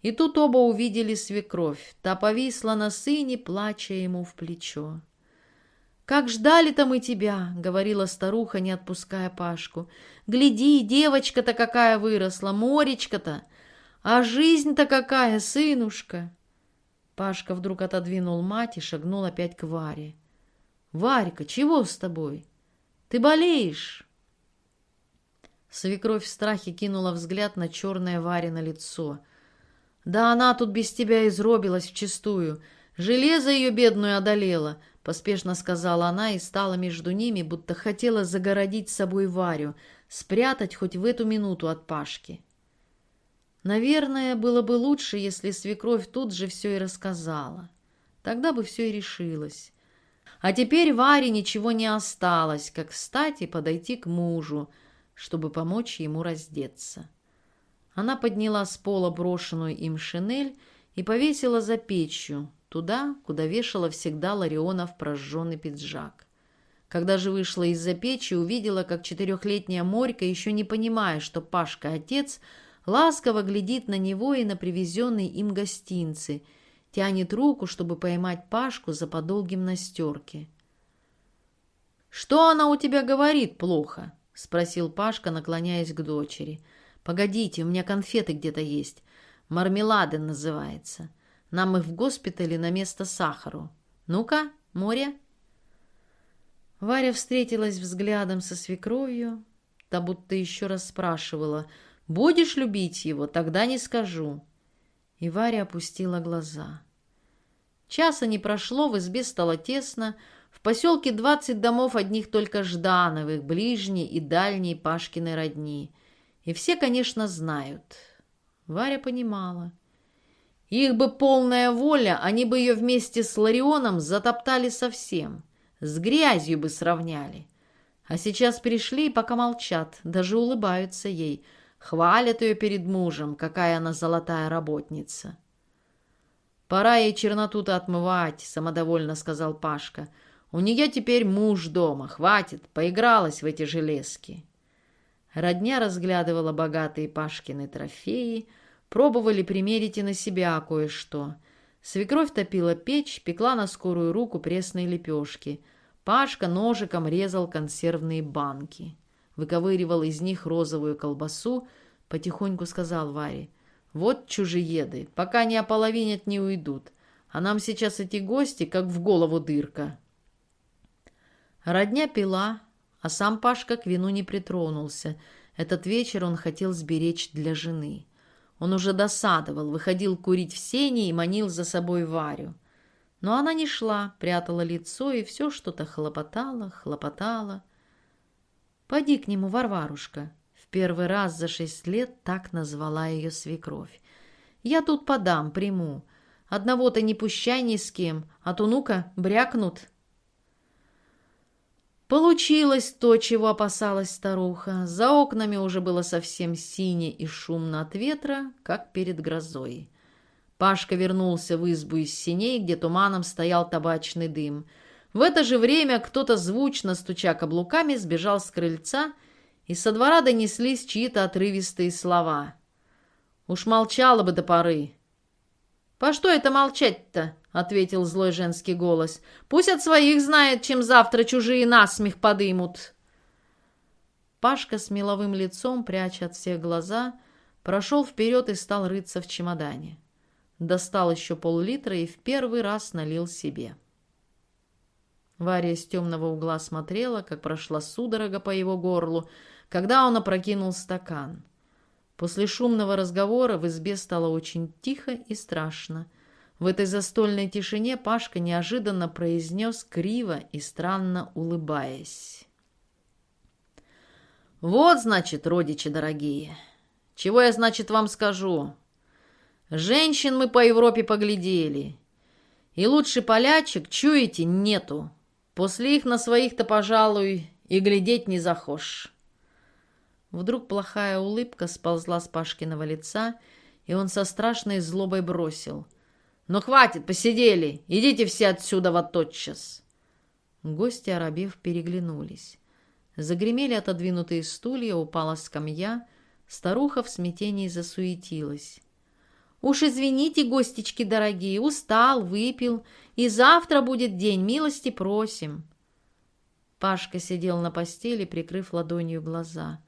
И тут оба увидели свекровь. Та повисла на сыне, плача ему в плечо. «Как ждали-то мы тебя!» — говорила старуха, не отпуская Пашку. «Гляди, девочка-то какая выросла, моречка-то! А жизнь-то какая, сынушка!» Пашка вдруг отодвинул мать и шагнул опять к Варе. «Варька, чего с тобой? Ты болеешь?» Свекровь в страхе кинула взгляд на черное Варе на лицо — да она тут без тебя изробилась вчистую. Железо ее бедную одолело, поспешно сказала она и стала между ними, будто хотела загородить собой Варю, спрятать хоть в эту минуту от Пашки. Наверное, было бы лучше, если свекровь тут же все и рассказала. Тогда бы все и решилось. А теперь Варе ничего не осталось, как встать и подойти к мужу, чтобы помочь ему раздеться. Она подняла с пола брошенную им шинель и повесила за печью, туда, куда вешала всегда Ларионов прожженный пиджак. Когда же вышла из-за печи, увидела, как четырехлетняя Морька, еще не понимая, что Пашка отец, ласково глядит на него и на привезенные им гостинцы, тянет руку, чтобы поймать Пашку за подолгим настерке. «Что она у тебя говорит плохо?» — спросил Пашка, наклоняясь к дочери — Погодите, у меня конфеты где-то есть. Мармелады называется. Нам их в госпитале на место сахару. Ну-ка, море. Варя встретилась взглядом со свекровью. Та будто еще раз спрашивала, «Будешь любить его? Тогда не скажу». И Варя опустила глаза. Часа не прошло, в избе стало тесно. В поселке двадцать домов одних только Ждановых, ближней и дальней Пашкиной родни. И все, конечно, знают. Варя понимала. Их бы полная воля, они бы ее вместе с Ларионом затоптали совсем. С грязью бы сравняли. А сейчас пришли и пока молчат, даже улыбаются ей. Хвалят ее перед мужем, какая она золотая работница. «Пора ей черноту-то отмывать», — самодовольно сказал Пашка. «У нее теперь муж дома, хватит, поигралась в эти железки». Родня разглядывала богатые Пашкины трофеи, пробовали примерить и на себя кое-что. Свекровь топила печь, пекла на скорую руку пресные лепешки. Пашка ножиком резал консервные банки. Выковыривал из них розовую колбасу, потихоньку сказал Варе. «Вот чужиеды, пока не ополовинят, не уйдут. А нам сейчас эти гости, как в голову дырка». Родня пила, а сам Пашка к вину не притронулся. Этот вечер он хотел сберечь для жены. Он уже досадовал, выходил курить в сене и манил за собой Варю. Но она не шла, прятала лицо и все что-то хлопотала, хлопотала. «Поди к нему, Варварушка!» В первый раз за шесть лет так назвала ее свекровь. «Я тут подам, приму. Одного-то не пущай ни с кем, а то ну-ка брякнут, Получилось то, чего опасалась старуха. За окнами уже было совсем сине и шумно от ветра, как перед грозой. Пашка вернулся в избу из синей, где туманом стоял табачный дым. В это же время кто-то звучно, стуча каблуками, сбежал с крыльца, и со двора донеслись чьи-то отрывистые слова. «Уж молчала бы до поры». «По что это молчать-то?» — ответил злой женский голос. «Пусть от своих знает, чем завтра чужие насмех подымут». Пашка с меловым лицом, пряча от всех глаза, прошел вперед и стал рыться в чемодане. Достал еще пол-литра и в первый раз налил себе. Варя из темного угла смотрела, как прошла судорога по его горлу, когда он опрокинул стакан. После шумного разговора в избе стало очень тихо и страшно — в этой застольной тишине Пашка неожиданно произнес криво и странно улыбаясь. «Вот, значит, родичи дорогие, чего я, значит, вам скажу. Женщин мы по Европе поглядели, и лучше полячек, чуете, нету. После их на своих-то, пожалуй, и глядеть не захошь». Вдруг плохая улыбка сползла с Пашкиного лица, и он со страшной злобой бросил – «Ну, хватит, посидели! Идите все отсюда вот тотчас!» Гости, оробев, переглянулись. Загремели отодвинутые стулья, упала скамья. Старуха в смятении засуетилась. «Уж извините, гостечки дорогие, устал, выпил, и завтра будет день, милости просим!» Пашка сидел на постели, прикрыв ладонью глаза.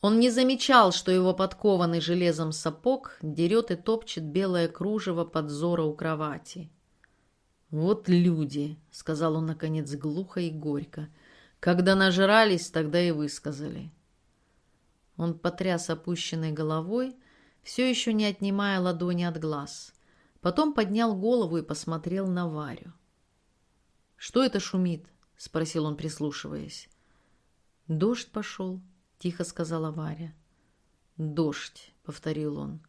Он не замечал, что его подкованный железом сапог дерет и топчет белое кружево подзора у кровати. «Вот люди», — сказал он, наконец, глухо и горько. «Когда нажрались, тогда и высказали». Он потряс опущенной головой, все еще не отнимая ладони от глаз. Потом поднял голову и посмотрел на Варю. «Что это шумит?» — спросил он, прислушиваясь. «Дождь пошел», — тихо сказала Варя. «Дождь», — повторил он.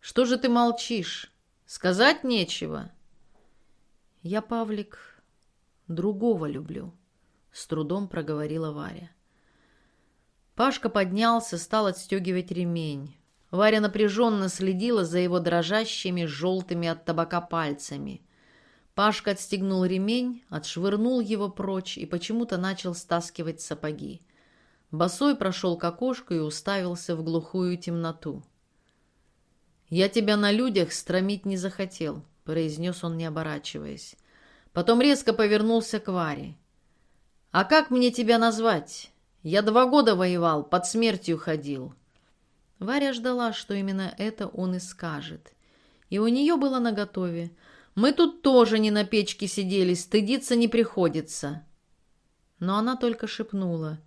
«Что же ты молчишь? Сказать нечего?» «Я, Павлик, другого люблю», — с трудом проговорила Варя. Пашка поднялся, стал отстегивать ремень. Варя напряженно следила за его дрожащими, желтыми от табака пальцами. Пашка отстегнул ремень, отшвырнул его прочь и почему-то начал стаскивать сапоги. Босой прошел к окошку и уставился в глухую темноту. «Я тебя на людях стромить не захотел», — произнес он, не оборачиваясь. Потом резко повернулся к Варе. «А как мне тебя назвать? Я два года воевал, под смертью ходил». Варя ждала, что именно это он и скажет. И у нее было наготове. «Мы тут тоже не на печке сидели, стыдиться не приходится». Но она только шепнула.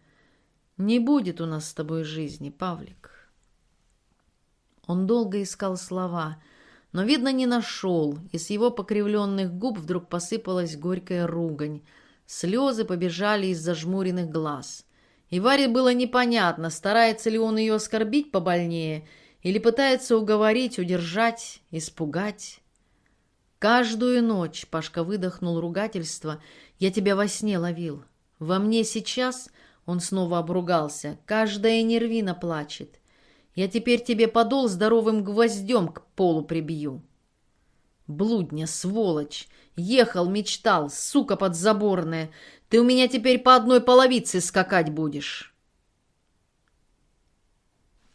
Не будет у нас с тобой жизни, Павлик. Он долго искал слова, но, видно, не нашел, и с его покривленных губ вдруг посыпалась горькая ругань. Слезы побежали из зажмуренных глаз. И Варе было непонятно, старается ли он ее оскорбить побольнее или пытается уговорить, удержать, испугать. Каждую ночь Пашка выдохнул ругательство «Я тебя во сне ловил». Во мне сейчас он снова обругался. «Каждая нервина плачет. Я теперь тебе подол здоровым гвоздем к полу прибью». «Блудня, сволочь! Ехал, мечтал, сука подзаборная! Ты у меня теперь по одной половице скакать будешь!»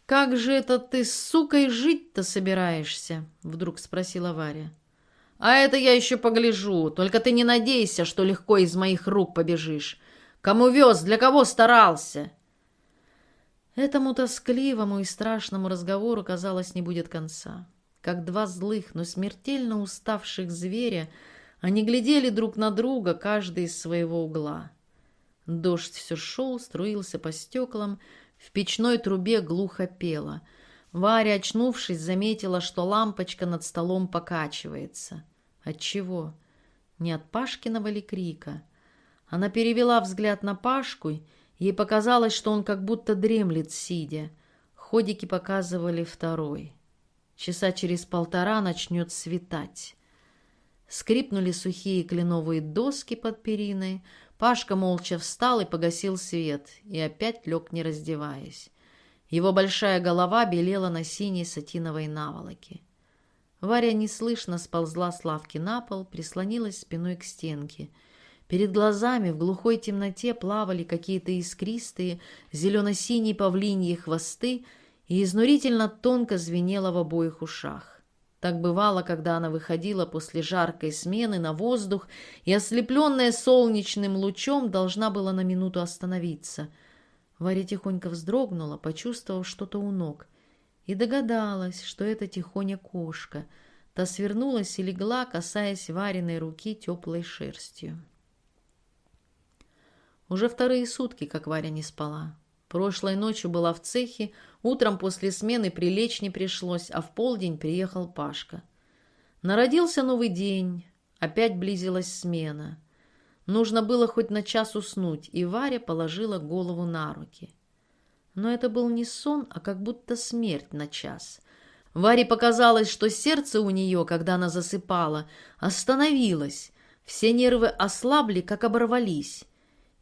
«Как же это ты с сукой жить-то собираешься?» — вдруг спросила Варя. А это я еще погляжу. Только ты не надейся, что легко из моих рук побежишь. Кому вез, для кого старался?» Этому тоскливому и страшному разговору, казалось, не будет конца. Как два злых, но смертельно уставших зверя, они глядели друг на друга, каждый из своего угла. Дождь все шел, струился по стеклам, в печной трубе глухо пело. Варя, очнувшись, заметила, что лампочка над столом покачивается. От чего? Не от Пашкиного ли крика? Она перевела взгляд на Пашку, ей показалось, что он как будто дремлет, сидя. Ходики показывали второй. Часа через полтора начнет светать. Скрипнули сухие кленовые доски под периной. Пашка молча встал и погасил свет, и опять лег, не раздеваясь. Его большая голова белела на синей сатиновой наволоке. Варя неслышно сползла с лавки на пол, прислонилась спиной к стенке. Перед глазами в глухой темноте плавали какие-то искристые зелено-синие павлиньи хвосты и изнурительно тонко звенело в обоих ушах. Так бывало, когда она выходила после жаркой смены на воздух и, ослепленная солнечным лучом, должна была на минуту остановиться. Варя тихонько вздрогнула, почувствовав что-то у ног, и догадалась, что это тихоня кошка. Та свернулась и легла, касаясь Вариной руки теплой шерстью. Уже вторые сутки, как Варя не спала. Прошлой ночью была в цехе, утром после смены прилечь не пришлось, а в полдень приехал Пашка. Народился новый день, опять близилась смена. Нужно было хоть на час уснуть, и Варя положила голову на руки. Но это был не сон, а как будто смерть на час. Варе показалось, что сердце у нее, когда она засыпала, остановилось. Все нервы ослабли, как оборвались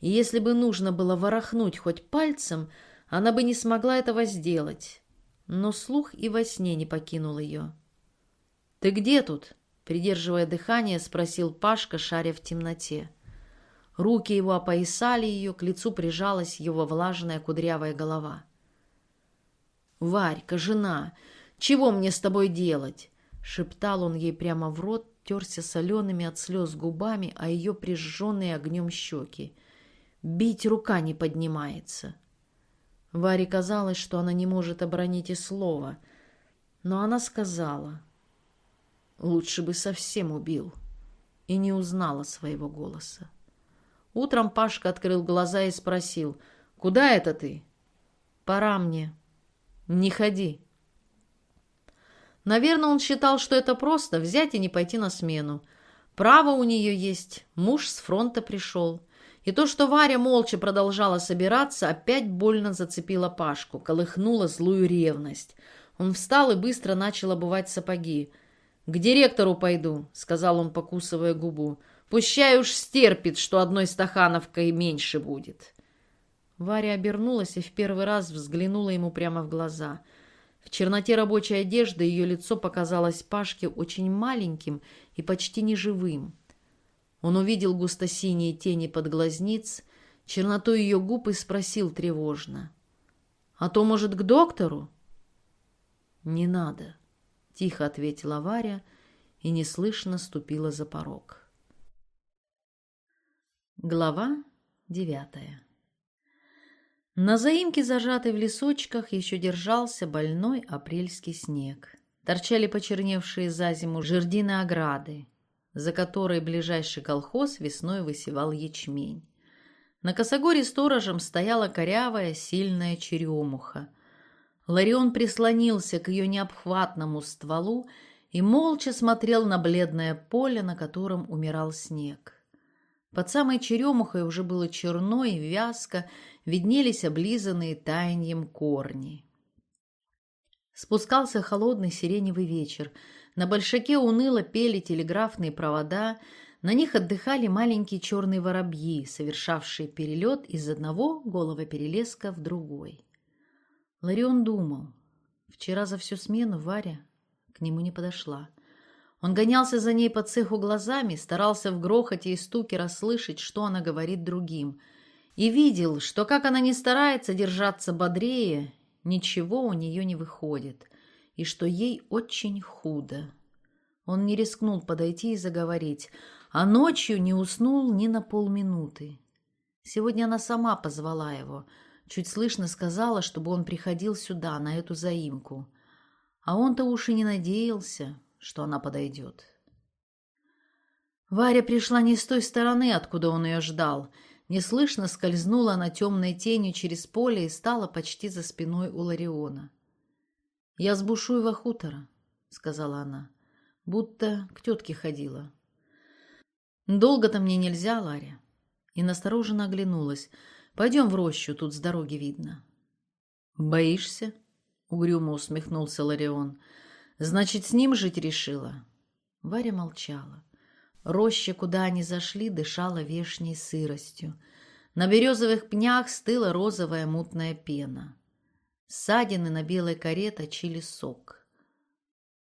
и если бы нужно было ворохнуть хоть пальцем, она бы не смогла этого сделать. Но слух и во сне не покинул ее. «Ты где тут?» — придерживая дыхание, спросил Пашка, шаря в темноте. Руки его опоясали ее, к лицу прижалась его влажная кудрявая голова. «Варька, жена, чего мне с тобой делать?» — шептал он ей прямо в рот, терся солеными от слез губами, а ее прижженные огнем щеки. Бить рука не поднимается. Варе казалось, что она не может оборонить и слова, но она сказала, «Лучше бы совсем убил», и не узнала своего голоса. Утром Пашка открыл глаза и спросил, «Куда это ты?» «Пора мне». «Не ходи». Наверное, он считал, что это просто взять и не пойти на смену. Право у нее есть, муж с фронта пришел. И то, что Варя молча продолжала собираться, опять больно зацепило Пашку, колыхнула злую ревность. Он встал и быстро начал обувать сапоги. «К директору пойду», — сказал он, покусывая губу. «Пущай уж стерпит, что одной стахановкой меньше будет». Варя обернулась и в первый раз взглянула ему прямо в глаза. В черноте рабочей одежды ее лицо показалось Пашке очень маленьким и почти неживым. Он увидел густо-синие тени под глазниц, черноту ее губ и спросил тревожно. «А то, может, к доктору?» «Не надо», — тихо ответила Варя и неслышно ступила за порог. Глава девятая На заимке, зажатой в лесочках, еще держался больной апрельский снег. Торчали почерневшие за зиму жердины ограды, за которой ближайший колхоз весной высевал ячмень. На косогоре сторожем стояла корявая, сильная черемуха. Ларион прислонился к ее необхватному стволу и молча смотрел на бледное поле, на котором умирал снег. Под самой черемухой уже было черно и вязко, виднелись облизанные таяньем корни. Спускался холодный сиреневый вечер — на большаке уныло пели телеграфные провода, на них отдыхали маленькие черные воробьи, совершавшие перелет из одного голого перелеска в другой. Ларион думал. Вчера за всю смену Варя к нему не подошла. Он гонялся за ней по цеху глазами, старался в грохоте и стуке расслышать, что она говорит другим, и видел, что как она не старается держаться бодрее, ничего у нее не выходит и что ей очень худо. Он не рискнул подойти и заговорить, а ночью не уснул ни на полминуты. Сегодня она сама позвала его, чуть слышно сказала, чтобы он приходил сюда, на эту заимку. А он-то уж и не надеялся, что она подойдет. Варя пришла не с той стороны, откуда он ее ждал. Неслышно скользнула она темной тенью через поле и стала почти за спиной у Лариона. «Я с Бушуева хутора», — сказала она, — «будто к тетке ходила». «Долго-то мне нельзя, Ларя». И настороженно оглянулась. «Пойдем в рощу, тут с дороги видно». «Боишься?» — угрюмо усмехнулся Ларион. «Значит, с ним жить решила?» Варя молчала. Роща, куда они зашли, дышала вешней сыростью. На березовых пнях стыла розовая мутная пена. Ссадины на белой коре точили сок.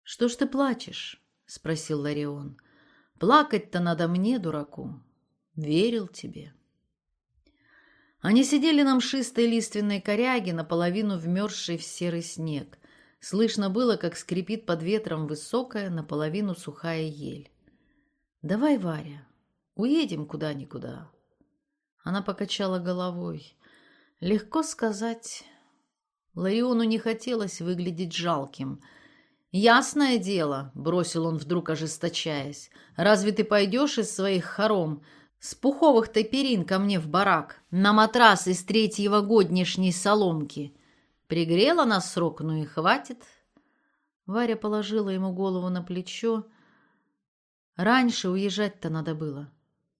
«Что ж ты плачешь?» — спросил Ларион. «Плакать-то надо мне, дураку. Верил тебе». Они сидели на мшистой лиственной коряге, наполовину вмерзшей в серый снег. Слышно было, как скрипит под ветром высокая, наполовину сухая ель. «Давай, Варя, уедем куда-никуда». Она покачала головой. Легко сказать. Лариону не хотелось выглядеть жалким. «Ясное дело», — бросил он вдруг ожесточаясь, «разве ты пойдешь из своих хором с пуховых-то перин ко мне в барак, на матрас из третьего годнишней соломки? Пригрела нас срок, ну и хватит». Варя положила ему голову на плечо, Раньше уезжать-то надо было.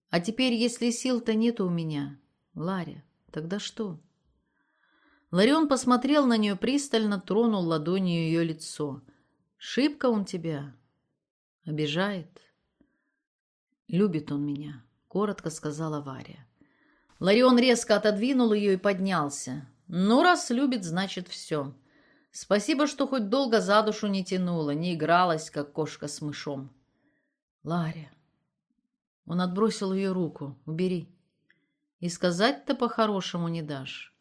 А теперь, если сил-то нет у меня, Ларя, тогда что? Ларион посмотрел на нее пристально, тронул ладонью ее лицо. Шибко он тебя обижает. Любит он меня, коротко сказала Варя. Ларион резко отодвинул ее и поднялся. Ну, раз любит, значит, все. Спасибо, что хоть долго за душу не тянула, не игралась, как кошка с мышом. Ларя. Он отбросил ее руку. Убери. И сказать-то по-хорошему не дашь.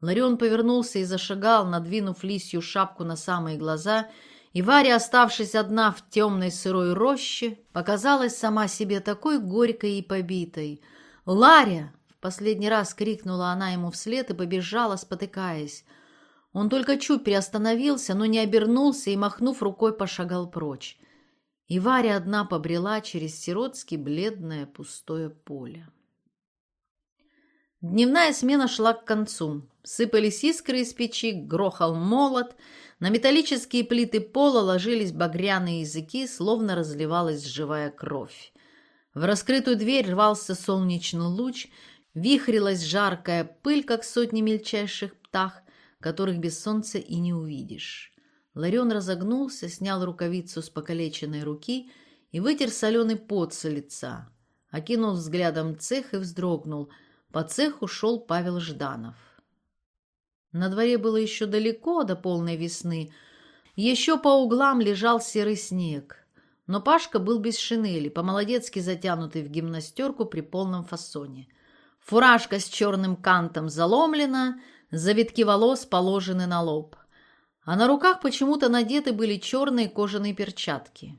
Ларион повернулся и зашагал, надвинув лисью шапку на самые глаза, и Варя, оставшись одна в темной сырой роще, показалась сама себе такой горькой и побитой. «Ларя!» — в последний раз крикнула она ему вслед и побежала, спотыкаясь. Он только чуть приостановился, но не обернулся и, махнув рукой, пошагал прочь и Варя одна побрела через сиротски бледное пустое поле. Дневная смена шла к концу. Сыпались искры из печи, грохал молот, на металлические плиты пола ложились багряные языки, словно разливалась живая кровь. В раскрытую дверь рвался солнечный луч, вихрилась жаркая пыль, как сотни мельчайших птах, которых без солнца и не увидишь. Ларион разогнулся, снял рукавицу с покалеченной руки и вытер соленый пот со лица. Окинул взглядом цех и вздрогнул. По цеху шел Павел Жданов. На дворе было еще далеко до полной весны. Еще по углам лежал серый снег. Но Пашка был без шинели, по-молодецки затянутый в гимнастерку при полном фасоне. Фуражка с черным кантом заломлена, завитки волос положены на лоб а на руках почему-то надеты были черные кожаные перчатки.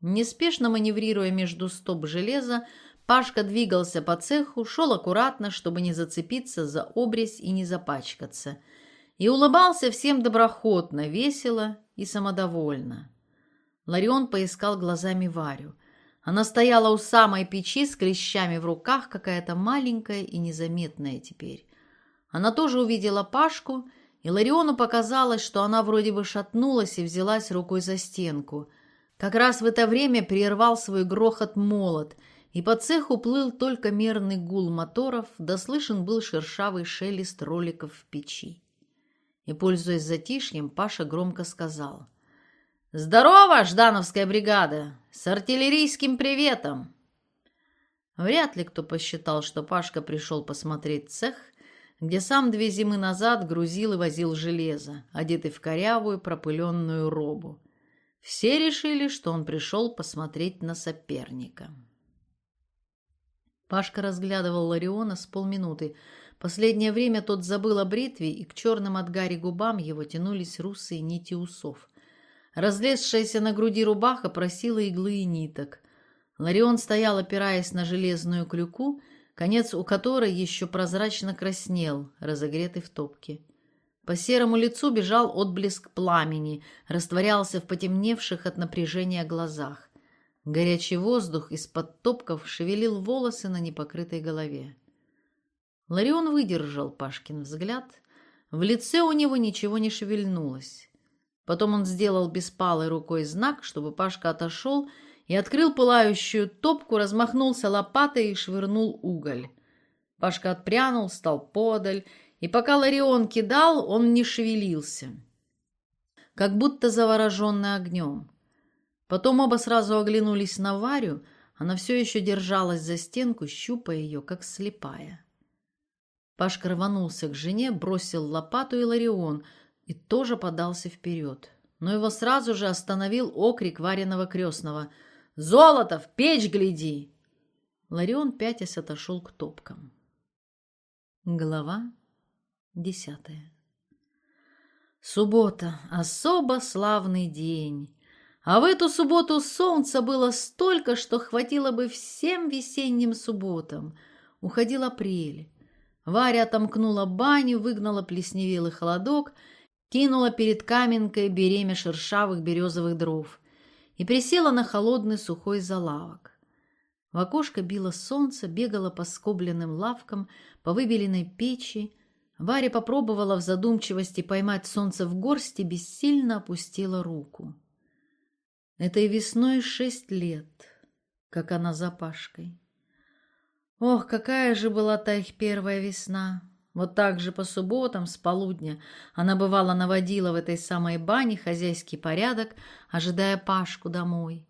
Неспешно маневрируя между стоп железа, Пашка двигался по цеху, шел аккуратно, чтобы не зацепиться за обрез и не запачкаться, и улыбался всем доброхотно, весело и самодовольно. Ларион поискал глазами Варю. Она стояла у самой печи с клещами в руках, какая-то маленькая и незаметная теперь. Она тоже увидела Пашку и Лариону показалось, что она вроде бы шатнулась и взялась рукой за стенку. Как раз в это время прервал свой грохот молот, и по цеху плыл только мерный гул моторов, да слышен был шершавый шелест роликов в печи. И, пользуясь затишьем, Паша громко сказал. «Здорово, Ждановская бригада! С артиллерийским приветом!» Вряд ли кто посчитал, что Пашка пришел посмотреть цех, где сам две зимы назад грузил и возил железо, одетый в корявую пропыленную робу. Все решили, что он пришел посмотреть на соперника. Пашка разглядывал Лариона с полминуты. Последнее время тот забыл о бритве, и к черным от гари губам его тянулись русые нити усов. Разлезшаяся на груди рубаха просила иглы и ниток. Ларион стоял, опираясь на железную клюку, конец у которой еще прозрачно краснел, разогретый в топке. По серому лицу бежал отблеск пламени, растворялся в потемневших от напряжения глазах. Горячий воздух из-под топков шевелил волосы на непокрытой голове. Ларион выдержал Пашкин взгляд. В лице у него ничего не шевельнулось. Потом он сделал беспалой рукой знак, чтобы Пашка отошел, и открыл пылающую топку, размахнулся лопатой и швырнул уголь. Пашка отпрянул, стал подаль, и пока Ларион кидал, он не шевелился, как будто завороженный огнем. Потом оба сразу оглянулись на Варю, она все еще держалась за стенку, щупая ее, как слепая. Пашка рванулся к жене, бросил лопату и Ларион и тоже подался вперед. Но его сразу же остановил окрик вареного крестного. «Золото! В печь гляди!» Ларион пятясь отошел к топкам. Глава десятая Суббота. Особо славный день. А в эту субботу солнца было столько, что хватило бы всем весенним субботам. Уходил апрель. Варя отомкнула баню, выгнала плесневелый холодок, кинула перед каменкой беремя шершавых березовых дров и присела на холодный сухой залавок. В окошко било солнце, бегало по скобленным лавкам, по выбеленной печи. Варя попробовала в задумчивости поймать солнце в горсти, бессильно опустила руку. Этой весной шесть лет, как она за Пашкой. Ох, какая же была та их первая весна! Вот так же по субботам с полудня она бывало наводила в этой самой бане хозяйский порядок, ожидая Пашку домой.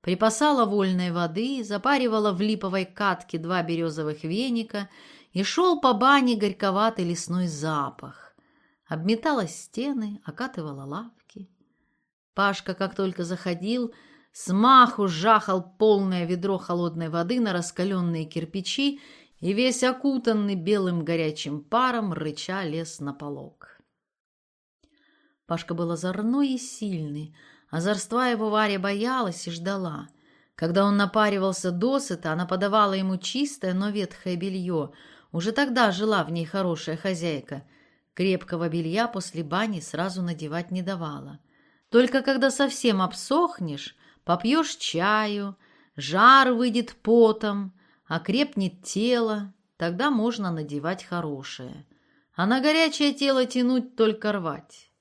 Припасала вольной воды, запаривала в липовой катке два березовых веника, и шел по бане горьковатый лесной запах. Обметала стены, окатывала лавки. Пашка, как только заходил, Смаху жахал полное ведро холодной воды на раскаленные кирпичи и весь окутанный белым горячим паром рыча лез на полок. Пашка был озорной и сильный, озорства его Варя боялась и ждала. Когда он напаривался досыта, она подавала ему чистое, но ветхое белье. Уже тогда жила в ней хорошая хозяйка. Крепкого белья после бани сразу надевать не давала. Только когда совсем обсохнешь, Попьешь чаю, жар выйдет потом, окрепнет тело, тогда можно надевать хорошее. А на горячее тело тянуть только рвать.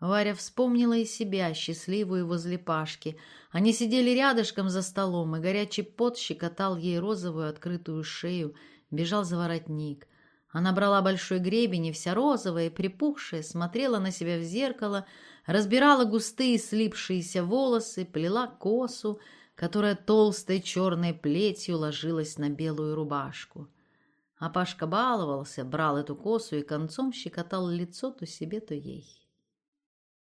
Варя вспомнила и себя, счастливую возле Пашки. Они сидели рядышком за столом, и горячий пот щекотал ей розовую открытую шею, бежал за воротник. Она брала большой гребень и вся розовая, припухшая, смотрела на себя в зеркало, разбирала густые слипшиеся волосы, плела косу, которая толстой черной плетью ложилась на белую рубашку. А Пашка баловался, брал эту косу и концом щекотал лицо то себе, то ей.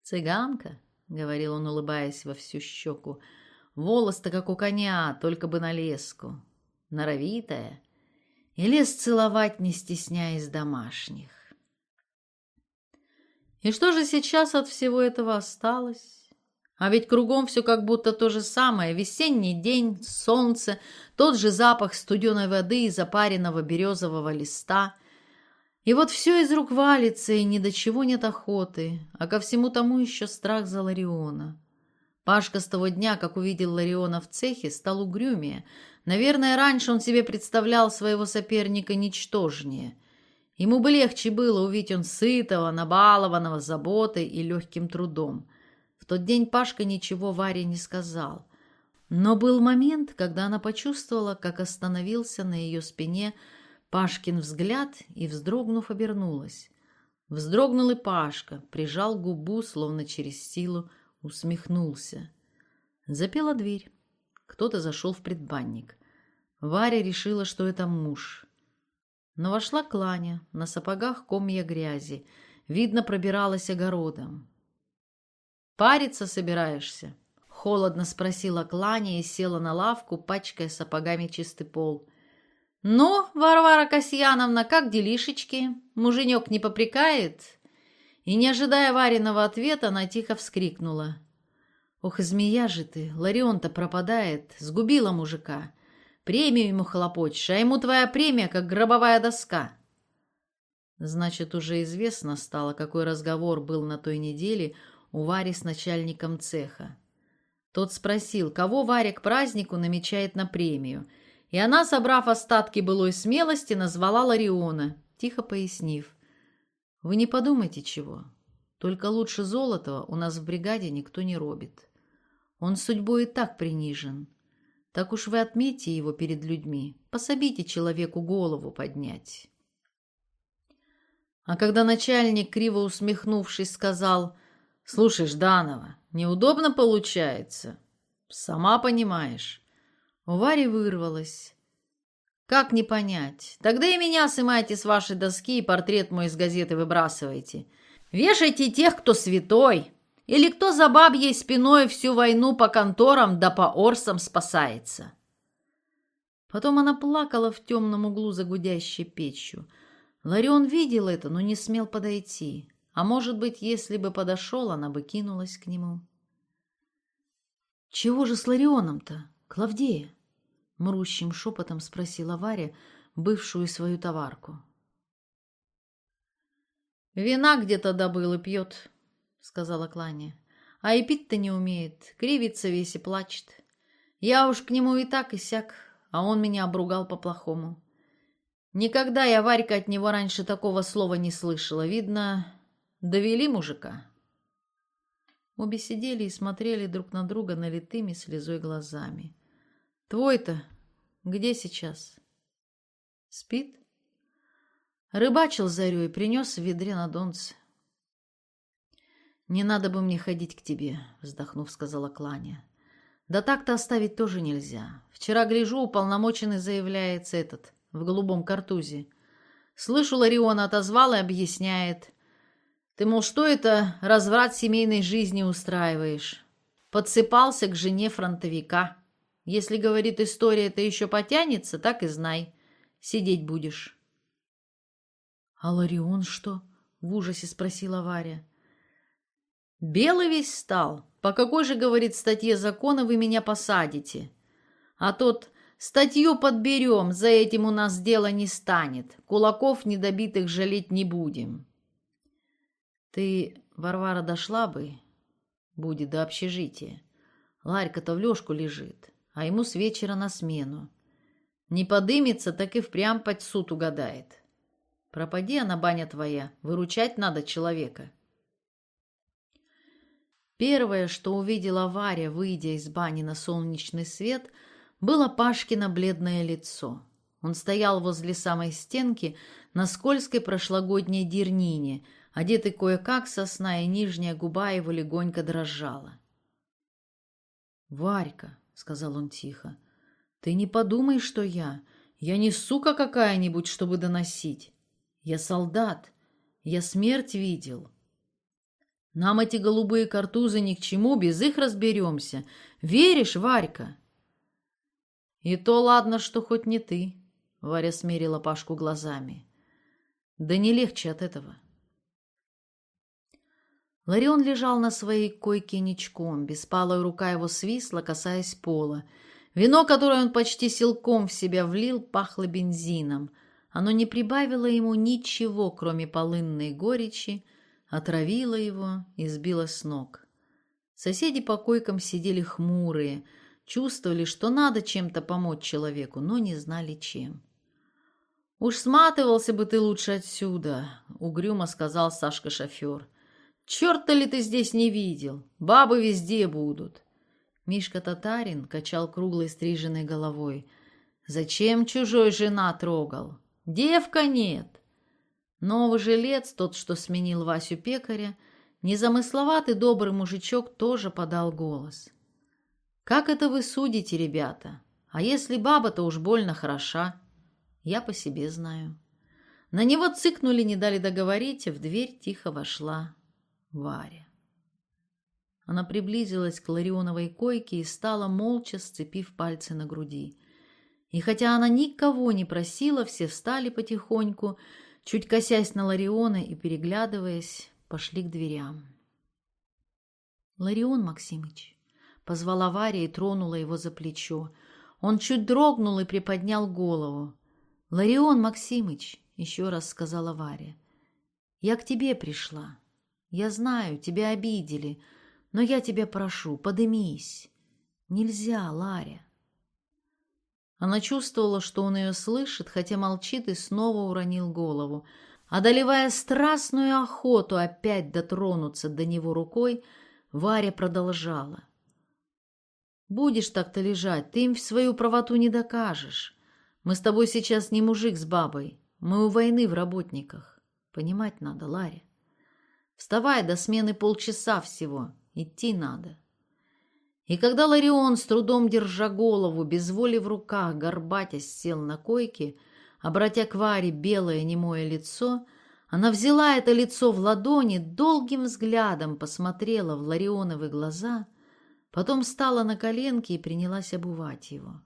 «Цыганка», — говорил он, улыбаясь во всю щеку, — «волос-то как у коня, только бы на леску, норовитая, и лес целовать, не стесняясь домашних». И что же сейчас от всего этого осталось? А ведь кругом все как будто то же самое. Весенний день, солнце, тот же запах студеной воды и запаренного березового листа. И вот все из рук валится, и ни до чего нет охоты, а ко всему тому еще страх за Лариона. Пашка с того дня, как увидел Лариона в цехе, стал угрюмее. Наверное, раньше он себе представлял своего соперника ничтожнее – Ему бы легче было увидеть он сытого, набалованного заботой и легким трудом. В тот день Пашка ничего Варе не сказал. Но был момент, когда она почувствовала, как остановился на ее спине Пашкин взгляд и, вздрогнув, обернулась. Вздрогнул и Пашка, прижал губу, словно через силу, усмехнулся. Запела дверь. Кто-то зашел в предбанник. Варя решила, что это муж. Но вошла Кланя, на сапогах комья грязи. Видно, пробиралась огородом. «Париться собираешься?» Холодно спросила Кланя и села на лавку, пачкая сапогами чистый пол. «Ну, Варвара Касьяновна, как делишечки? Муженек не попрекает?» И, не ожидая Вариного ответа, она тихо вскрикнула. «Ох, змея же ты! Ларион-то пропадает! Сгубила мужика! Премию ему хлопочешь, а ему твоя премия, как гробовая доска!» Значит, уже известно стало, какой разговор был на той неделе у Вари с начальником цеха. Тот спросил, кого Варя к празднику намечает на премию, и она, собрав остатки былой смелости, назвала Лариона, тихо пояснив. «Вы не подумайте чего, только лучше Золотого у нас в бригаде никто не робит. Он судьбой и так принижен. Так уж вы отметьте его перед людьми, пособите человеку голову поднять». А когда начальник, криво усмехнувшись, сказал, «Слушай, Жданова, неудобно получается. Сама понимаешь». У Вари вырвалось. «Как не понять? Тогда и меня сымайте с вашей доски и портрет мой из газеты выбрасывайте. Вешайте тех, кто святой, или кто за бабьей спиной всю войну по конторам да по орсам спасается». Потом она плакала в темном углу за гудящей печью – Ларион видел это, но не смел подойти. А может быть, если бы подошел, она бы кинулась к нему. «Чего же с Ларионом-то, Клавдея?» Мрущим шепотом спросила Варя, бывшую свою товарку. «Вина где-то добыл и пьет», — сказала Кланя. «А и пить-то не умеет, кривится весь и плачет. Я уж к нему и так и сяк, а он меня обругал по-плохому. Никогда я, Варька, от него раньше такого слова не слышала. Видно, довели мужика. Обе сидели и смотрели друг на друга налитыми слезой глазами. «Твой-то где сейчас?» «Спит?» Рыбачил зарю и принес в ведре на донце. «Не надо бы мне ходить к тебе», — вздохнув, сказала Кланя. «Да так-то оставить тоже нельзя. Вчера, гляжу, уполномоченный заявляется этот, в голубом картузе. Слышу, Лариона отозвал и объясняет. Ты, мол, что это разврат семейной жизни устраиваешь? Подсыпался к жене фронтовика. Если, говорит, история это еще потянется, так и знай. Сидеть будешь. А Ларион что? В ужасе спросила Варя. Белый весь стал. По какой же, говорит, статье закона вы меня посадите? А тот Статью подберем, за этим у нас дело не станет. Кулаков недобитых жалеть не будем. Ты, Варвара, дошла бы, будет до общежития. Ларька-то в лёжку лежит, а ему с вечера на смену. Не подымется, так и впрямь под суд угадает. Пропади она, баня твоя, выручать надо человека. Первое, что увидела Варя, выйдя из бани на солнечный свет — было Пашкино бледное лицо. Он стоял возле самой стенки на скользкой прошлогодней дернине, одетый кое-как со сна, и нижняя губа его легонько дрожала. «Варька», — сказал он тихо, — «ты не подумай, что я. Я не сука какая-нибудь, чтобы доносить. Я солдат. Я смерть видел». Нам эти голубые картузы ни к чему, без их разберемся. Веришь, Варька?» «И то ладно, что хоть не ты», — Варя смерила Пашку глазами. «Да не легче от этого». Ларион лежал на своей койке ничком, беспалая рука его свисла, касаясь пола. Вино, которое он почти силком в себя влил, пахло бензином. Оно не прибавило ему ничего, кроме полынной горечи, отравило его и сбило с ног. Соседи по койкам сидели хмурые — Чувствовали, что надо чем-то помочь человеку, но не знали чем. «Уж сматывался бы ты лучше отсюда», — угрюмо сказал Сашка-шофер. «Черта ли ты здесь не видел? Бабы везде будут». Мишка-татарин качал круглой стриженной головой. «Зачем чужой жена трогал? Девка нет». Новый жилец, тот, что сменил Васю пекаря, незамысловатый добрый мужичок тоже подал голос. Как это вы судите, ребята? А если баба-то уж больно хороша? Я по себе знаю. На него цыкнули, не дали договорить, в дверь тихо вошла Варя. Она приблизилась к Ларионовой койке и стала молча, сцепив пальцы на груди. И хотя она никого не просила, все встали потихоньку, чуть косясь на Лариона и переглядываясь, пошли к дверям. «Ларион Максимыч!» — позвала Варя и тронула его за плечо. Он чуть дрогнул и приподнял голову. «Ларион Максимыч!» — еще раз сказала Варя. «Я к тебе пришла. Я знаю, тебя обидели, но я тебя прошу, подымись. Нельзя, Ларя». Она чувствовала, что он ее слышит, хотя молчит и снова уронил голову. Одолевая страстную охоту опять дотронуться до него рукой, Варя продолжала. «Будешь так-то лежать, ты им свою правоту не докажешь. Мы с тобой сейчас не мужик с бабой, мы у войны в работниках. Понимать надо, Ларя. Вставай, до смены полчаса всего, идти надо». И когда Ларион, с трудом держа голову, без воли в руках, горбатясь, сел на койке, обратя к Варе белое немое лицо, она взяла это лицо в ладони, долгим взглядом посмотрела в Ларионовы глаза, потом встала на коленки и принялась обувать его.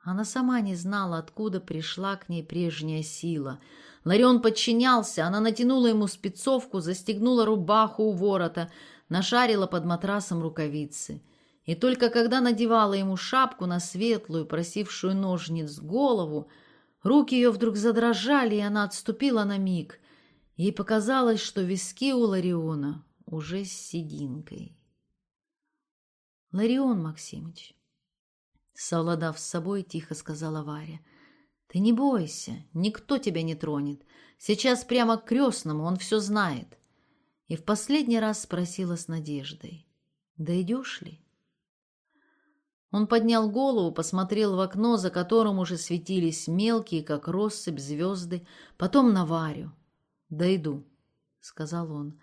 Она сама не знала, откуда пришла к ней прежняя сила. Ларион подчинялся, она натянула ему спецовку, застегнула рубаху у ворота, нашарила под матрасом рукавицы — и только когда надевала ему шапку на светлую, просившую ножниц голову, руки ее вдруг задрожали, и она отступила на миг. Ей показалось, что виски у Лариона уже с сединкой. «Ларион Максимыч», — совладав с собой, тихо сказала Варя, — «ты не бойся, никто тебя не тронет. Сейчас прямо к крестному, он все знает». И в последний раз спросила с надеждой, «Дойдешь ли?» Он поднял голову, посмотрел в окно, за которым уже светились мелкие, как россыпь, звезды, потом на Варю. «Дойду», — сказал он.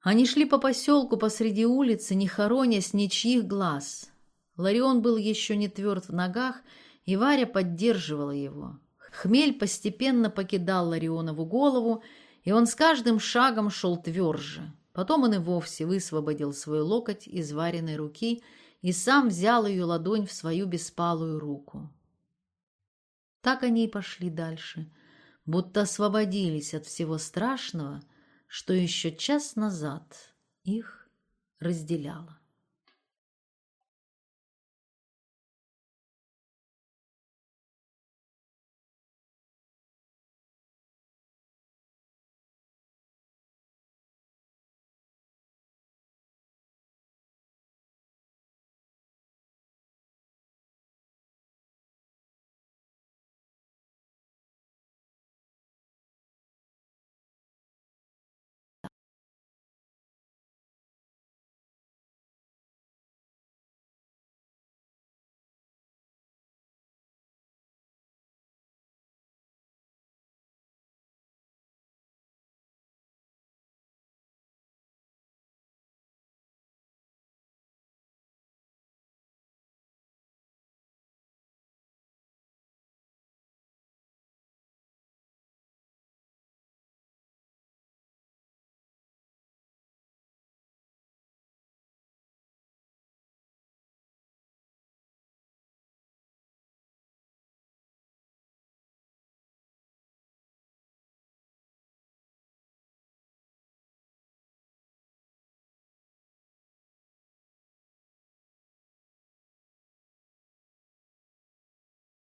Они шли по поселку посреди улицы, не хоронясь ничьих глаз. Ларион был еще не тверд в ногах, и Варя поддерживала его. Хмель постепенно покидал Ларионову голову, и он с каждым шагом шел тверже. Потом он и вовсе высвободил свой локоть из вареной руки — и сам взял ее ладонь в свою беспалую руку. Так они и пошли дальше, будто освободились от всего страшного, что еще час назад их разделяло.